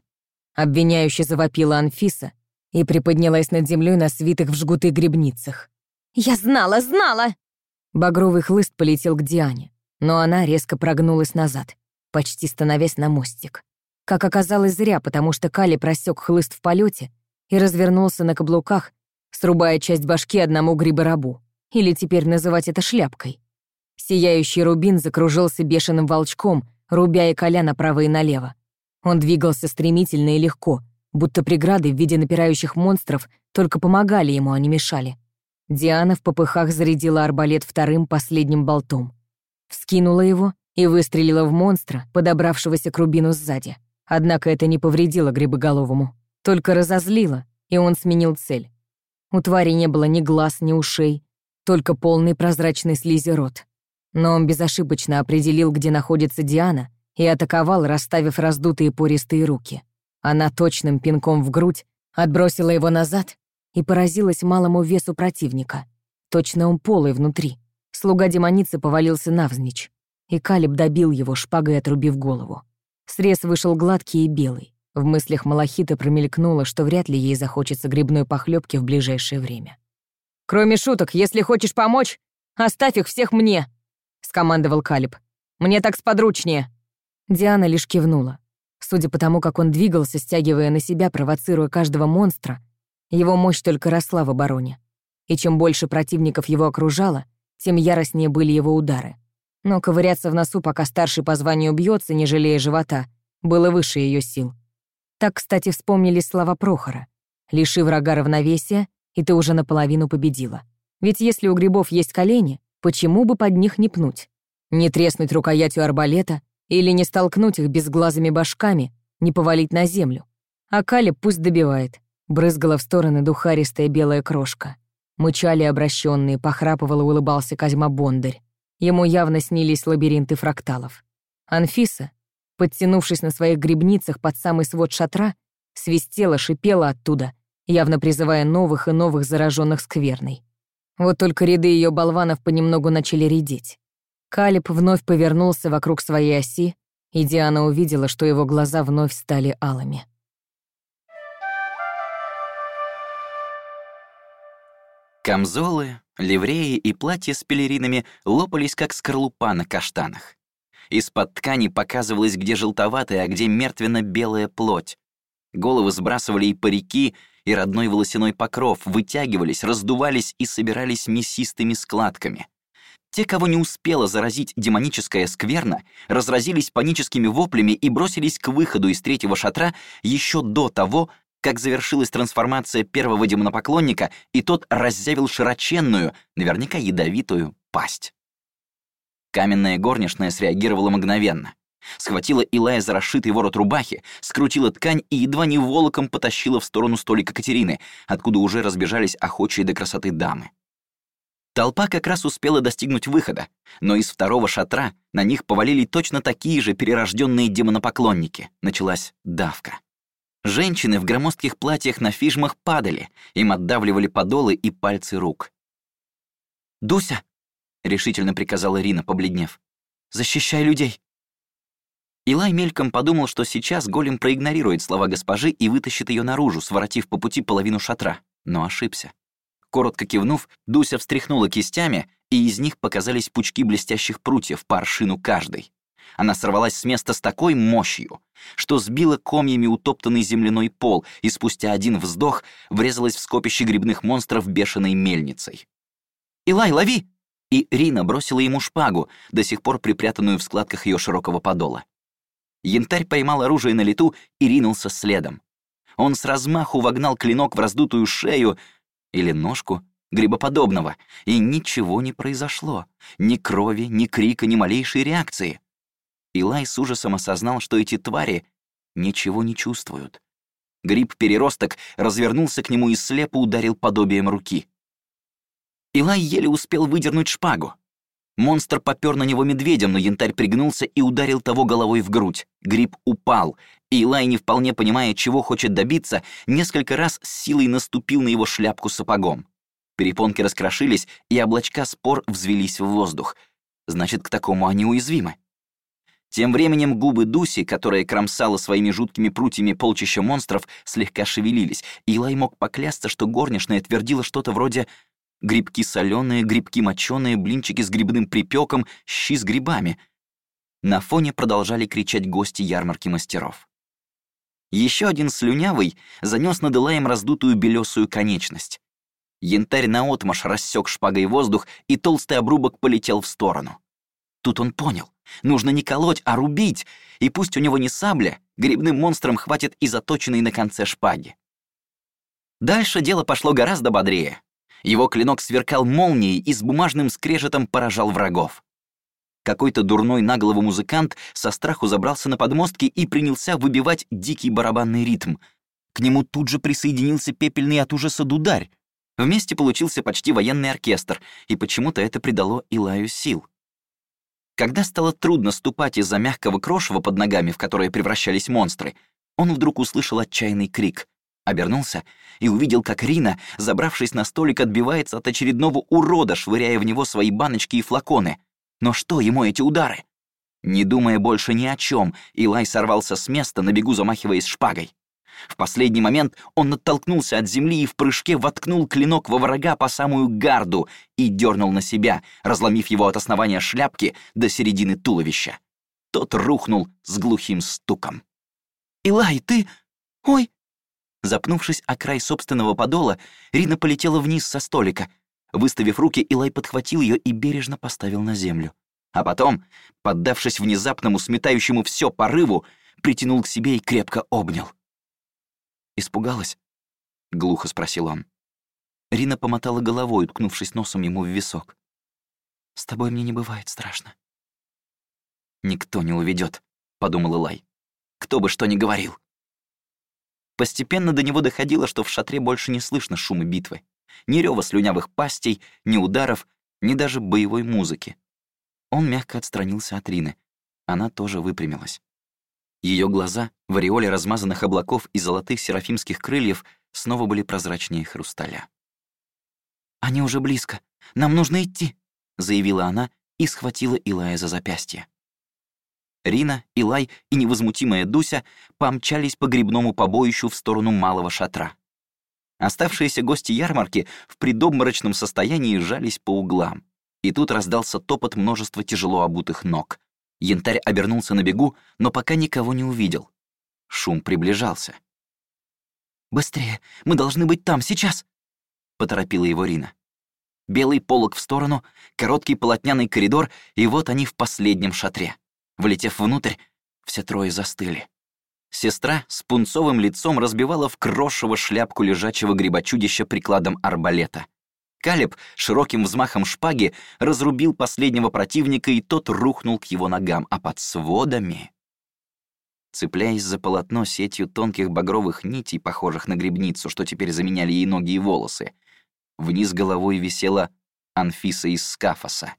Обвиняюще завопила Анфиса и приподнялась над землей на свитых в жгуты грибницах. «Я знала, знала!» Багровый хлыст полетел к Диане, но она резко прогнулась назад, почти становясь на мостик. Как оказалось, зря, потому что Кали просек хлыст в полете и развернулся на каблуках, срубая часть башки одному гриборабу, или теперь называть это шляпкой. Сияющий рубин закружился бешеным волчком, рубя и коля направо и налево. Он двигался стремительно и легко, будто преграды в виде напирающих монстров только помогали ему, а не мешали. Диана в попыхах зарядила арбалет вторым последним болтом. Вскинула его и выстрелила в монстра, подобравшегося к рубину сзади. Однако это не повредило Грибоголовому, только разозлило, и он сменил цель. У твари не было ни глаз, ни ушей, только полный прозрачный слизи рот. Но он безошибочно определил, где находится Диана, и атаковал, расставив раздутые пористые руки. Она точным пинком в грудь отбросила его назад и поразилась малому весу противника. Точно он полый внутри. Слуга демоницы повалился навзничь, и Калиб добил его, шпагой отрубив голову. Срез вышел гладкий и белый. В мыслях Малахита промелькнуло, что вряд ли ей захочется грибной похлебки в ближайшее время. «Кроме шуток, если хочешь помочь, оставь их всех мне!» — скомандовал Калиб. «Мне так сподручнее!» Диана лишь кивнула. Судя по тому, как он двигался, стягивая на себя, провоцируя каждого монстра, его мощь только росла в обороне. И чем больше противников его окружало, тем яростнее были его удары. Но ковыряться в носу, пока старший по званию бьется, не жалея живота, было выше ее сил. Так, кстати, вспомнили слова Прохора. «Лиши врага равновесия, и ты уже наполовину победила. Ведь если у грибов есть колени, почему бы под них не пнуть? Не треснуть рукоятью арбалета или не столкнуть их безглазыми башками, не повалить на землю. А Кали пусть добивает. Брызгала в стороны духаристая белая крошка. Мычали обращенные, похрапывал и улыбался Козьма Бондарь. Ему явно снились лабиринты фракталов. Анфиса, подтянувшись на своих грибницах под самый свод шатра, свистела, шипела оттуда, явно призывая новых и новых зараженных скверной. Вот только ряды ее болванов понемногу начали редеть. Калиб вновь повернулся вокруг своей оси, и Диана увидела, что его глаза вновь стали алыми. Камзолы, ливреи и платья с пелеринами лопались, как скорлупа на каштанах. Из-под ткани показывалось, где желтоватая, а где мертвенно-белая плоть. Головы сбрасывали и парики, и родной волосяной покров, вытягивались, раздувались и собирались мясистыми складками. Те, кого не успела заразить демоническая скверна, разразились паническими воплями и бросились к выходу из третьего шатра еще до того, как завершилась трансформация первого демонопоклонника, и тот раззявил широченную, наверняка ядовитую, пасть. Каменная горничная среагировала мгновенно. Схватила Илая за расшитый ворот рубахи, скрутила ткань и едва не волоком потащила в сторону столика Катерины, откуда уже разбежались охочие до красоты дамы. Толпа как раз успела достигнуть выхода, но из второго шатра на них повалили точно такие же перерожденные демонопоклонники. Началась давка. Женщины в громоздких платьях на фижмах падали, им отдавливали подолы и пальцы рук. «Дуся!» — решительно приказала Ирина, побледнев. «Защищай людей!» Илай мельком подумал, что сейчас голем проигнорирует слова госпожи и вытащит ее наружу, своротив по пути половину шатра, но ошибся. Коротко кивнув, Дуся встряхнула кистями, и из них показались пучки блестящих прутьев по аршину каждой. Она сорвалась с места с такой мощью, что сбила комьями утоптанный земляной пол и спустя один вздох врезалась в скопище грибных монстров бешеной мельницей. «Илай, лови!» И Рина бросила ему шпагу, до сих пор припрятанную в складках ее широкого подола. Янтарь поймал оружие на лету и ринулся следом. Он с размаху вогнал клинок в раздутую шею, или ножку грибоподобного, и ничего не произошло. Ни крови, ни крика, ни малейшей реакции. Илай с ужасом осознал, что эти твари ничего не чувствуют. Гриб-переросток развернулся к нему и слепо ударил подобием руки. Илай еле успел выдернуть шпагу. Монстр попер на него медведем, но янтарь пригнулся и ударил того головой в грудь. Гриб упал, и Илай, не вполне понимая, чего хочет добиться, несколько раз с силой наступил на его шляпку сапогом. Перепонки раскрошились, и облачка спор взвелись в воздух. Значит, к такому они уязвимы. Тем временем губы Дуси, которая кромсала своими жуткими прутьями полчища монстров, слегка шевелились, и Илай мог поклясться, что горничная твердила что-то вроде Грибки соленые, грибки моченые, блинчики с грибным припеком, щи с грибами. На фоне продолжали кричать гости ярмарки мастеров. Еще один слюнявый занес над Илаем раздутую белесую конечность. Янтарь наотмашь рассек шпагой воздух, и толстый обрубок полетел в сторону. Тут он понял. Нужно не колоть, а рубить, и пусть у него не сабля, грибным монстрам хватит и заточенной на конце шпаги. Дальше дело пошло гораздо бодрее. Его клинок сверкал молнией и с бумажным скрежетом поражал врагов. Какой-то дурной наглого музыкант со страху забрался на подмостки и принялся выбивать дикий барабанный ритм. К нему тут же присоединился пепельный от ужаса дударь. Вместе получился почти военный оркестр, и почему-то это придало Илаю сил. Когда стало трудно ступать из-за мягкого крошева под ногами, в которое превращались монстры, он вдруг услышал отчаянный крик. Обернулся и увидел, как Рина, забравшись на столик, отбивается от очередного урода, швыряя в него свои баночки и флаконы. Но что ему эти удары? Не думая больше ни о чем, Илай сорвался с места, на бегу замахиваясь шпагой. В последний момент он оттолкнулся от земли и в прыжке воткнул клинок во врага по самую гарду и дернул на себя, разломив его от основания шляпки до середины туловища. Тот рухнул с глухим стуком. «Илай, ты... Ой!» Запнувшись о край собственного подола, Рина полетела вниз со столика. Выставив руки, Илай подхватил ее и бережно поставил на землю. А потом, поддавшись внезапному, сметающему все порыву, притянул к себе и крепко обнял. «Испугалась?» — глухо спросил он. Рина помотала головой, уткнувшись носом ему в висок. «С тобой мне не бывает страшно». «Никто не уведет, подумал Илай. «Кто бы что ни говорил». Постепенно до него доходило, что в шатре больше не слышно шума битвы. Ни рёва слюнявых пастей, ни ударов, ни даже боевой музыки. Он мягко отстранился от Рины. Она тоже выпрямилась. Ее глаза, в ореоле размазанных облаков и золотых серафимских крыльев, снова были прозрачнее хрусталя. «Они уже близко. Нам нужно идти», — заявила она и схватила Илая за запястье. Рина, Илай и невозмутимая Дуся помчались по грибному побоищу в сторону малого шатра. Оставшиеся гости ярмарки в предобморочном состоянии сжались по углам. И тут раздался топот множества тяжело обутых ног. Янтарь обернулся на бегу, но пока никого не увидел. Шум приближался. «Быстрее! Мы должны быть там, сейчас!» — поторопила его Рина. Белый полог в сторону, короткий полотняный коридор, и вот они в последнем шатре. Влетев внутрь, все трое застыли. Сестра с пунцовым лицом разбивала в крошево шляпку лежачего грибочудища прикладом арбалета. Калеб широким взмахом шпаги разрубил последнего противника, и тот рухнул к его ногам, а под сводами... Цепляясь за полотно сетью тонких багровых нитей, похожих на грибницу, что теперь заменяли ей ноги и волосы, вниз головой висела Анфиса из Скафоса.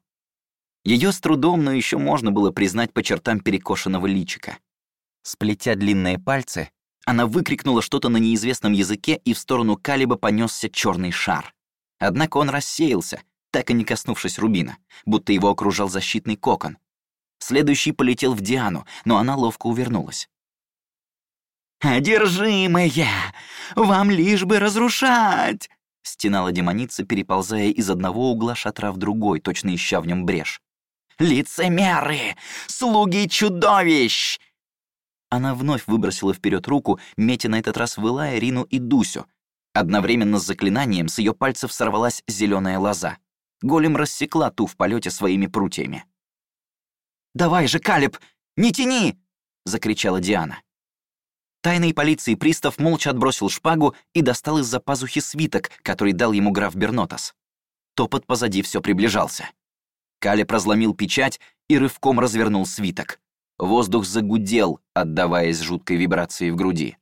Ее с трудом, но еще можно было признать по чертам перекошенного личика. Сплетя длинные пальцы, она выкрикнула что-то на неизвестном языке, и в сторону Калиба понесся черный шар. Однако он рассеялся, так и не коснувшись Рубина, будто его окружал защитный кокон. Следующий полетел в Диану, но она ловко увернулась. «Одержимая! Вам лишь бы разрушать!» — стенала демоница, переползая из одного угла шатра в другой, точно ища в нем брешь. «Лицемеры! Слуги чудовищ!» Она вновь выбросила вперед руку, метя на этот раз вылая Рину и Дусю, Одновременно с заклинанием с ее пальцев сорвалась зеленая лоза. Голем рассекла ту в полете своими прутьями. «Давай же, Калиб, не тяни!» — закричала Диана. Тайный полиции пристав молча отбросил шпагу и достал из-за пазухи свиток, который дал ему граф Бернотас. Топот позади все приближался. Калиб разломил печать и рывком развернул свиток. Воздух загудел, отдаваясь жуткой вибрации в груди.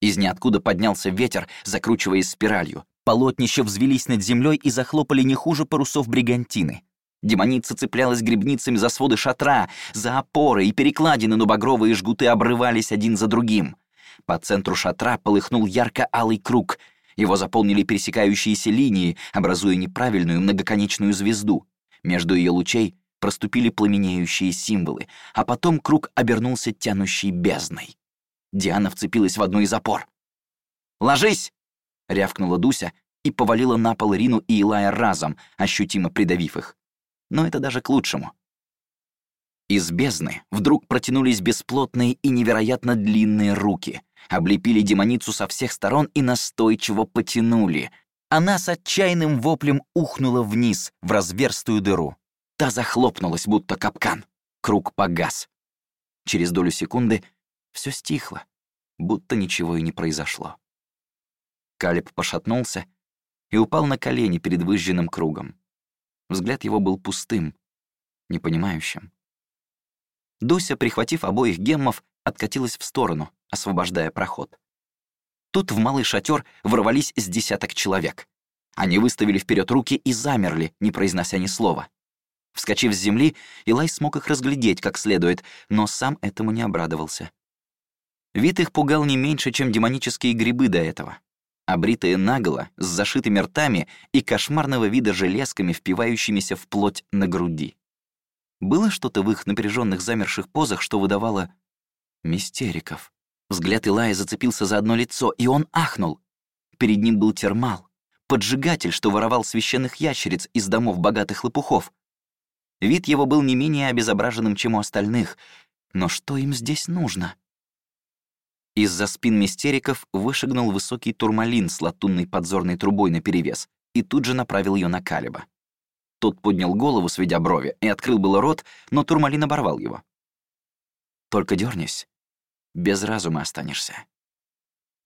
Из ниоткуда поднялся ветер, закручиваясь спиралью. Полотнища взвелись над землей и захлопали не хуже парусов бригантины. Демоница цеплялась грибницами за своды шатра, за опоры и перекладины, но багровые жгуты обрывались один за другим. По центру шатра полыхнул ярко-алый круг. Его заполнили пересекающиеся линии, образуя неправильную многоконечную звезду. Между ее лучей проступили пламенеющие символы, а потом круг обернулся тянущей бездной. Диана вцепилась в одну из опор. «Ложись!» — рявкнула Дуся, и повалила на пол Рину и Илая разом, ощутимо придавив их. Но это даже к лучшему. Из бездны вдруг протянулись бесплотные и невероятно длинные руки, облепили демоницу со всех сторон и настойчиво потянули. Она с отчаянным воплем ухнула вниз, в разверстую дыру. Та захлопнулась, будто капкан. Круг погас. Через долю секунды все стихло, будто ничего и не произошло. Калиб пошатнулся и упал на колени перед выжженным кругом. Взгляд его был пустым, непонимающим. Дуся, прихватив обоих геммов, откатилась в сторону, освобождая проход. Тут в малый шатер ворвались с десяток человек. Они выставили вперед руки и замерли, не произнося ни слова. Вскочив с земли, Илай смог их разглядеть как следует, но сам этому не обрадовался. Вид их пугал не меньше, чем демонические грибы до этого. Обритые наголо, с зашитыми ртами и кошмарного вида железками, впивающимися в плоть на груди. Было что-то в их напряженных замерших позах, что выдавало мистериков. Взгляд Илая зацепился за одно лицо, и он ахнул. Перед ним был термал, поджигатель, что воровал священных ящериц из домов богатых лопухов. Вид его был не менее обезображенным, чем у остальных. Но что им здесь нужно? Из-за спин мистериков вышагнул высокий турмалин с латунной подзорной трубой наперевес и тут же направил ее на Калиба. Тот поднял голову, сведя брови, и открыл было рот, но турмалин оборвал его. «Только дернись, без разума останешься».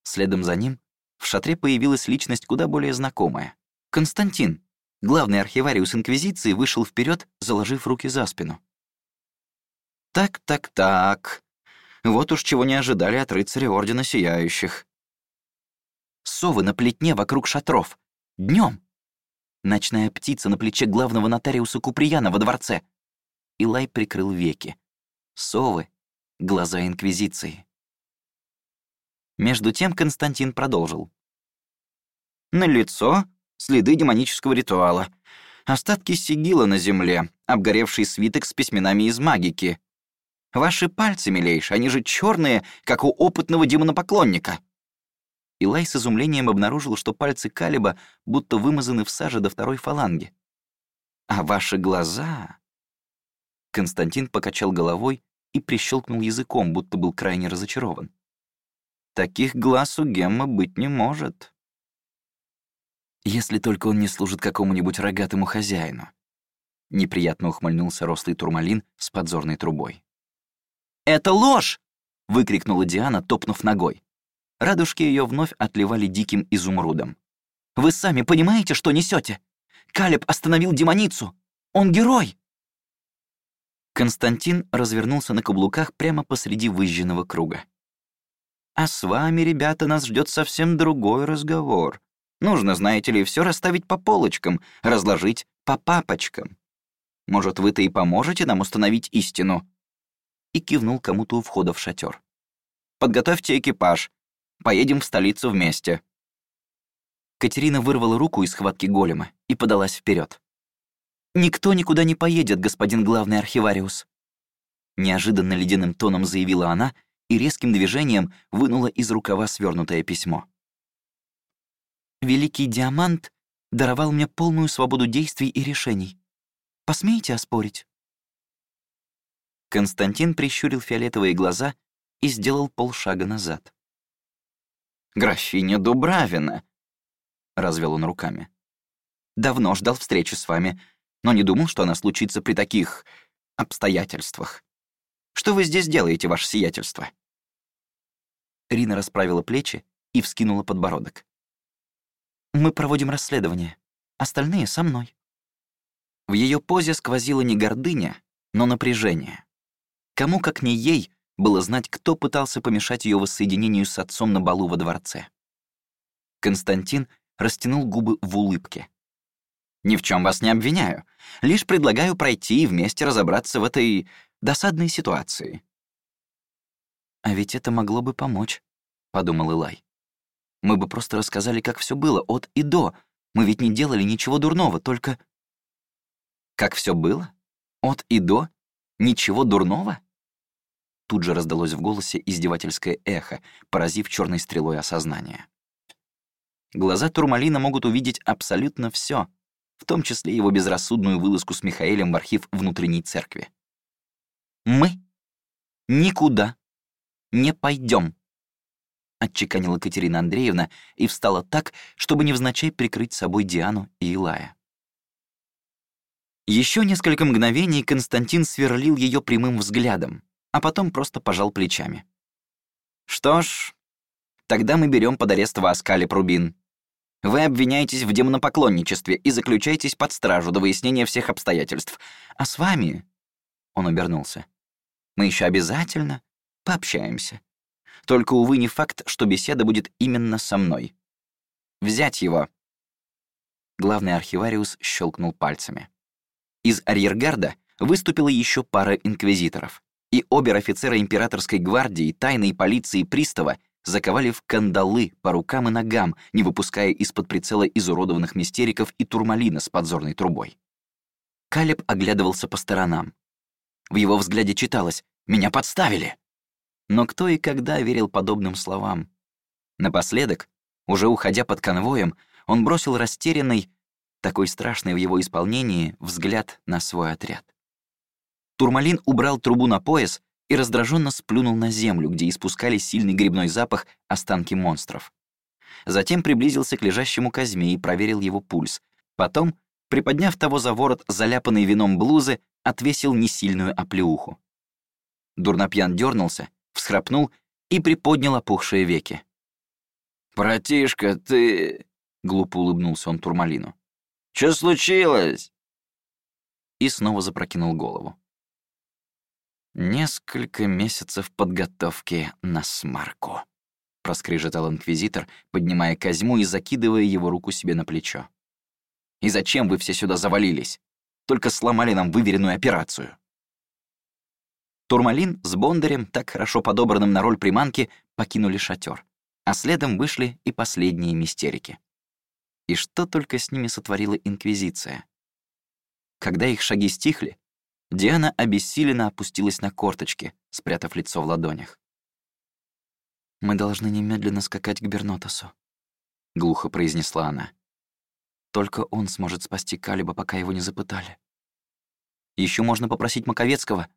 Следом за ним в шатре появилась личность куда более знакомая. Константин, главный архивариус Инквизиции, вышел вперед, заложив руки за спину. «Так, так, так. Вот уж чего не ожидали от рыцаря Ордена Сияющих. Совы на плетне вокруг шатров. Днем. Ночная птица на плече главного нотариуса Куприяна во дворце. Илай прикрыл веки. Совы — глаза Инквизиции. Между тем Константин продолжил. На лицо следы демонического ритуала. Остатки сигила на земле, обгоревший свиток с письменами из магики. Ваши пальцы, милейшие, они же черные, как у опытного демонопоклонника. Илай с изумлением обнаружил, что пальцы Калиба будто вымазаны в саже до второй фаланги. А ваши глаза... Константин покачал головой и прищелкнул языком, будто был крайне разочарован. Таких глаз у Гемма быть не может. Если только он не служит какому-нибудь рогатому хозяину. Неприятно ухмыльнулся рослый турмалин с подзорной трубой. «Это ложь!» — выкрикнула Диана, топнув ногой. Радужки ее вновь отливали диким изумрудом. «Вы сами понимаете, что несете? Калеб остановил демоницу! Он герой!» Константин развернулся на каблуках прямо посреди выжженного круга. «А с вами, ребята, нас ждет совсем другой разговор. Нужно, знаете ли, все расставить по полочкам, разложить по папочкам. Может, вы-то и поможете нам установить истину?» и кивнул кому-то у входа в шатер. «Подготовьте экипаж. Поедем в столицу вместе». Катерина вырвала руку из схватки голема и подалась вперед. «Никто никуда не поедет, господин главный архивариус», неожиданно ледяным тоном заявила она и резким движением вынула из рукава свернутое письмо. «Великий Диамант даровал мне полную свободу действий и решений. Посмеете оспорить?» Константин прищурил фиолетовые глаза и сделал полшага назад. «Графиня Дубравина!» — развел он руками. «Давно ждал встречи с вами, но не думал, что она случится при таких обстоятельствах. Что вы здесь делаете, ваше сиятельство?» Рина расправила плечи и вскинула подбородок. «Мы проводим расследование. Остальные со мной». В ее позе сквозила не гордыня, но напряжение. Кому, как не ей, было знать, кто пытался помешать ее воссоединению с отцом на балу во дворце. Константин растянул губы в улыбке. «Ни в чем вас не обвиняю. Лишь предлагаю пройти и вместе разобраться в этой досадной ситуации». «А ведь это могло бы помочь», — подумал Илай. «Мы бы просто рассказали, как все было, от и до. Мы ведь не делали ничего дурного, только...» «Как все было? От и до? Ничего дурного?» Тут же раздалось в голосе издевательское эхо, поразив черной стрелой осознание. Глаза Турмалина могут увидеть абсолютно все, в том числе его безрассудную вылазку с Михаэлем в архив внутренней церкви. «Мы никуда не пойдем», — отчеканила Катерина Андреевна и встала так, чтобы невзначай прикрыть собой Диану и Илая. Еще несколько мгновений Константин сверлил ее прямым взглядом, а потом просто пожал плечами. «Что ж, тогда мы берем под арест вас, Калиб Рубин. Вы обвиняетесь в демонопоклонничестве и заключаетесь под стражу до выяснения всех обстоятельств. А с вами...» Он обернулся. «Мы еще обязательно пообщаемся. Только, увы, не факт, что беседа будет именно со мной. Взять его!» Главный архивариус щелкнул пальцами. Из арьергарда выступила еще пара инквизиторов, и обер-офицера императорской гвардии, тайной полиции пристава заковали в кандалы по рукам и ногам, не выпуская из-под прицела изуродованных мистериков и турмалина с подзорной трубой. Калеб оглядывался по сторонам. В его взгляде читалось «Меня подставили!» Но кто и когда верил подобным словам? Напоследок, уже уходя под конвоем, он бросил растерянный, такой страшный в его исполнении, взгляд на свой отряд. Турмалин убрал трубу на пояс и раздраженно сплюнул на землю, где испускали сильный грибной запах останки монстров. Затем приблизился к лежащему Казьме и проверил его пульс. Потом, приподняв того за ворот заляпанной вином блузы, отвесил несильную оплеуху. Дурнопьян дернулся, всхрапнул и приподнял опухшие веки. «Братишка, ты...» — глупо улыбнулся он Турмалину. «Чё случилось?» И снова запрокинул голову. «Несколько месяцев подготовки на смарку», — проскрежетал инквизитор, поднимая Козьму и закидывая его руку себе на плечо. «И зачем вы все сюда завалились? Только сломали нам выверенную операцию». Турмалин с Бондарем, так хорошо подобранным на роль приманки, покинули шатер, а следом вышли и последние мистерики. И что только с ними сотворила Инквизиция. Когда их шаги стихли, Диана обессиленно опустилась на корточки, спрятав лицо в ладонях. «Мы должны немедленно скакать к Бернотосу», — глухо произнесла она. «Только он сможет спасти Калиба, пока его не запытали». Еще можно попросить Маковецкого».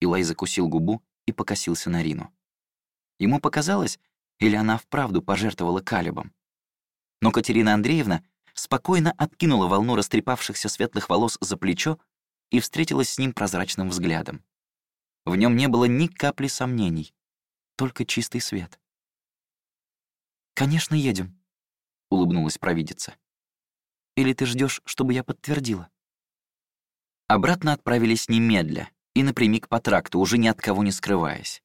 Илай закусил губу и покосился на Рину. Ему показалось, или она вправду пожертвовала Калибом. Но Катерина Андреевна спокойно откинула волну растрепавшихся светлых волос за плечо и встретилась с ним прозрачным взглядом. В нем не было ни капли сомнений, только чистый свет. «Конечно, едем», — улыбнулась провидица. «Или ты ждешь, чтобы я подтвердила?» Обратно отправились немедля и напрямик по тракту, уже ни от кого не скрываясь.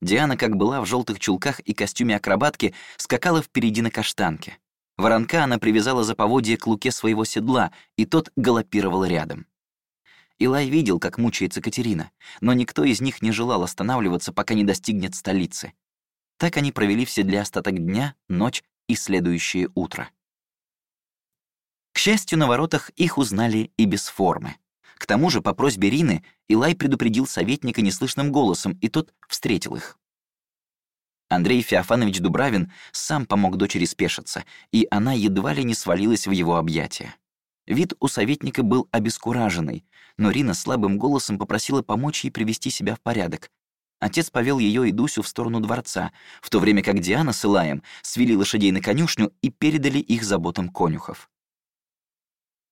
Диана, как была в желтых чулках и костюме акробатки, скакала впереди на каштанке. Воронка она привязала за поводье к луке своего седла, и тот галопировал рядом. Илай видел, как мучается Катерина, но никто из них не желал останавливаться, пока не достигнет столицы. Так они провели в седле остаток дня, ночь и следующее утро. К счастью, на воротах их узнали и без формы. К тому же, по просьбе Рины, Илай предупредил советника неслышным голосом, и тот встретил их. Андрей Феофанович Дубравин сам помог дочери спешиться, и она едва ли не свалилась в его объятия. Вид у советника был обескураженный, но Рина слабым голосом попросила помочь ей привести себя в порядок. Отец повел ее и Дусю в сторону дворца, в то время как Диана с Илаем свели лошадей на конюшню и передали их заботам конюхов.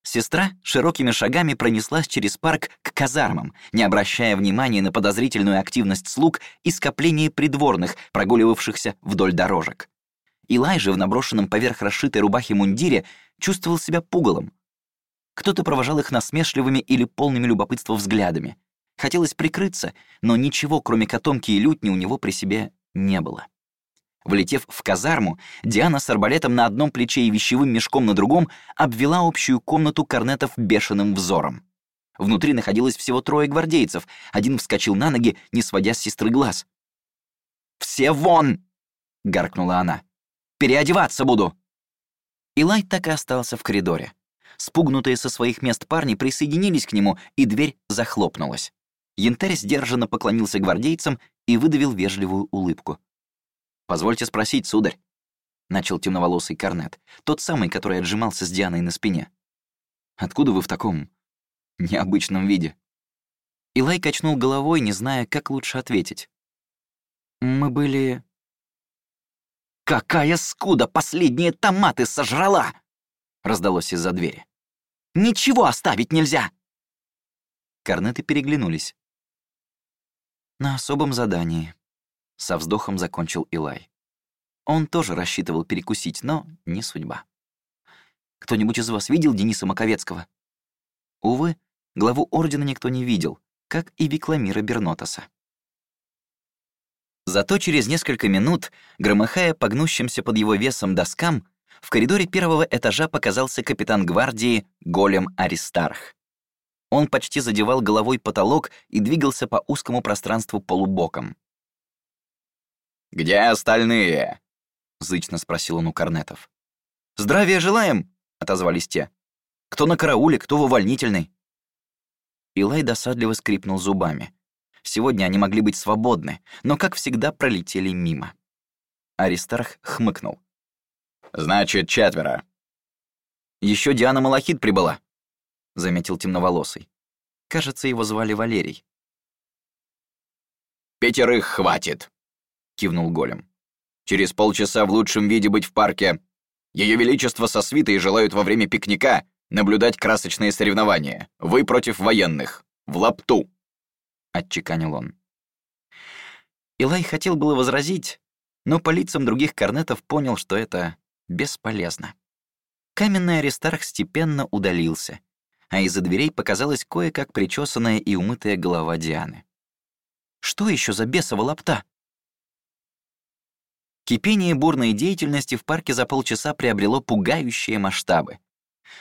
Сестра широкими шагами пронеслась через парк к казармам, не обращая внимания на подозрительную активность слуг и скопление придворных, прогуливавшихся вдоль дорожек. Илай же в наброшенном поверх расшитой рубахе мундире чувствовал себя пугалом, кто-то провожал их насмешливыми или полными любопытства взглядами. Хотелось прикрыться, но ничего, кроме котомки и лютни, у него при себе не было. Влетев в казарму, Диана с арбалетом на одном плече и вещевым мешком на другом обвела общую комнату корнетов бешеным взором. Внутри находилось всего трое гвардейцев. Один вскочил на ноги, не сводя с сестры глаз. «Все вон!» — гаркнула она. «Переодеваться буду!» Илай так и остался в коридоре. Спугнутые со своих мест парни присоединились к нему, и дверь захлопнулась. Янтарь сдержанно поклонился гвардейцам и выдавил вежливую улыбку. «Позвольте спросить, сударь, — начал темноволосый корнет, тот самый, который отжимался с Дианой на спине. «Откуда вы в таком необычном виде?» Илай качнул головой, не зная, как лучше ответить. «Мы были...» «Какая скуда последние томаты сожрала!» — раздалось из-за двери. «Ничего оставить нельзя!» Корнеты переглянулись. «На особом задании», — со вздохом закончил Илай. Он тоже рассчитывал перекусить, но не судьба. «Кто-нибудь из вас видел Дениса Маковецкого?» Увы, главу Ордена никто не видел, как и Викламира Бернотаса. Зато через несколько минут, громыхая погнущимся под его весом доскам, в коридоре первого этажа показался капитан гвардии Голем Аристарх. Он почти задевал головой потолок и двигался по узкому пространству полубоком. «Где остальные?» — зычно спросил он у корнетов. «Здравия желаем!» — отозвались те. «Кто на карауле, кто в увольнительной?» Илай досадливо скрипнул зубами. Сегодня они могли быть свободны, но, как всегда, пролетели мимо. Аристарх хмыкнул. «Значит, четверо». Еще Диана Малахит прибыла», — заметил темноволосый. Кажется, его звали Валерий. «Пятерых хватит», — кивнул голем. «Через полчаса в лучшем виде быть в парке. Ее Величество со свитой желают во время пикника наблюдать красочные соревнования. Вы против военных. В лапту!» — отчеканил он. Илай хотел было возразить, но по лицам других корнетов понял, что это бесполезно. Каменный Аристарх степенно удалился, а из-за дверей показалась кое-как причесанная и умытая голова Дианы. Что еще за бесова лапта? Кипение бурной деятельности в парке за полчаса приобрело пугающие масштабы.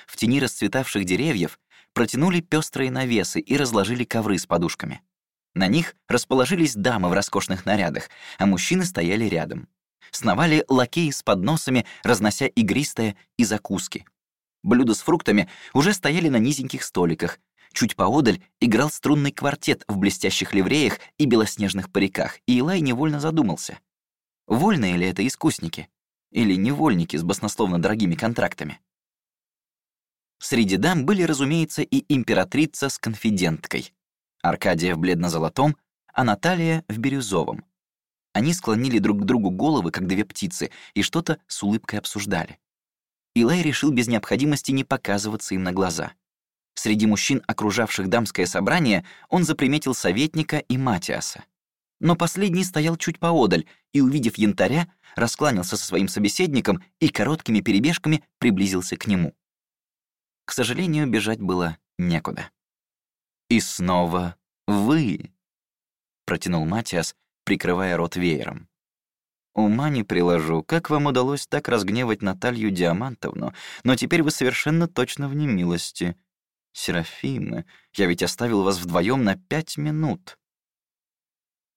В тени расцветавших деревьев протянули пестрые навесы и разложили ковры с подушками. На них расположились дамы в роскошных нарядах, а мужчины стояли рядом. Сновали лакеи с подносами, разнося игристое и закуски. Блюда с фруктами уже стояли на низеньких столиках. Чуть поодаль играл струнный квартет в блестящих ливреях и белоснежных париках, и Илай невольно задумался. Вольные ли это искусники? Или невольники с баснословно дорогими контрактами? Среди дам были, разумеется, и императрица с конфиденткой. Аркадия в бледно-золотом, а Наталья в бирюзовом. Они склонили друг к другу головы, как две птицы, и что-то с улыбкой обсуждали. Илай решил без необходимости не показываться им на глаза. Среди мужчин, окружавших дамское собрание, он заприметил советника и Матиаса. Но последний стоял чуть поодаль и, увидев янтаря, раскланялся со своим собеседником и короткими перебежками приблизился к нему. К сожалению, бежать было некуда. «И снова вы!» — протянул Матиас, прикрывая рот веером. «Ума не приложу, как вам удалось так разгневать Наталью Диамантовну, но теперь вы совершенно точно в немилости. Серафима, я ведь оставил вас вдвоем на пять минут».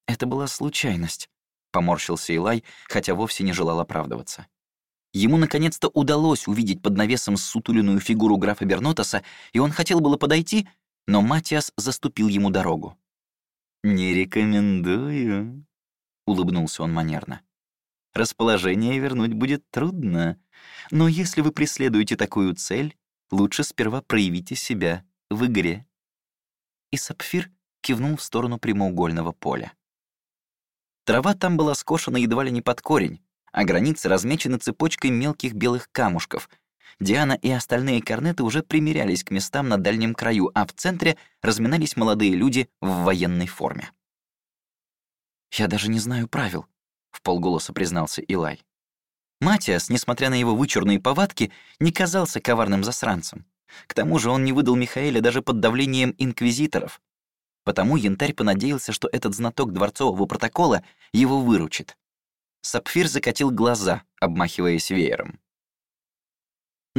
«Это была случайность», — поморщился Илай, хотя вовсе не желал оправдываться. Ему наконец-то удалось увидеть под навесом сутуленную фигуру графа Бернотаса, и он хотел было подойти, но Матиас заступил ему дорогу. «Не рекомендую», — улыбнулся он манерно. «Расположение вернуть будет трудно, но если вы преследуете такую цель, лучше сперва проявите себя в игре». И Сапфир кивнул в сторону прямоугольного поля. Трава там была скошена едва ли не под корень, а границы размечены цепочкой мелких белых камушков. Диана и остальные корнеты уже примерялись к местам на дальнем краю, а в центре разминались молодые люди в военной форме. «Я даже не знаю правил», — в полголоса признался Илай. Матиас, несмотря на его вычурные повадки, не казался коварным засранцем. К тому же он не выдал Михаэля даже под давлением инквизиторов. Потому Янтарь понадеялся, что этот знаток дворцового протокола его выручит. Сапфир закатил глаза, обмахиваясь веером.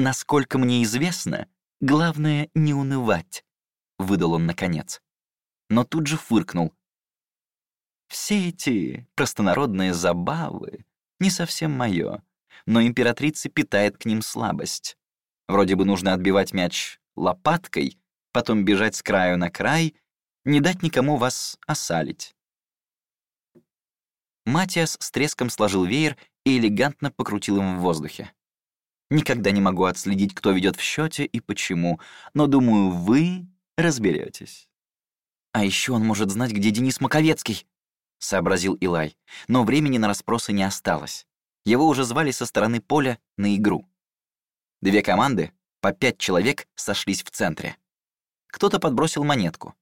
«Насколько мне известно, главное — не унывать», — выдал он наконец. Но тут же фыркнул. «Все эти простонародные забавы не совсем моё, но императрица питает к ним слабость. Вроде бы нужно отбивать мяч лопаткой, потом бежать с краю на край, не дать никому вас осалить. Матиас с треском сложил веер и элегантно покрутил им в воздухе. Никогда не могу отследить, кто ведет в счете и почему, но думаю, вы разберетесь. А еще он может знать, где Денис Маковецкий, сообразил Илай, но времени на расспросы не осталось. Его уже звали со стороны поля на игру. Две команды, по пять человек, сошлись в центре. Кто-то подбросил монетку.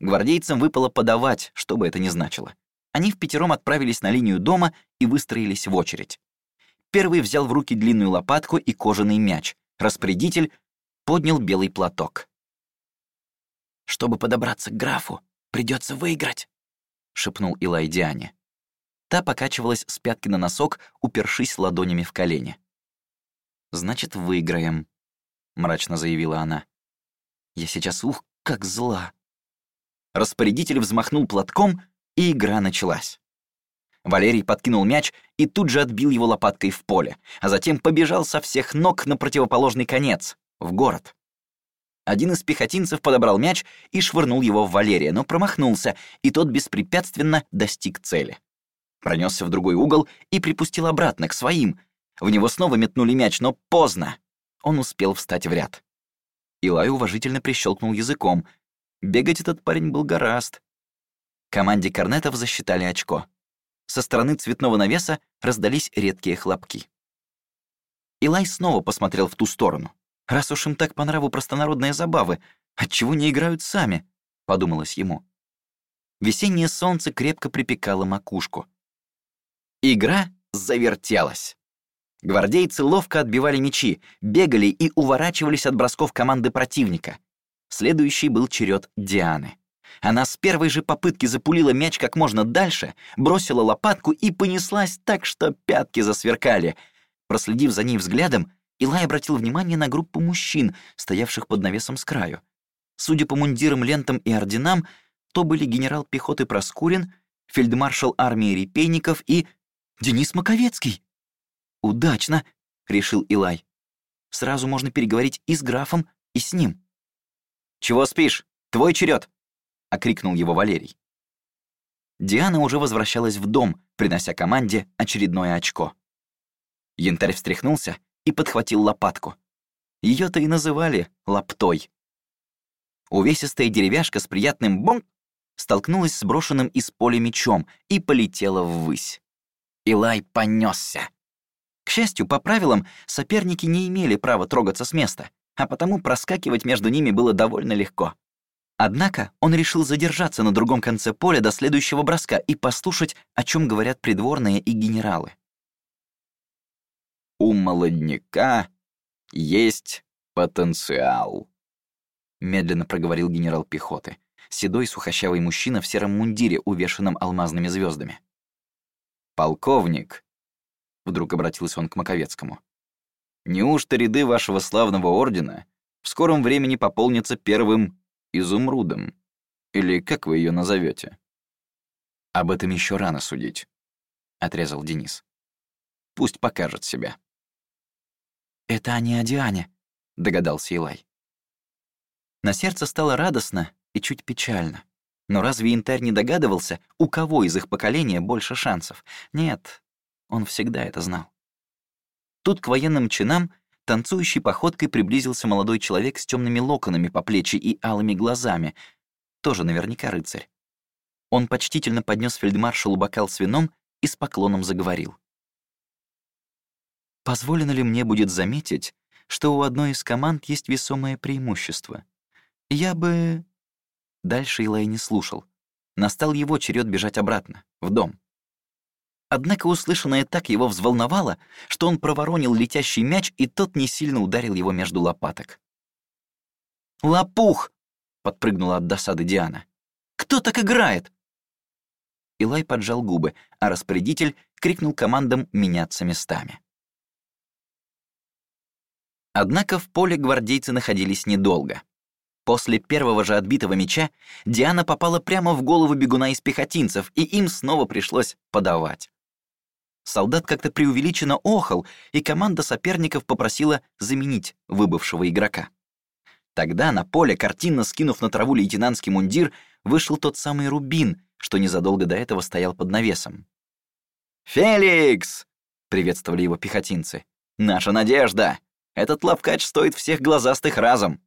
Гвардейцам выпало подавать, что бы это ни значило. Они в пятером отправились на линию дома и выстроились в очередь. Первый взял в руки длинную лопатку и кожаный мяч. Распорядитель поднял белый платок. «Чтобы подобраться к графу, придется выиграть», — шепнул Илай Диане. Та покачивалась с пятки на носок, упершись ладонями в колени. «Значит, выиграем», — мрачно заявила она. «Я сейчас, ух, как зла». Распорядитель взмахнул платком, и игра началась. Валерий подкинул мяч и тут же отбил его лопаткой в поле, а затем побежал со всех ног на противоположный конец, в город. Один из пехотинцев подобрал мяч и швырнул его в Валерия, но промахнулся, и тот беспрепятственно достиг цели. Пронесся в другой угол и припустил обратно, к своим. В него снова метнули мяч, но поздно. Он успел встать в ряд. Илай уважительно прищелкнул языком. Бегать этот парень был гораст. Команде корнетов засчитали очко. Со стороны цветного навеса раздались редкие хлопки. Илай снова посмотрел в ту сторону. Раз уж им так по нраву простонародные забавы, отчего не играют сами, подумалось ему. Весеннее солнце крепко припекало макушку. Игра завертелась. Гвардейцы ловко отбивали мячи, бегали и уворачивались от бросков команды противника. Следующий был черед Дианы. Она с первой же попытки запулила мяч как можно дальше, бросила лопатку и понеслась так, что пятки засверкали. Проследив за ней взглядом, Илай обратил внимание на группу мужчин, стоявших под навесом с краю. Судя по мундирам, лентам и орденам, то были генерал пехоты Проскурин, фельдмаршал армии Репейников и Денис Маковецкий. «Удачно», — решил Илай. «Сразу можно переговорить и с графом, и с ним». «Чего спишь? Твой черед! Окрикнул его Валерий. Диана уже возвращалась в дом, принося команде очередное очко. Янтарь встряхнулся и подхватил лопатку. ее то и называли лаптой. Увесистая деревяшка с приятным бонг столкнулась с брошенным из поля мечом и полетела ввысь. Илай понесся. К счастью, по правилам, соперники не имели права трогаться с места, а потому проскакивать между ними было довольно легко. Однако он решил задержаться на другом конце поля до следующего броска и послушать, о чем говорят придворные и генералы. «У молодняка есть потенциал», — медленно проговорил генерал пехоты, седой сухощавый мужчина в сером мундире, увешанном алмазными звездами. «Полковник», — вдруг обратился он к Маковецкому, «неужто ряды вашего славного ордена в скором времени пополнятся первым изумрудом. Или как вы ее назовете? Об этом еще рано судить, отрезал Денис. Пусть покажет себя. Это они о Диане, догадался Илай. На сердце стало радостно и чуть печально. Но разве Интер не догадывался, у кого из их поколения больше шансов? Нет, он всегда это знал. Тут к военным чинам Танцующей походкой приблизился молодой человек с темными локонами по плечи и алыми глазами. Тоже наверняка рыцарь. Он почтительно поднес фельдмаршалу бокал с вином и с поклоном заговорил. «Позволено ли мне будет заметить, что у одной из команд есть весомое преимущество? Я бы...» Дальше Илай не слушал. Настал его черед бежать обратно, в дом. Однако услышанное так его взволновало, что он проворонил летящий мяч, и тот не сильно ударил его между лопаток. «Лопух!» — подпрыгнула от досады Диана. «Кто так играет?» Илай поджал губы, а распорядитель крикнул командам меняться местами. Однако в поле гвардейцы находились недолго. После первого же отбитого мяча Диана попала прямо в голову бегуна из пехотинцев, и им снова пришлось подавать. Солдат как-то преувеличенно охал, и команда соперников попросила заменить выбывшего игрока. Тогда на поле, картинно скинув на траву лейтенантский мундир, вышел тот самый Рубин, что незадолго до этого стоял под навесом. «Феликс!» — приветствовали его пехотинцы. «Наша надежда! Этот лавкач стоит всех глазастых разом!»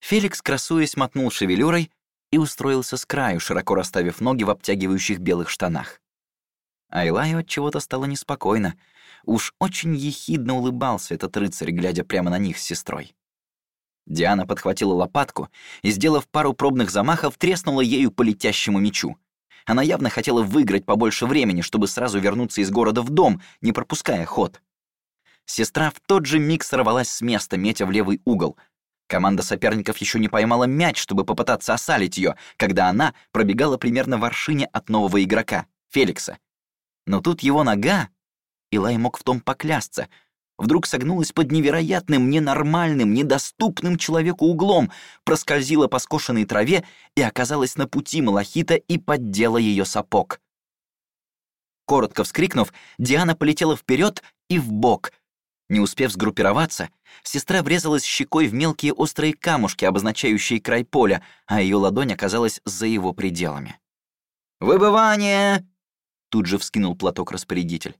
Феликс, красуясь, мотнул шевелюрой и устроился с краю, широко расставив ноги в обтягивающих белых штанах. Айлаю от чего-то стало неспокойно. Уж очень ехидно улыбался этот рыцарь, глядя прямо на них с сестрой. Диана подхватила лопатку и, сделав пару пробных замахов, треснула ею по летящему мечу. Она явно хотела выиграть побольше времени, чтобы сразу вернуться из города в дом, не пропуская ход. Сестра в тот же миг сорвалась с места, метя в левый угол. Команда соперников еще не поймала мяч, чтобы попытаться осалить ее, когда она пробегала примерно в аршине от нового игрока, Феликса. Но тут его нога, Илай мог в том поклясться, вдруг согнулась под невероятным, ненормальным, недоступным человеку углом, проскользила по скошенной траве и оказалась на пути Малахита и поддела ее сапог. Коротко вскрикнув, Диана полетела вперед и в бок. Не успев сгруппироваться, сестра врезалась щекой в мелкие острые камушки, обозначающие край поля, а ее ладонь оказалась за его пределами. «Выбывание!» — тут же вскинул платок распорядитель.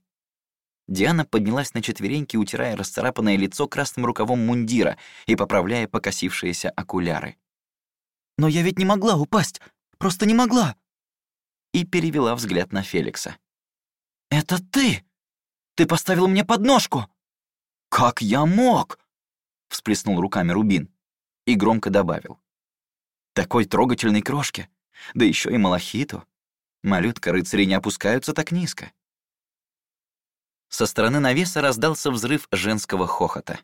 Диана поднялась на четвереньки, утирая расцарапанное лицо красным рукавом мундира и поправляя покосившиеся окуляры. «Но я ведь не могла упасть! Просто не могла!» И перевела взгляд на Феликса. «Это ты! Ты поставил мне подножку!» «Как я мог?» — всплеснул руками Рубин и громко добавил. «Такой трогательной крошки, да еще и малахиту. Малютка-рыцари не опускаются так низко». Со стороны навеса раздался взрыв женского хохота.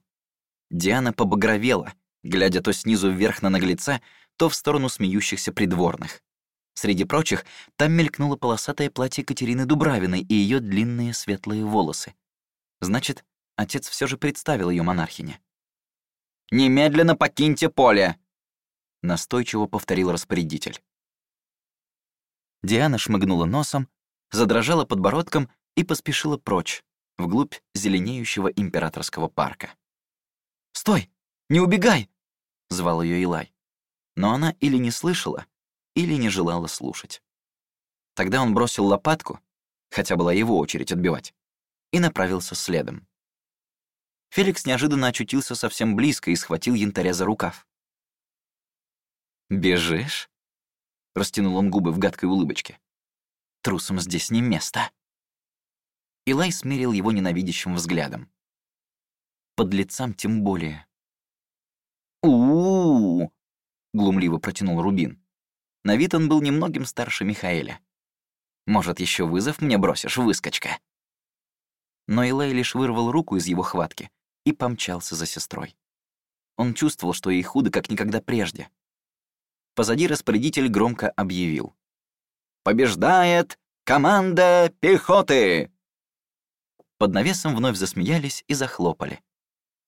Диана побагровела, глядя то снизу вверх на наглеца, то в сторону смеющихся придворных. Среди прочих, там мелькнуло полосатое платье Катерины Дубравиной и ее длинные светлые волосы. Значит, отец все же представил ее монархине. «Немедленно покиньте поле!» — настойчиво повторил распорядитель. Диана шмыгнула носом, задрожала подбородком и поспешила прочь, вглубь зеленеющего императорского парка. «Стой! Не убегай!» — звал ее Илай. Но она или не слышала, или не желала слушать. Тогда он бросил лопатку, хотя была его очередь отбивать, и направился следом. Феликс неожиданно очутился совсем близко и схватил янтаря за рукав. «Бежишь?» — растянул он губы в гадкой улыбочке. «Трусом здесь не место». Илай смерил его ненавидящим взглядом. Под лицам тем более. у глумливо протянул Рубин. На вид он был немногим старше Михаэля. «Может, еще вызов мне бросишь, выскочка?» Но Илай лишь вырвал руку из его хватки и помчался за сестрой. Он чувствовал, что ей худо, как никогда прежде. Позади распорядитель громко объявил. «Побеждает команда пехоты!» Под навесом вновь засмеялись и захлопали.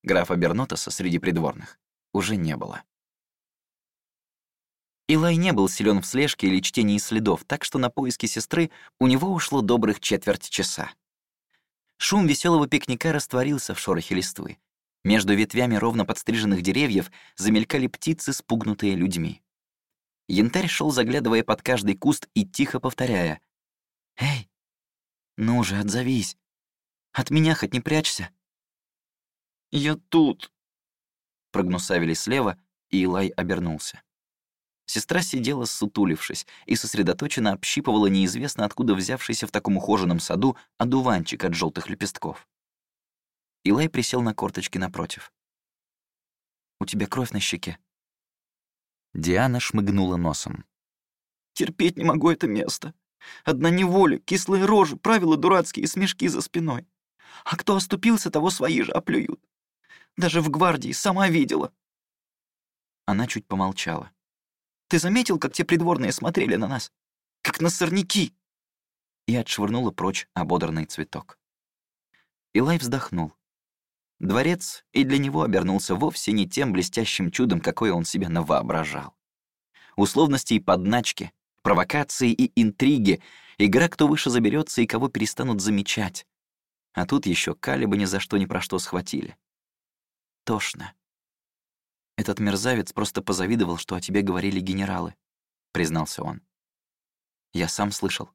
Графа Бернотоса среди придворных уже не было. Илай не был силен в слежке или чтении следов, так что на поиски сестры у него ушло добрых четверть часа. Шум веселого пикника растворился в шорохе листвы. Между ветвями ровно подстриженных деревьев замелькали птицы, спугнутые людьми. Янтарь шел, заглядывая под каждый куст и тихо повторяя. «Эй, ну же, отзовись! От меня хоть не прячься!» «Я тут!» Прогнусавили слева, и Илай обернулся. Сестра сидела, сутулившись, и сосредоточенно общипывала неизвестно откуда взявшийся в таком ухоженном саду одуванчик от желтых лепестков. Илай присел на корточки напротив. «У тебя кровь на щеке». Диана шмыгнула носом. «Терпеть не могу это место. Одна неволя, кислые рожи, правила дурацкие смешки за спиной. А кто оступился, того свои же оплюют. Даже в гвардии сама видела». Она чуть помолчала. «Ты заметил, как те придворные смотрели на нас? Как на сорняки!» И отшвырнула прочь ободранный цветок. Илай вздохнул. Дворец и для него обернулся вовсе не тем блестящим чудом, какое он себе навоображал. Условности и подначки, провокации и интриги, игра, кто выше заберется и кого перестанут замечать. А тут еще Калиба ни за что ни про что схватили. Тошно. Этот мерзавец просто позавидовал, что о тебе говорили генералы, признался он. Я сам слышал.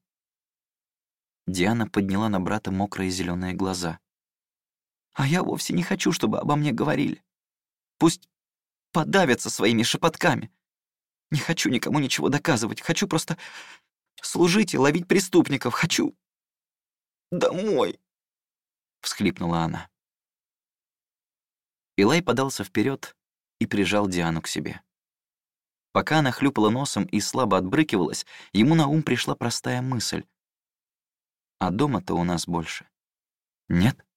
Диана подняла на брата мокрые зеленые глаза. «А я вовсе не хочу, чтобы обо мне говорили. Пусть подавятся своими шепотками. Не хочу никому ничего доказывать. Хочу просто служить и ловить преступников. Хочу домой!» — всхлипнула она. Илай подался вперед и прижал Диану к себе. Пока она хлюпала носом и слабо отбрыкивалась, ему на ум пришла простая мысль. «А дома-то у нас больше. Нет?»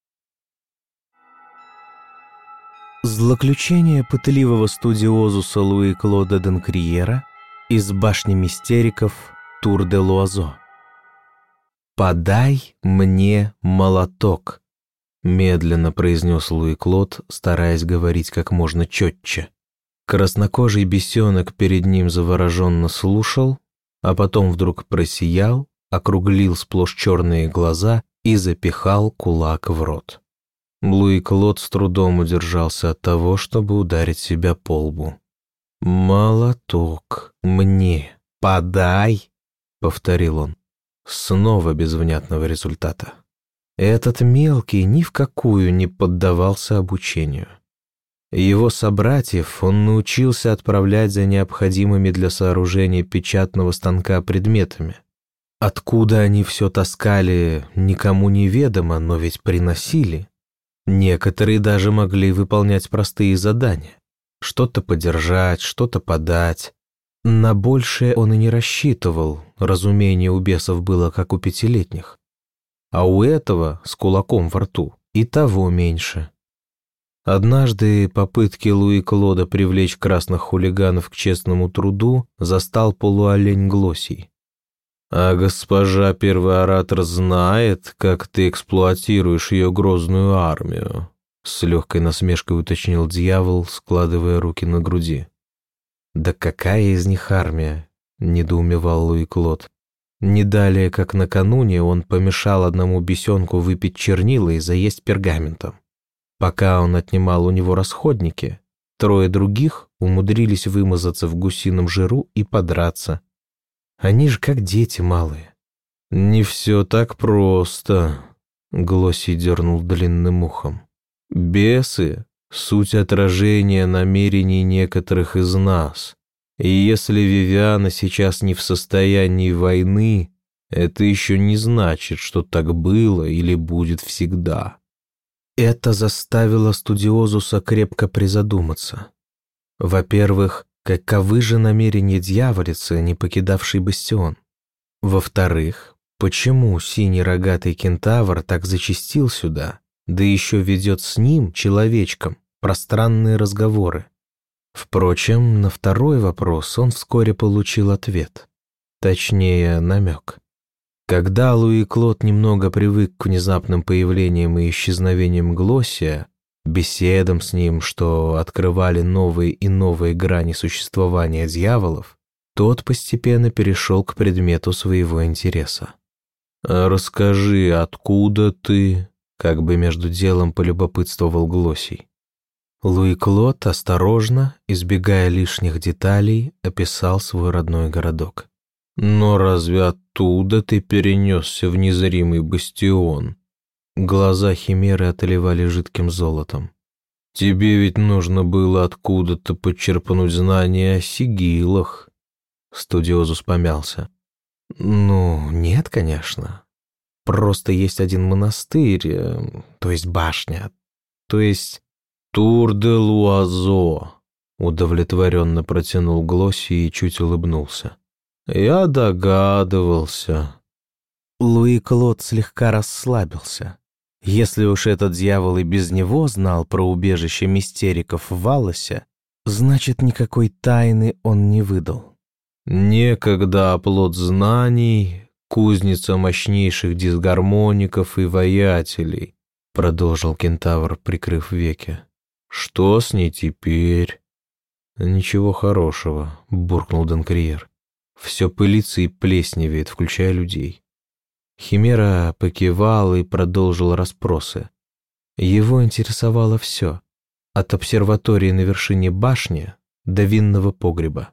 Злоключение пытливого студиозуса Луи Клода Денкриера из башни мистериков Тур де Луазо. «Подай мне молоток», — медленно произнес Луи Клод, стараясь говорить как можно четче. Краснокожий бесенок перед ним завороженно слушал, а потом вдруг просиял, округлил сплошь черные глаза и запихал кулак в рот. Луи Клод с трудом удержался от того, чтобы ударить себя по лбу. «Молоток мне подай!» — повторил он. Снова без внятного результата. Этот мелкий ни в какую не поддавался обучению. Его собратьев он научился отправлять за необходимыми для сооружения печатного станка предметами. Откуда они все таскали, никому не ведомо, но ведь приносили. Некоторые даже могли выполнять простые задания. Что-то подержать, что-то подать. На большее он и не рассчитывал, разумение у бесов было как у пятилетних. А у этого, с кулаком во рту, и того меньше. Однажды попытки Луи Клода привлечь красных хулиганов к честному труду застал полуолень Глосий. «А госпожа первый оратор знает, как ты эксплуатируешь ее грозную армию», с легкой насмешкой уточнил дьявол, складывая руки на груди. «Да какая из них армия?» — недоумевал Луи Клод. Не далее, как накануне, он помешал одному бесенку выпить чернила и заесть пергаментом. Пока он отнимал у него расходники, трое других умудрились вымазаться в гусином жиру и подраться. Они же как дети малые. «Не все так просто», — Глосси дернул длинным ухом. «Бесы — суть отражения намерений некоторых из нас. И если Вивиана сейчас не в состоянии войны, это еще не значит, что так было или будет всегда. Это заставило студиозуса крепко призадуматься. Во-первых, каковы же намерения дьяволицы, не покидавшей бастион? Во-вторых, почему синий рогатый кентавр так зачастил сюда, да еще ведет с ним, человечком, пространные разговоры? Впрочем, на второй вопрос он вскоре получил ответ. Точнее, намек. Когда Луи Клод немного привык к внезапным появлениям и исчезновениям Глоссия, беседам с ним, что открывали новые и новые грани существования дьяволов, тот постепенно перешел к предмету своего интереса. «Расскажи, откуда ты?» — как бы между делом полюбопытствовал Глосий. Луи Клод осторожно, избегая лишних деталей, описал свой родной городок. Но разве оттуда ты перенесся в незримый бастион? Глаза Химеры отливали жидким золотом. Тебе ведь нужно было откуда-то подчерпнуть знания о сигилах. Студиозус помялся. Ну, нет, конечно. Просто есть один монастырь, э, то есть башня, то есть Тур де Луазо, удовлетворенно протянул Глосси и чуть улыбнулся. «Я догадывался». Луи Клод слегка расслабился. Если уж этот дьявол и без него знал про убежище мистериков в Валосе, значит, никакой тайны он не выдал. «Некогда оплот знаний, кузница мощнейших дисгармоников и воятелей», продолжил кентавр, прикрыв веки. «Что с ней теперь?» «Ничего хорошего», — буркнул Донкриер. Все пылится и плесневеет, включая людей. Химера покивал и продолжил расспросы. Его интересовало все, от обсерватории на вершине башни до винного погреба.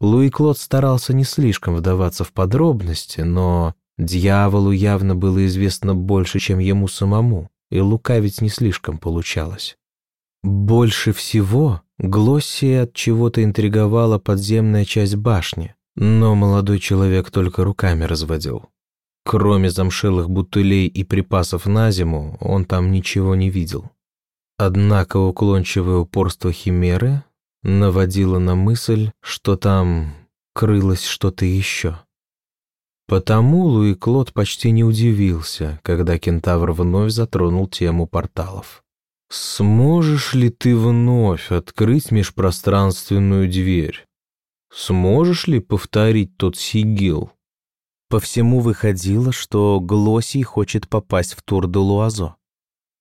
Луи Клод старался не слишком вдаваться в подробности, но Дьяволу явно было известно больше, чем ему самому, и лукавить не слишком получалось. Больше всего Глоссия от чего-то интриговала подземная часть башни, но молодой человек только руками разводил. Кроме замшелых бутылей и припасов на зиму, он там ничего не видел. Однако уклончивое упорство Химеры наводило на мысль, что там крылось что-то еще. Потому Луи Клод почти не удивился, когда кентавр вновь затронул тему порталов. «Сможешь ли ты вновь открыть межпространственную дверь? Сможешь ли повторить тот сигил?» По всему выходило, что Глосий хочет попасть в тур де Луазо.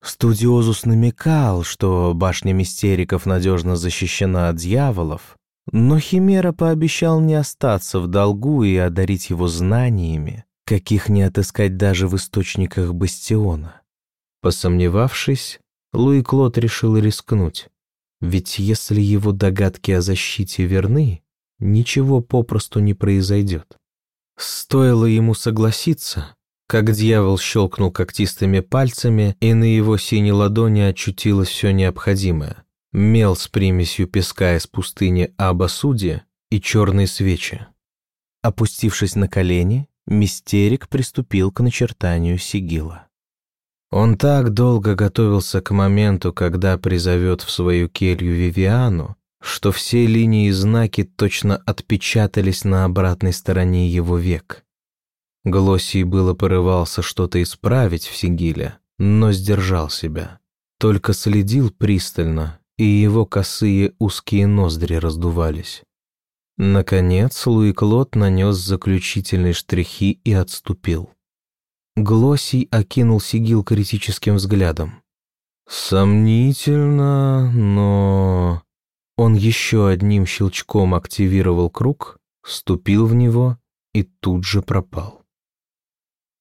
Студиозус намекал, что башня мистериков надежно защищена от дьяволов, но Химера пообещал не остаться в долгу и одарить его знаниями, каких не отыскать даже в источниках Бастиона. Посомневавшись, Луи Клод решил рискнуть. Ведь если его догадки о защите верны, ничего попросту не произойдет. Стоило ему согласиться, как дьявол щелкнул когтистыми пальцами, и на его синей ладони очутилось все необходимое. Мел с примесью песка из пустыни Абасуди и черные свечи. Опустившись на колени, мистерик приступил к начертанию сигила. Он так долго готовился к моменту, когда призовет в свою келью Вивиану, что все линии и знаки точно отпечатались на обратной стороне его век. Глоссий было порывался что-то исправить в Сигиле, но сдержал себя. Только следил пристально, и его косые узкие ноздри раздувались. Наконец Луи Клод нанес заключительные штрихи и отступил. Глоссий окинул Сигил критическим взглядом. «Сомнительно, но...» Он еще одним щелчком активировал круг, вступил в него и тут же пропал.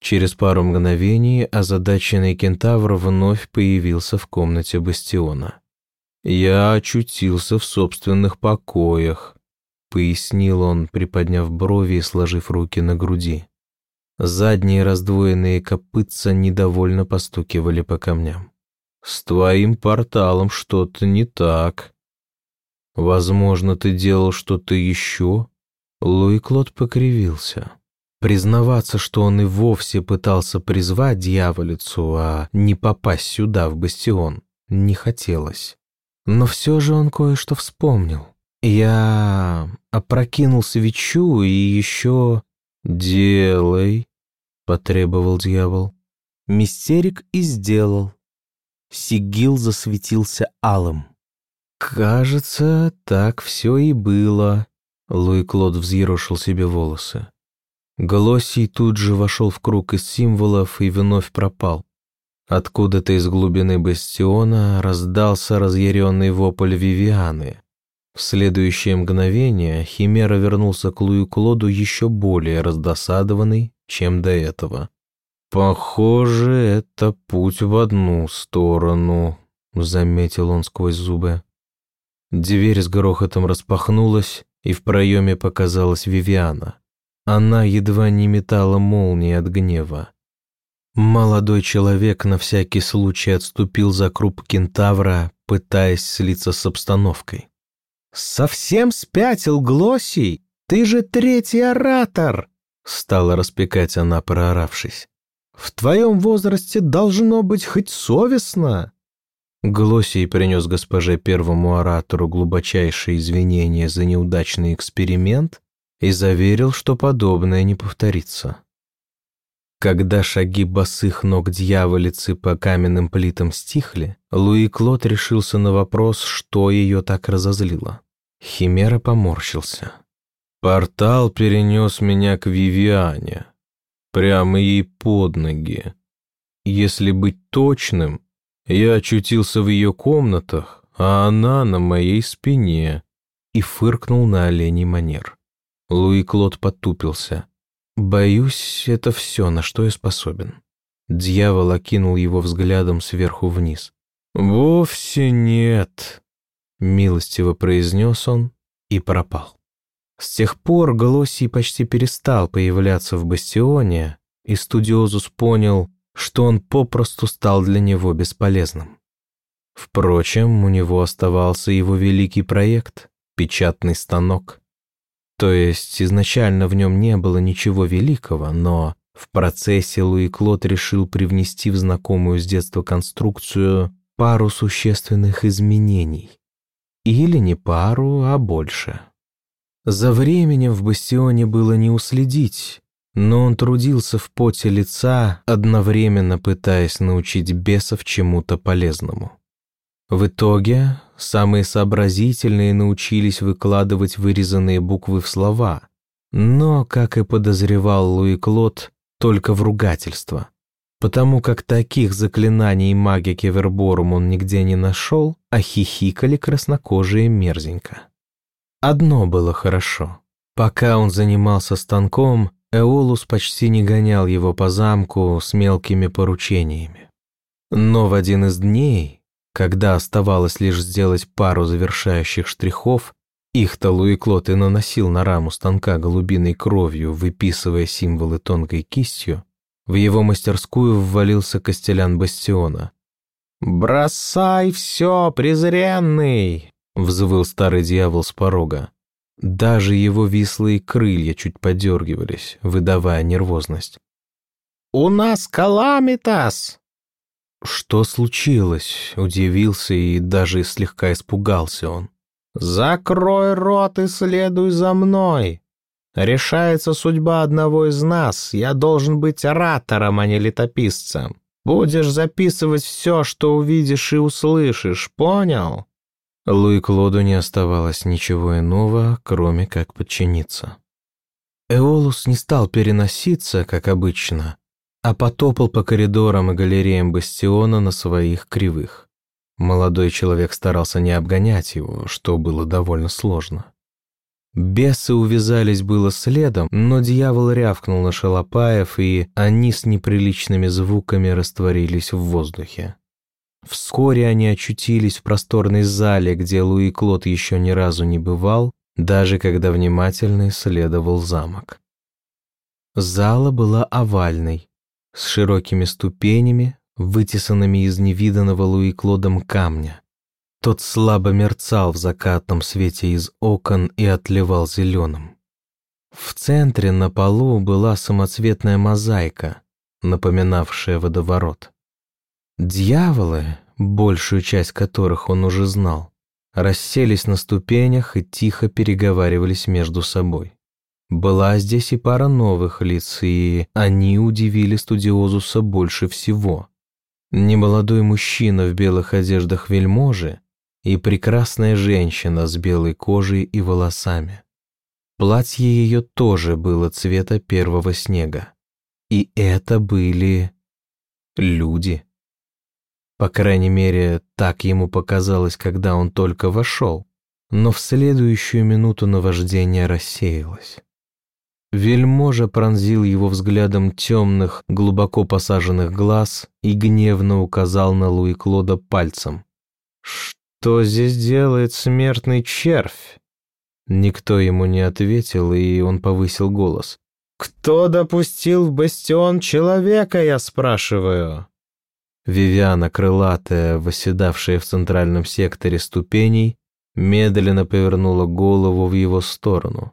Через пару мгновений озадаченный кентавр вновь появился в комнате бастиона. «Я очутился в собственных покоях», — пояснил он, приподняв брови и сложив руки на груди. Задние раздвоенные копытца недовольно постукивали по камням. «С твоим порталом что-то не так. Возможно, ты делал что-то еще?» Луи Клод покривился. Признаваться, что он и вовсе пытался призвать дьяволицу, а не попасть сюда, в бастион, не хотелось. Но все же он кое-что вспомнил. Я опрокинул свечу и еще «Делай», — потребовал дьявол. Мистерик и сделал. Сигил засветился алым. «Кажется, так все и было», — Луи Клод взъерошил себе волосы. Глоссий тут же вошел в круг из символов и вновь пропал. Откуда-то из глубины бастиона раздался разъяренный вопль Вивианы. В следующее мгновение Химера вернулся к Луи Клоду еще более раздосадованный, чем до этого. «Похоже, это путь в одну сторону», — заметил он сквозь зубы. Дверь с грохотом распахнулась, и в проеме показалась Вивиана. Она едва не метала молнии от гнева. Молодой человек на всякий случай отступил за круп кентавра, пытаясь слиться с обстановкой. «Совсем спятил, Глоссий? Ты же третий оратор!» Стала распекать она, прооравшись. «В твоем возрасте должно быть хоть совестно!» Глоссий принес госпоже первому оратору глубочайшие извинения за неудачный эксперимент и заверил, что подобное не повторится. Когда шаги босых ног дьяволицы по каменным плитам стихли, Луи Клод решился на вопрос, что ее так разозлило. Химера поморщился. Портал перенес меня к Вивиане, прямо ей под ноги. Если быть точным, я очутился в ее комнатах, а она на моей спине, и фыркнул на оленей манер. Луи Клод потупился. Боюсь, это все, на что я способен. Дьявол окинул его взглядом сверху вниз. «Вовсе нет», милостиво произнес он и пропал. С тех пор Голосий почти перестал появляться в бастионе, и студиозус понял, что он попросту стал для него бесполезным. Впрочем, у него оставался его великий проект — печатный станок. То есть изначально в нем не было ничего великого, но в процессе Луи Клод решил привнести в знакомую с детства конструкцию пару существенных изменений. Или не пару, а больше. За временем в бастионе было не уследить, но он трудился в поте лица, одновременно пытаясь научить бесов чему-то полезному. В итоге самые сообразительные научились выкладывать вырезанные буквы в слова, но, как и подозревал Луи Клод, только в ругательство, потому как таких заклинаний магики Верборум он нигде не нашел, а хихикали краснокожие мерзенько. Одно было хорошо. Пока он занимался станком, Эолус почти не гонял его по замку с мелкими поручениями. Но в один из дней, когда оставалось лишь сделать пару завершающих штрихов, их-то Луиклот и наносил на раму станка голубиной кровью, выписывая символы тонкой кистью, в его мастерскую ввалился Костелян Бастиона. «Бросай все, презренный!» — взвыл старый дьявол с порога. Даже его вислые крылья чуть подергивались, выдавая нервозность. «У нас каламитас!» Что случилось? Удивился и даже слегка испугался он. «Закрой рот и следуй за мной. Решается судьба одного из нас. Я должен быть оратором, а не летописцем. Будешь записывать все, что увидишь и услышишь, понял?» Луи Клоду не оставалось ничего иного, кроме как подчиниться. Эолус не стал переноситься, как обычно, а потопал по коридорам и галереям бастиона на своих кривых. Молодой человек старался не обгонять его, что было довольно сложно. Бесы увязались было следом, но дьявол рявкнул на шалопаев, и они с неприличными звуками растворились в воздухе. Вскоре они очутились в просторной зале, где Луи Клод еще ни разу не бывал, даже когда внимательно исследовал замок. Зала была овальной, с широкими ступенями, вытесанными из невиданного Луи Клодом камня. Тот слабо мерцал в закатном свете из окон и отливал зеленым. В центре на полу была самоцветная мозаика, напоминавшая водоворот. Дьяволы, большую часть которых он уже знал, расселись на ступенях и тихо переговаривались между собой. Была здесь и пара новых лиц, и они удивили студиозуса больше всего. Немолодой мужчина в белых одеждах вельможи и прекрасная женщина с белой кожей и волосами. Платье ее тоже было цвета первого снега. И это были люди. По крайней мере, так ему показалось, когда он только вошел, но в следующую минуту наваждение рассеялось. Вельможа пронзил его взглядом темных, глубоко посаженных глаз и гневно указал на Луи Клода пальцем. «Что здесь делает смертный червь?» Никто ему не ответил, и он повысил голос. «Кто допустил в бастион человека, я спрашиваю?» Вивиана, крылатая, восседавшая в центральном секторе ступеней, медленно повернула голову в его сторону.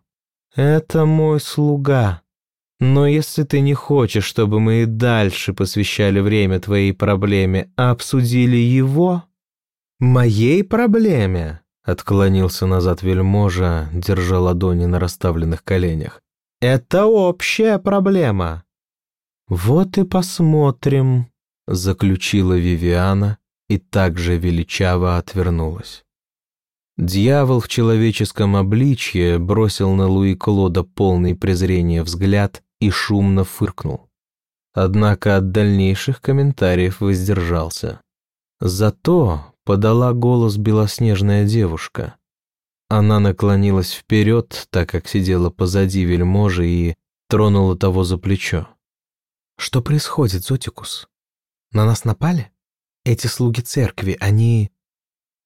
«Это мой слуга. Но если ты не хочешь, чтобы мы и дальше посвящали время твоей проблеме, а обсудили его...» «Моей проблеме?» — отклонился назад вельможа, держа ладони на расставленных коленях. «Это общая проблема». «Вот и посмотрим», — заключила Вивиана и также величаво отвернулась. Дьявол в человеческом обличье бросил на Луи Клода полный презрения взгляд и шумно фыркнул. Однако от дальнейших комментариев воздержался. Зато подала голос белоснежная девушка. Она наклонилась вперед, так как сидела позади вельможи и тронула того за плечо. «Что происходит, Зотикус? На нас напали? Эти слуги церкви, они...»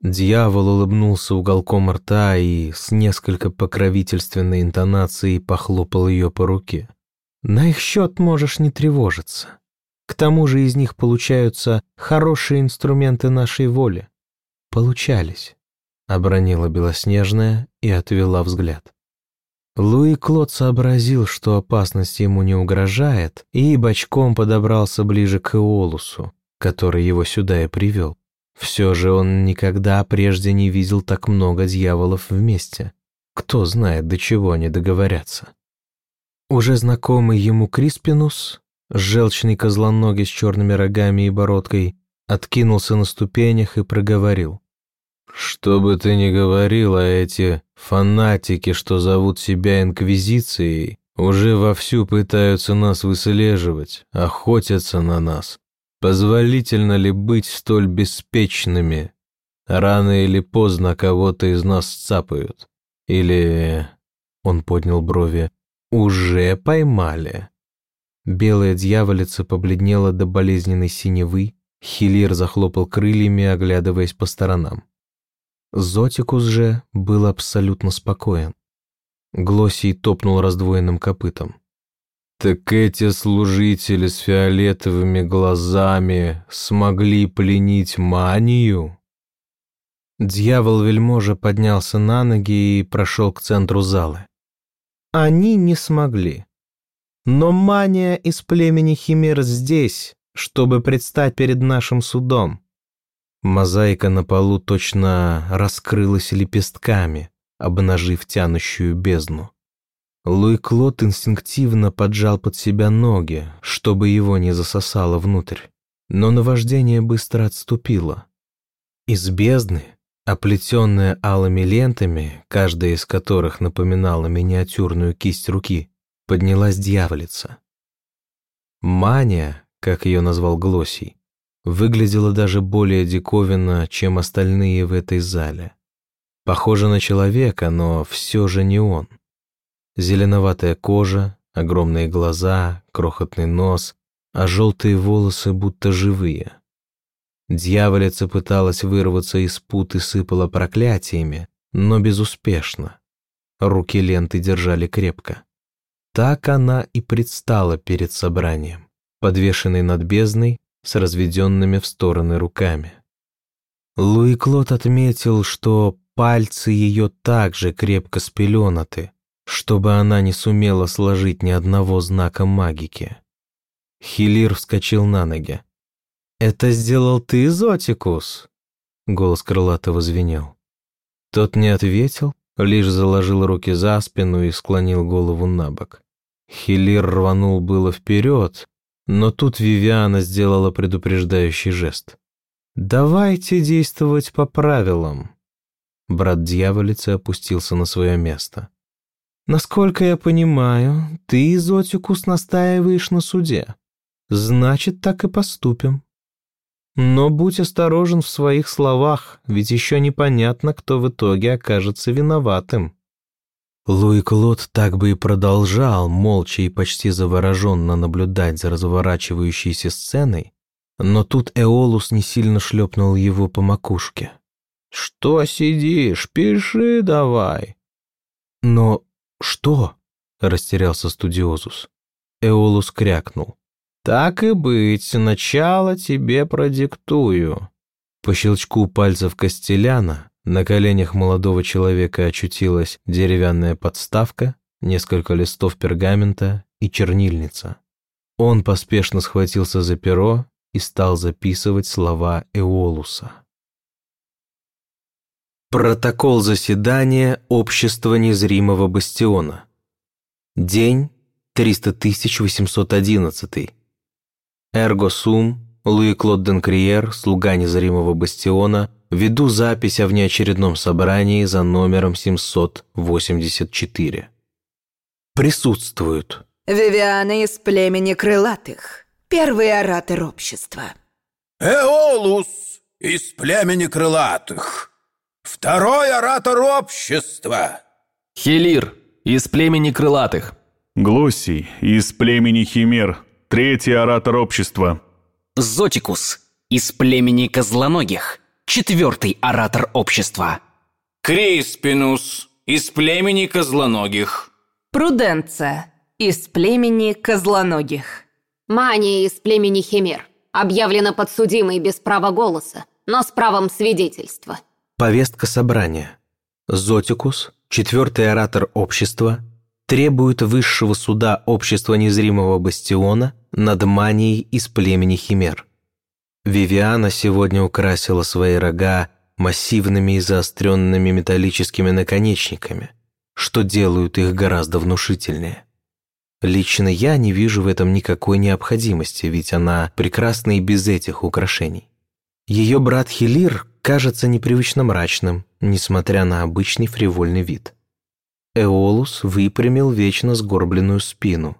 Дьявол улыбнулся уголком рта и с несколько покровительственной интонацией похлопал ее по руке. На их счет можешь не тревожиться. К тому же из них получаются хорошие инструменты нашей воли. Получались, обронила Белоснежная и отвела взгляд. Луи Клод сообразил, что опасность ему не угрожает, и бочком подобрался ближе к Эолусу, который его сюда и привел. Все же он никогда прежде не видел так много дьяволов вместе. Кто знает, до чего они договорятся. Уже знакомый ему Криспинус, желчный козлоногий с черными рогами и бородкой, откинулся на ступенях и проговорил. «Что бы ты ни говорил, а эти фанатики, что зовут себя Инквизицией, уже вовсю пытаются нас выслеживать, охотятся на нас. Позволительно ли быть столь беспечными? Рано или поздно кого-то из нас цапают. Или...» Он поднял брови. «Уже поймали». Белая дьяволица побледнела до болезненной синевы, Хилир захлопал крыльями, оглядываясь по сторонам. Зотикус же был абсолютно спокоен. Глосий топнул раздвоенным копытом. Так эти служители с фиолетовыми глазами смогли пленить манию? Дьявол-вельможа поднялся на ноги и прошел к центру залы. Они не смогли. Но мания из племени Химер здесь, чтобы предстать перед нашим судом. Мозаика на полу точно раскрылась лепестками, обнажив тянущую бездну. Луи Клод инстинктивно поджал под себя ноги, чтобы его не засосало внутрь. Но наваждение быстро отступило. Из бездны, оплетенная алыми лентами, каждая из которых напоминала миниатюрную кисть руки, поднялась дьяволица. Мания, как ее назвал Глосий, выглядела даже более диковинно, чем остальные в этой зале. Похоже на человека, но все же не он. Зеленоватая кожа, огромные глаза, крохотный нос, а желтые волосы будто живые. Дьяволица пыталась вырваться из пут и сыпала проклятиями, но безуспешно. Руки ленты держали крепко. Так она и предстала перед собранием, подвешенной над бездной с разведенными в стороны руками. Луи Клод отметил, что пальцы ее также крепко спеленаты, чтобы она не сумела сложить ни одного знака магики. Хилир вскочил на ноги. «Это сделал ты, Зотикус?» Голос крылатого звенел. Тот не ответил, лишь заложил руки за спину и склонил голову на бок. Хилир рванул было вперед, но тут Вивиана сделала предупреждающий жест. «Давайте действовать по правилам». Брат дьяволицы опустился на свое место. Насколько я понимаю, ты, Зотикус, настаиваешь на суде. Значит, так и поступим. Но будь осторожен в своих словах, ведь еще непонятно, кто в итоге окажется виноватым. Луи Клод так бы и продолжал, молча и почти завороженно наблюдать за разворачивающейся сценой, но тут Эолус не сильно шлепнул его по макушке. «Что сидишь? Пиши давай!» Но «Что?» — растерялся студиозус. Эолус крякнул. «Так и быть, сначала тебе продиктую». По щелчку пальцев Костеляна на коленях молодого человека очутилась деревянная подставка, несколько листов пергамента и чернильница. Он поспешно схватился за перо и стал записывать слова Эолуса. Протокол заседания Общества Незримого Бастиона. День 300 Эрго Сум, Луи Клод Денкриер, слуга Незримого Бастиона, веду запись о внеочередном собрании за номером 784. Присутствуют. Вивиана из племени Крылатых, первый оратор общества. Эолус из племени Крылатых, Второй оратор общества. Хелир из племени крылатых. Глоссий из племени химер. Третий оратор общества. Зотикус из племени козлоногих. Четвертый оратор общества. Криспинус из племени козлоногих. Пруденция из племени Козлоногих. Мания из племени Химер. Объявлена подсудимой без права голоса, но с правом свидетельства. Повестка собрания. Зотикус, четвертый оратор общества, требует высшего суда общества незримого бастиона над манией из племени Химер. Вивиана сегодня украсила свои рога массивными и заостренными металлическими наконечниками, что делают их гораздо внушительнее. Лично я не вижу в этом никакой необходимости, ведь она прекрасна и без этих украшений. Ее брат Хилир кажется непривычно мрачным, несмотря на обычный фривольный вид. Эолус выпрямил вечно сгорбленную спину.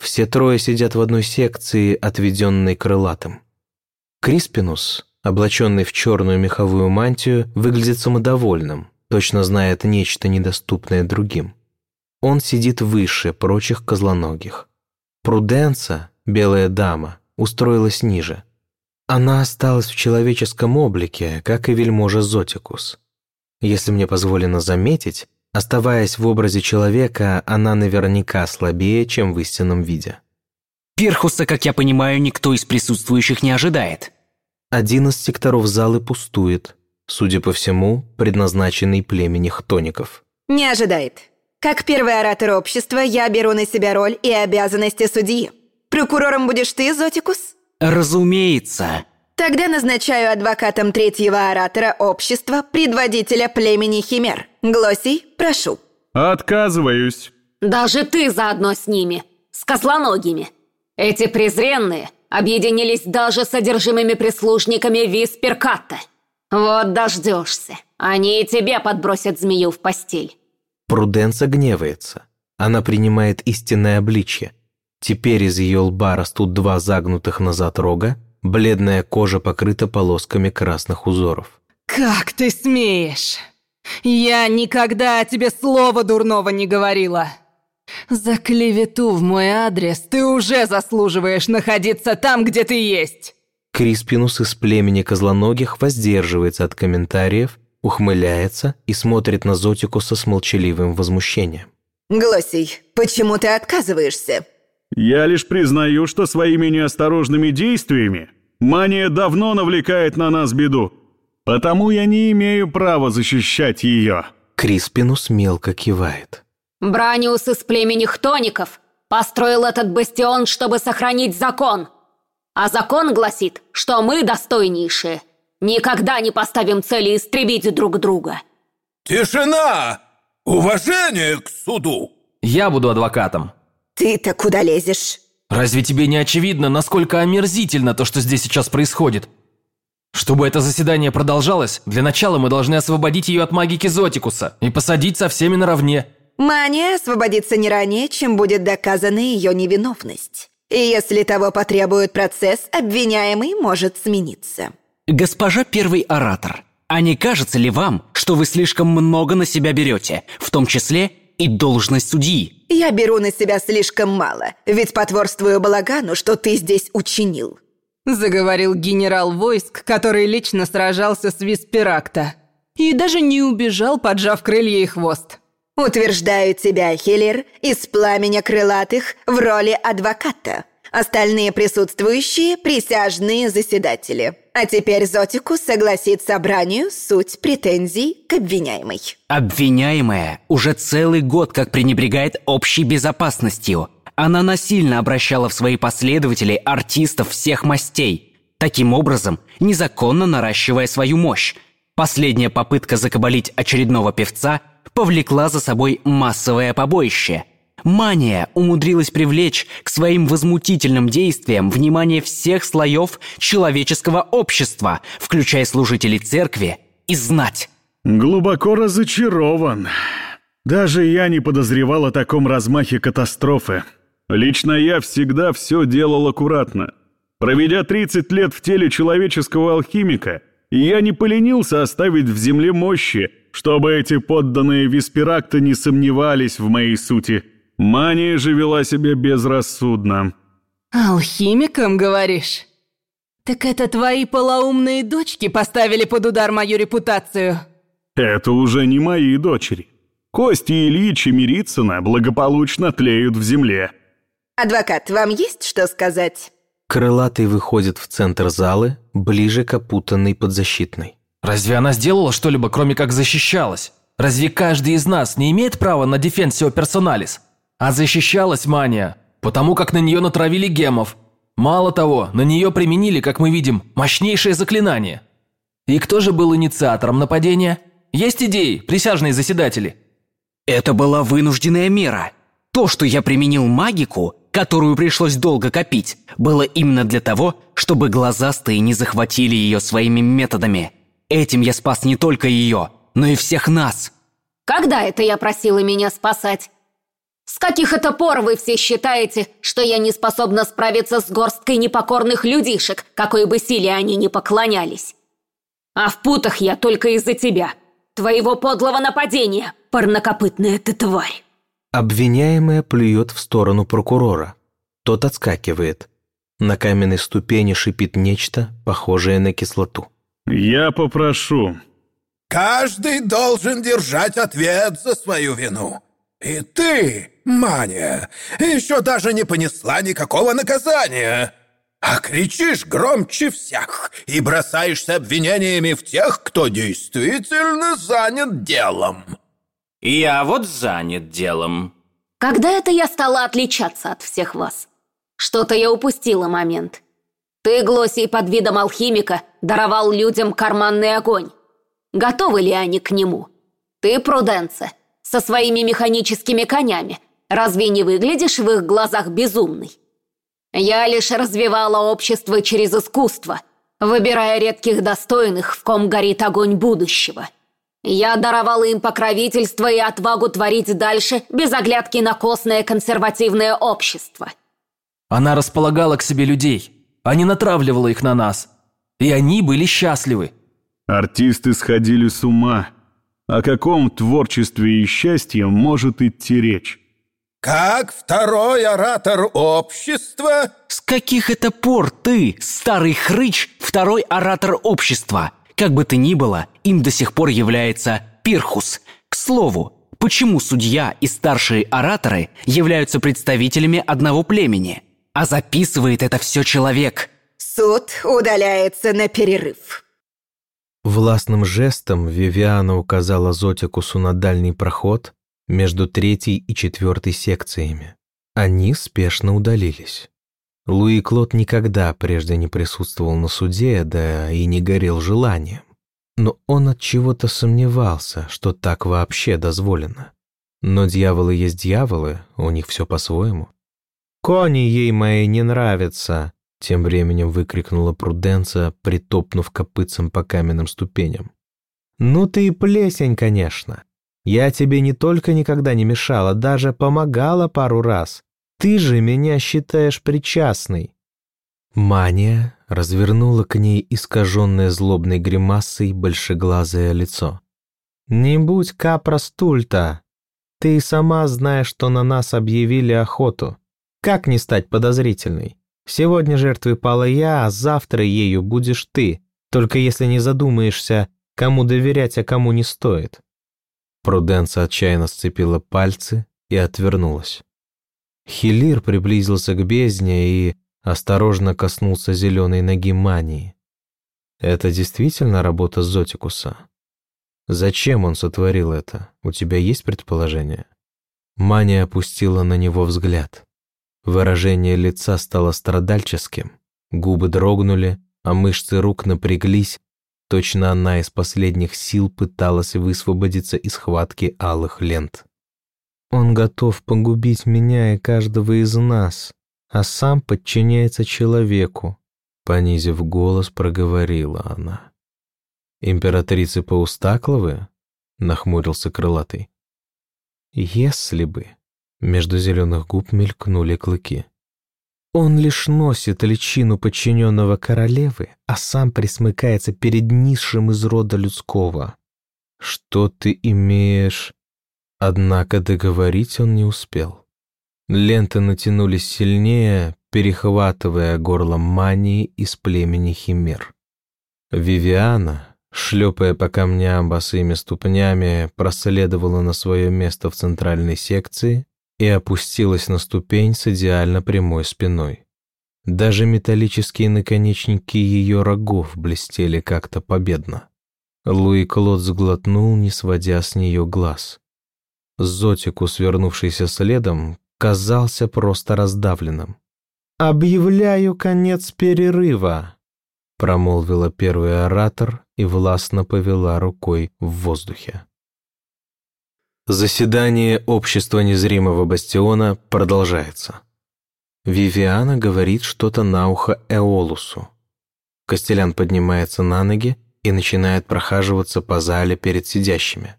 Все трое сидят в одной секции, отведенной крылатым. Криспинус, облаченный в черную меховую мантию, выглядит самодовольным, точно знает нечто недоступное другим. Он сидит выше прочих козлоногих. Пруденса, белая дама, устроилась ниже. Она осталась в человеческом облике, как и вельможа Зотикус. Если мне позволено заметить, оставаясь в образе человека, она наверняка слабее, чем в истинном виде. Перхуса, как я понимаю, никто из присутствующих не ожидает. Один из секторов залы пустует, судя по всему, предназначенный племени хтоников. Не ожидает. Как первый оратор общества, я беру на себя роль и обязанности судьи. Прокурором будешь ты, Зотикус? Разумеется. Тогда назначаю адвокатом третьего оратора общества, предводителя племени Химер. Глосий, прошу. Отказываюсь. Даже ты заодно с ними, с козлоногими. Эти презренные объединились даже с содержимыми прислужниками Висперкатта. Вот дождешься. Они и тебе подбросят змею в постель. Пруденса гневается. Она принимает истинное обличье. Теперь из ее лба растут два загнутых назад рога, бледная кожа покрыта полосками красных узоров. «Как ты смеешь? Я никогда о тебе слова дурного не говорила!» «За клевету в мой адрес ты уже заслуживаешь находиться там, где ты есть!» Криспинус из племени козлоногих воздерживается от комментариев, ухмыляется и смотрит на Зотикуса с молчаливым возмущением. Глосий, почему ты отказываешься? Я лишь признаю, что своими неосторожными действиями мания давно навлекает на нас беду. Потому я не имею права защищать ее. Криспинус мелко кивает. Браниус из племени Хтоников построил этот бастион, чтобы сохранить закон. А закон гласит, что мы достойнейшие. Никогда не поставим цели истребить друг друга. Тишина! Уважение к суду! Я буду адвокатом. Ты-то куда лезешь? Разве тебе не очевидно, насколько омерзительно то, что здесь сейчас происходит? Чтобы это заседание продолжалось, для начала мы должны освободить ее от магики Зотикуса и посадить со всеми наравне. Мания освободится не ранее, чем будет доказана ее невиновность. И если того потребует процесс, обвиняемый может смениться. Госпожа первый оратор, а не кажется ли вам, что вы слишком много на себя берете, в том числе и должность судьи? Я беру на себя слишком мало, ведь потворствую балагану, что ты здесь учинил. Заговорил генерал войск, который лично сражался с Виспиракта. И даже не убежал, поджав крылья и хвост. Утверждаю тебя, Хиллер, из пламени крылатых в роли адвоката. Остальные присутствующие – присяжные заседатели. А теперь Зотику согласит собранию суть претензий к обвиняемой. Обвиняемая уже целый год как пренебрегает общей безопасностью. Она насильно обращала в свои последователи артистов всех мастей, таким образом незаконно наращивая свою мощь. Последняя попытка закабалить очередного певца – повлекла за собой массовое побоище. Мания умудрилась привлечь к своим возмутительным действиям внимание всех слоев человеческого общества, включая служителей церкви и знать. Глубоко разочарован. Даже я не подозревал о таком размахе катастрофы. Лично я всегда все делал аккуратно. Проведя 30 лет в теле человеческого алхимика, я не поленился оставить в земле мощи, чтобы эти подданные Виспиракта не сомневались в моей сути. Мания же вела себя безрассудно. «Алхимиком, говоришь? Так это твои полоумные дочки поставили под удар мою репутацию?» Это уже не мои дочери. Кости Ильича Мирицына благополучно тлеют в земле. Адвокат, вам есть что сказать? Крылатый выходит в центр залы, ближе к опутанной подзащитной. Разве она сделала что-либо, кроме как защищалась? Разве каждый из нас не имеет права на дефенсио персоналис? А защищалась Мания, потому как на нее натравили гемов. Мало того, на нее применили, как мы видим, мощнейшее заклинание. И кто же был инициатором нападения? Есть идеи, присяжные заседатели? Это была вынужденная мера. То, что я применил магику, которую пришлось долго копить, было именно для того, чтобы глазастые не захватили ее своими методами. Этим я спас не только ее, но и всех нас. Когда это я просила меня спасать? С каких это пор вы все считаете, что я не способна справиться с горсткой непокорных людишек, какой бы силе они ни поклонялись? А в путах я только из-за тебя, твоего подлого нападения, парнокопытная ты тварь. Обвиняемая плюет в сторону прокурора. Тот отскакивает. На каменной ступени шипит нечто, похожее на кислоту. «Я попрошу». «Каждый должен держать ответ за свою вину. И ты, Маня, еще даже не понесла никакого наказания. А кричишь громче всех и бросаешься обвинениями в тех, кто действительно занят делом». «Я вот занят делом». Когда это я стала отличаться от всех вас? Что-то я упустила момент. Ты, Глосий, под видом алхимика даровал людям карманный огонь. Готовы ли они к нему? Ты, Пруденце, со своими механическими конями, разве не выглядишь в их глазах безумной? Я лишь развивала общество через искусство, выбирая редких достойных, в ком горит огонь будущего. Я даровала им покровительство и отвагу творить дальше, без оглядки на костное консервативное общество. Она располагала к себе людей, а не натравливала их на нас. И они были счастливы. Артисты сходили с ума. О каком творчестве и счастье может идти речь? Как второй оратор общества? С каких это пор ты, старый хрыч, второй оратор общества? Как бы то ни было, им до сих пор является Пирхус. К слову, почему судья и старшие ораторы являются представителями одного племени? А записывает это все человек. Суд удаляется на перерыв. Властным жестом Вивиана указала Зотикусу на дальний проход между третьей и четвертой секциями. Они спешно удалились. Луи Клод никогда прежде не присутствовал на суде, да и не горел желанием. Но он от чего-то сомневался, что так вообще дозволено. Но дьяволы есть дьяволы, у них все по-своему. «Кони ей мои не нравятся», тем временем выкрикнула Пруденция, притопнув копытцем по каменным ступеням. «Ну ты и плесень, конечно. Я тебе не только никогда не мешала, даже помогала пару раз. Ты же меня считаешь причастной». Мания развернула к ней искаженное злобной гримасой большеглазое лицо. «Не будь капростульта. Ты сама знаешь, что на нас объявили охоту. Как не стать подозрительной? Сегодня жертвой пала я, а завтра ею будешь ты, только если не задумаешься, кому доверять, а кому не стоит». Пруденция отчаянно сцепила пальцы и отвернулась. Хилир приблизился к бездне и осторожно коснулся зеленой ноги Мании. Это действительно работа Зотикуса? Зачем он сотворил это? У тебя есть предположение? Мания опустила на него взгляд. Выражение лица стало страдальческим, губы дрогнули, а мышцы рук напряглись, точно она из последних сил пыталась высвободиться из хватки алых лент. «Он готов погубить меня и каждого из нас, а сам подчиняется человеку», понизив голос, проговорила она. «Императрицы Паустакловы?» — нахмурился крылатый. «Если бы...» Между зеленых губ мелькнули клыки. Он лишь носит личину подчиненного королевы, а сам присмыкается перед низшим из рода людского. Что ты имеешь? Однако договорить он не успел. Ленты натянулись сильнее, перехватывая горло мании из племени Химер. Вивиана, шлепая по камням босыми ступнями, проследовала на свое место в центральной секции и опустилась на ступень с идеально прямой спиной. Даже металлические наконечники ее рогов блестели как-то победно. Луи Клод сглотнул, не сводя с нее глаз. Зотику, свернувшийся следом, казался просто раздавленным. «Объявляю конец перерыва!» промолвила первый оратор и властно повела рукой в воздухе. Заседание общества незримого бастиона продолжается. Вивиана говорит что-то на ухо Эолусу. Костелян поднимается на ноги и начинает прохаживаться по зале перед сидящими.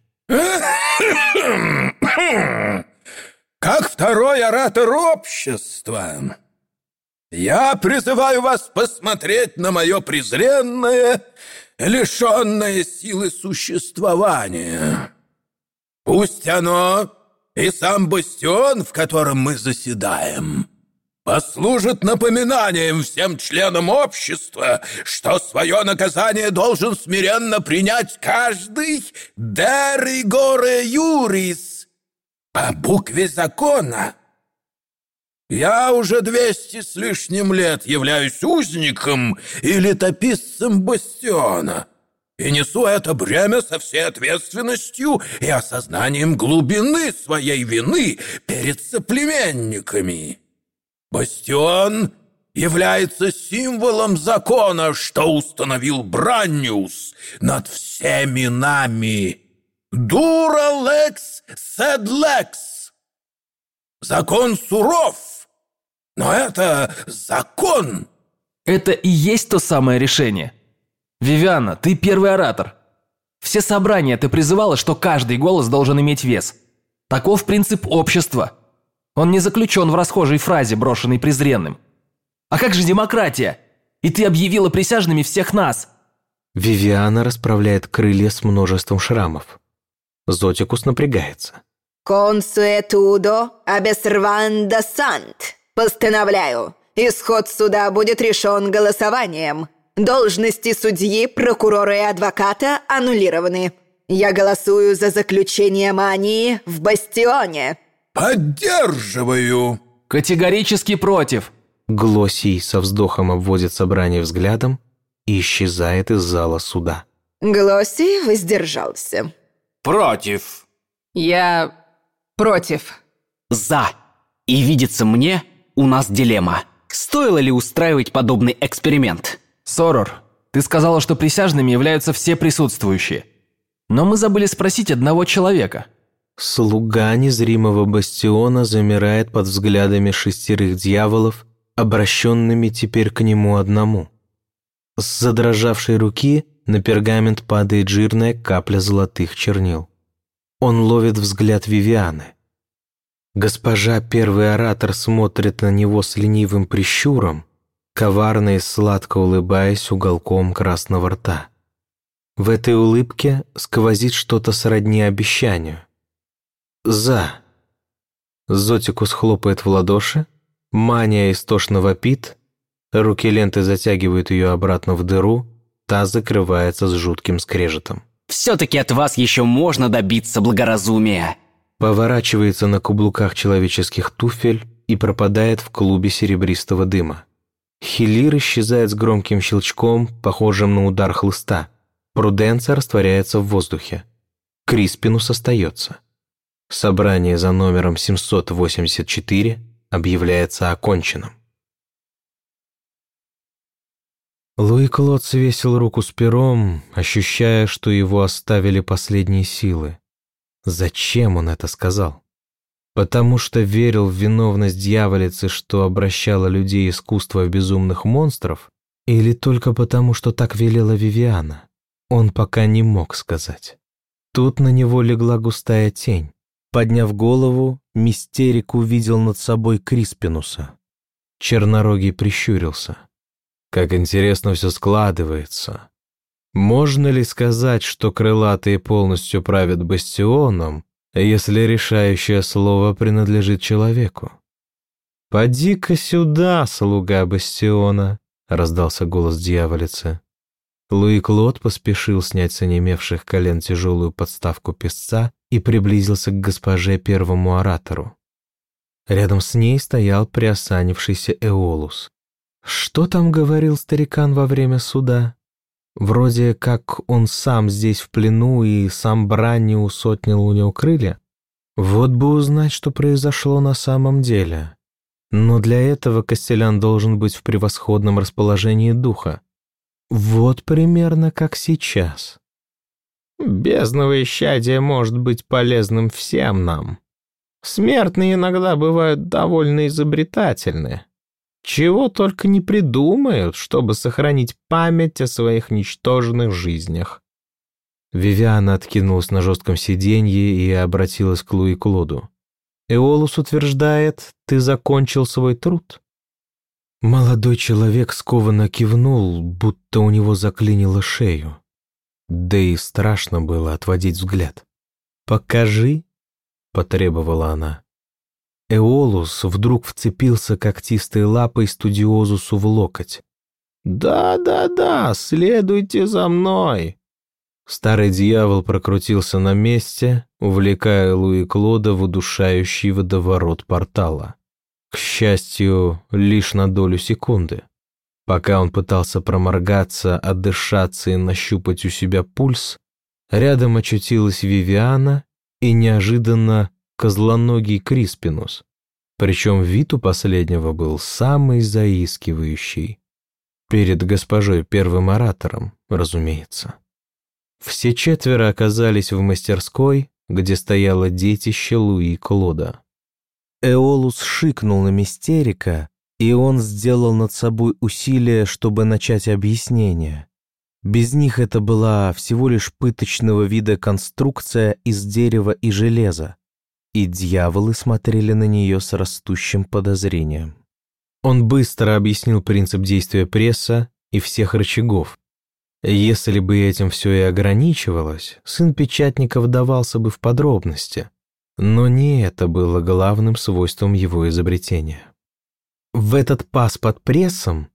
Как второй оратор общества, я призываю вас посмотреть на мое презренное, лишенное силы существование. Пусть оно и сам бастион, в котором мы заседаем, послужит напоминанием всем членам общества, что свое наказание должен смиренно принять каждый «Дер горе юрис» по букве закона – я уже двести с лишним лет являюсь узником и летописцем бастиона, и несу это бремя со всей ответственностью и осознанием глубины своей вины перед соплеменниками. Бастион является символом закона, что установил Бранниус над всеми нами. «Дура лекс сед лекс» Закон суров, но это закон. Это и есть то самое решение. Вивиана, ты первый оратор. Все собрания ты призывала, что каждый голос должен иметь вес. Таков принцип общества. Он не заключен в расхожей фразе, брошенной презренным. А как же демократия? И ты объявила присяжными всех нас. Вивиана расправляет крылья с множеством шрамов. Зотикус напрягается. «Консуэтудо абесрванда сант», Постановляю, исход суда будет решен голосованием. Должности судьи, прокурора и адвоката аннулированы. Я голосую за заключение мании в бастионе. Поддерживаю. Категорически против. Глосий со вздохом обводит собрание взглядом и исчезает из зала суда. Глосий воздержался. Против. Я против. За. И видится мне, у нас дилемма. Стоило ли устраивать подобный эксперимент? Сорор, ты сказала, что присяжными являются все присутствующие. Но мы забыли спросить одного человека. Слуга незримого бастиона замирает под взглядами шестерых дьяволов, обращенными теперь к нему одному. С задрожавшей руки на пергамент падает жирная капля золотых чернил. Он ловит взгляд Вивианы. Госпожа первый оратор смотрит на него с ленивым прищуром, коварно и сладко улыбаясь уголком красного рта. В этой улыбке сквозит что-то сродни обещанию. «За!» Зотикус хлопает в ладоши, мания истошно вопит, руки ленты затягивают ее обратно в дыру, та закрывается с жутким скрежетом. «Все-таки от вас еще можно добиться благоразумия!» поворачивается на каблуках человеческих туфель и пропадает в клубе серебристого дыма. Хилир исчезает с громким щелчком, похожим на удар хлыста. Пруденция растворяется в воздухе. Криспинус остается. Собрание за номером 784 объявляется оконченным. Луи Клод свесил руку с пером, ощущая, что его оставили последние силы. Зачем он это сказал? Потому что верил в виновность дьяволицы, что обращала людей искусства в безумных монстров, или только потому, что так велела Вивиана? Он пока не мог сказать. Тут на него легла густая тень. Подняв голову, мистерик увидел над собой Криспинуса. Чернорогий прищурился. Как интересно все складывается. Можно ли сказать, что крылатые полностью правят бастионом, если решающее слово принадлежит человеку? «Поди-ка сюда, слуга бастиона!» — раздался голос дьяволицы. Луи Клод поспешил снять с онемевших колен тяжелую подставку песца и приблизился к госпоже первому оратору. Рядом с ней стоял приосанившийся Эолус. Что там говорил старикан во время суда? Вроде как он сам здесь в плену и сам Бранниус усотнил у него крылья. Вот бы узнать, что произошло на самом деле. Но для этого Костелян должен быть в превосходном расположении духа. Вот примерно как сейчас. Бездновое щадие может быть полезным всем нам. Смертные иногда бывают довольно изобретательны. Чего только не придумают, чтобы сохранить память о своих ничтожных жизнях. Вивиана откинулась на жестком сиденье и обратилась к Луи Клоду. «Эолус утверждает, ты закончил свой труд?» Молодой человек скованно кивнул, будто у него заклинило шею. Да и страшно было отводить взгляд. «Покажи», — потребовала она. Эолус вдруг вцепился когтистой лапой студиозусу в локоть. «Да-да-да, следуйте за мной!» Старый дьявол прокрутился на месте, увлекая Луи Клода в удушающий водоворот портала. К счастью, лишь на долю секунды. Пока он пытался проморгаться, отдышаться и нащупать у себя пульс, рядом очутилась Вивиана и неожиданно козлоногий Криспинус. Причем вид у последнего был самый заискивающий. Перед госпожой первым оратором, разумеется. Все четверо оказались в мастерской, где стояло детище Луи Клода. Эолус шикнул на мистерика, и он сделал над собой усилие, чтобы начать объяснение. Без них это была всего лишь пыточного вида конструкция из дерева и железа, и дьяволы смотрели на нее с растущим подозрением. Он быстро объяснил принцип действия пресса и всех рычагов, если бы этим все и ограничивалось, сын печатника вдавался бы в подробности. Но не это было главным свойством его изобретения. В этот паз под прессом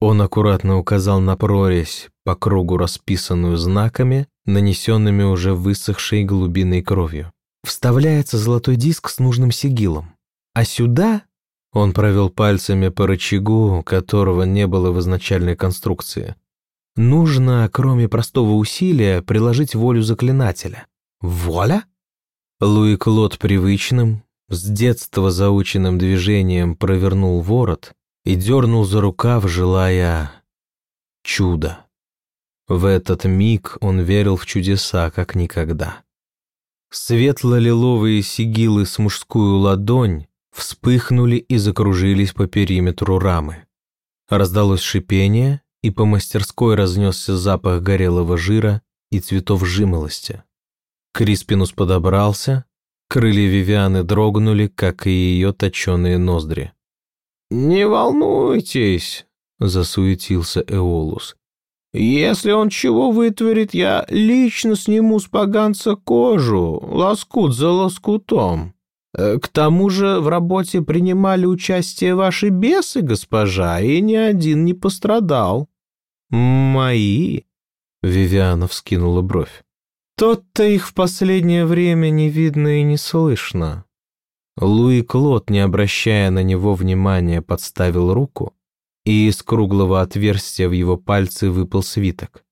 он аккуратно указал на прорезь, по кругу расписанную знаками, нанесенными уже высохшей глубиной кровью. Вставляется золотой диск с нужным сигилом. А сюда он провел пальцами по рычагу, которого не было в изначальной конструкции. Нужно, кроме простого усилия, приложить волю заклинателя. Воля? Луи Клод привычным, с детства заученным движением провернул ворот и дернул за рукав, желая чуда. В этот миг он верил в чудеса, как никогда. Светло-лиловые сигилы с мужскую ладонь вспыхнули и закружились по периметру рамы. Раздалось шипение, и по мастерской разнесся запах горелого жира и цветов жимолости. Криспинус подобрался, крылья Вивианы дрогнули, как и ее точеные ноздри. «Не волнуйтесь», — засуетился Эолус. «Если он чего вытворит, я лично сниму с поганца кожу, лоскут за лоскутом. Э, к тому же в работе принимали участие ваши бесы, госпожа, и ни один не пострадал». «Мои?» — Вивиана вскинула бровь. «Тот-то их в последнее время не видно и не слышно». Луи Клод, не обращая на него внимания, подставил руку, и из круглого отверстия в его пальце выпал свиток.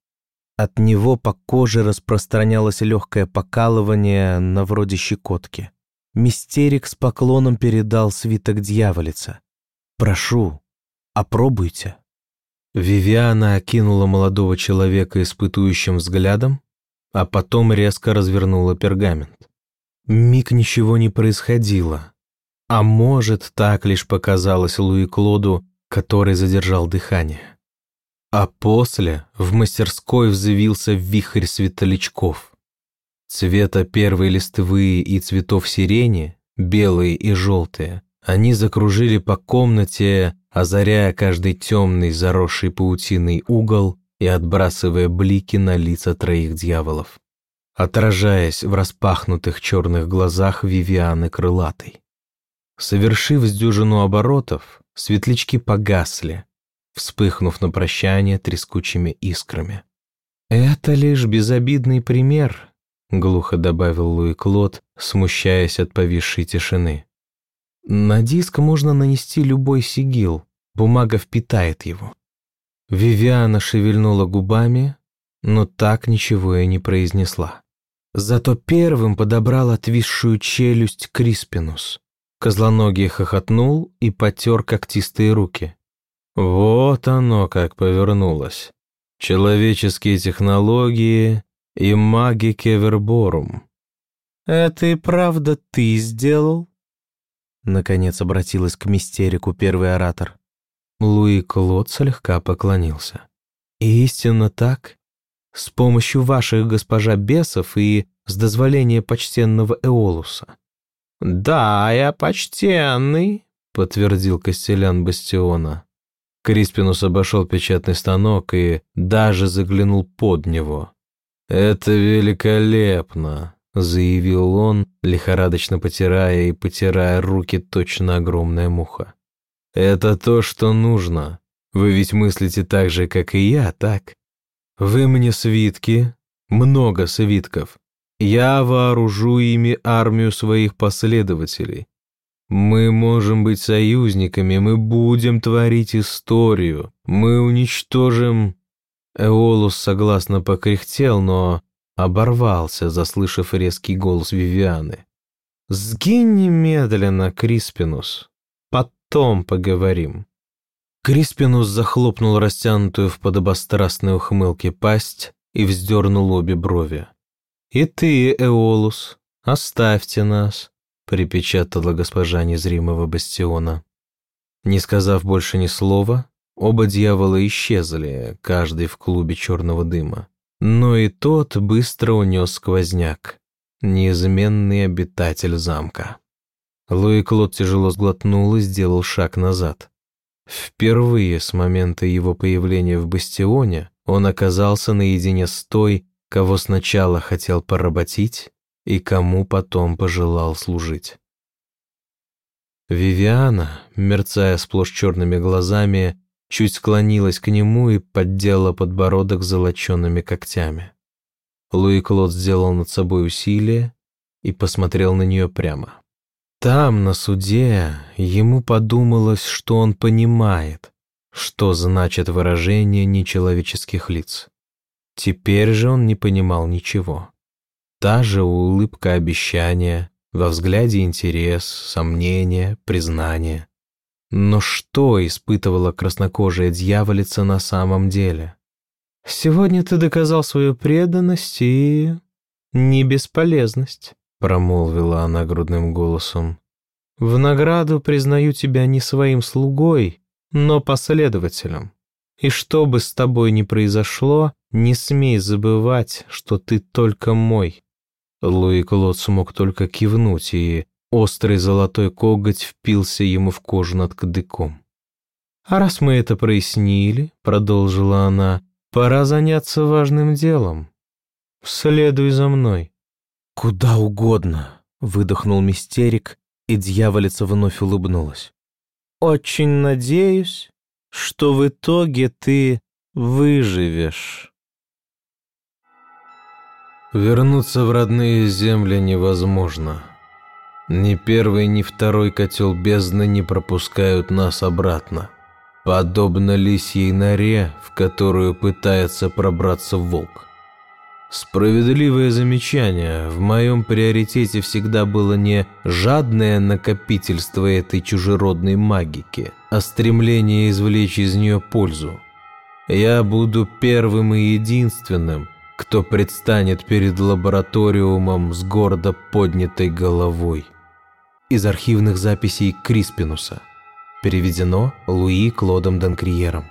От него по коже распространялось легкое покалывание на вроде щекотки. Мистерик с поклоном передал свиток дьяволица. «Прошу, опробуйте». Вивиана окинула молодого человека испытующим взглядом, а потом резко развернула пергамент. Миг ничего не происходило. А может, так лишь показалось Луи Клоду, который задержал дыхание. А после в мастерской взвился вихрь светлячков. Цвета первой листвы и цветов сирени, белые и желтые, они закружили по комнате, озаряя каждый темный, заросший паутиной угол и отбрасывая блики на лица троих дьяволов, отражаясь в распахнутых черных глазах Вивианы Крылатой. Совершив с дюжину оборотов, светлячки погасли, вспыхнув на прощание трескучими искрами. «Это лишь безобидный пример», — глухо добавил Луи Клод, смущаясь от повисшей тишины. «На диск можно нанести любой сигил, бумага впитает его». Вивиана шевельнула губами, но так ничего и не произнесла. Зато первым подобрал отвисшую челюсть Криспинус. Козлоногий хохотнул и потер когтистые руки. Вот оно как повернулось. Человеческие технологии и маги Кеверборум. «Это и правда ты сделал?» Наконец обратилась к мистерику первый оратор. Луи Клод слегка поклонился. «Истинно так. С помощью ваших госпожа бесов и с дозволения почтенного Эолуса». «Да, я почтенный», — подтвердил Костелян Бастиона. Криспинус обошел печатный станок и даже заглянул под него. «Это великолепно», — заявил он, лихорадочно потирая и потирая руки точно огромная муха. «Это то, что нужно. Вы ведь мыслите так же, как и я, так? Вы мне свитки, много свитков. Я вооружу ими армию своих последователей. Мы можем быть союзниками, мы будем творить историю, мы уничтожим...» Эолус согласно покряхтел, но оборвался, заслышав резкий голос Вивианы. «Сгинь немедленно, Криспинус. Потом поговорим». Криспинус захлопнул растянутую в подобострастной ухмылке пасть и вздернул обе брови. «И ты, Эолус, оставьте нас припечатала госпожа незримого бастиона. Не сказав больше ни слова, оба дьявола исчезли, каждый в клубе черного дыма. Но и тот быстро унес сквозняк, неизменный обитатель замка. Луи Клод тяжело сглотнул и сделал шаг назад. Впервые с момента его появления в бастионе он оказался наедине с той, кого сначала хотел поработить, и кому потом пожелал служить. Вивиана, мерцая сплошь черными глазами, чуть склонилась к нему и поддела подбородок золоченными когтями. Луи Клод сделал над собой усилие и посмотрел на нее прямо. Там, на суде, ему подумалось, что он понимает, что значит выражение нечеловеческих лиц. Теперь же он не понимал ничего. Та же улыбка обещания, во взгляде интерес, сомнение, признание. Но что испытывала краснокожая дьяволица на самом деле? «Сегодня ты доказал свою преданность и... не бесполезность», промолвила она грудным голосом. «В награду признаю тебя не своим слугой, но последователем. И что бы с тобой ни произошло, не смей забывать, что ты только мой. Луи Клод смог только кивнуть, и острый золотой коготь впился ему в кожу над кадыком. «А раз мы это прояснили», — продолжила она, — «пора заняться важным делом. Следуй за мной». «Куда угодно», — выдохнул мистерик, и дьяволица вновь улыбнулась. «Очень надеюсь, что в итоге ты выживешь». Вернуться в родные земли невозможно. Ни первый, ни второй котел бездны не пропускают нас обратно. Подобно лисьей норе, в которую пытается пробраться волк. Справедливое замечание. В моем приоритете всегда было не жадное накопительство этой чужеродной магики, а стремление извлечь из нее пользу. Я буду первым и единственным, кто предстанет перед лабораториумом с гордо поднятой головой. Из архивных записей Криспинуса. Переведено Луи Клодом Данкриером.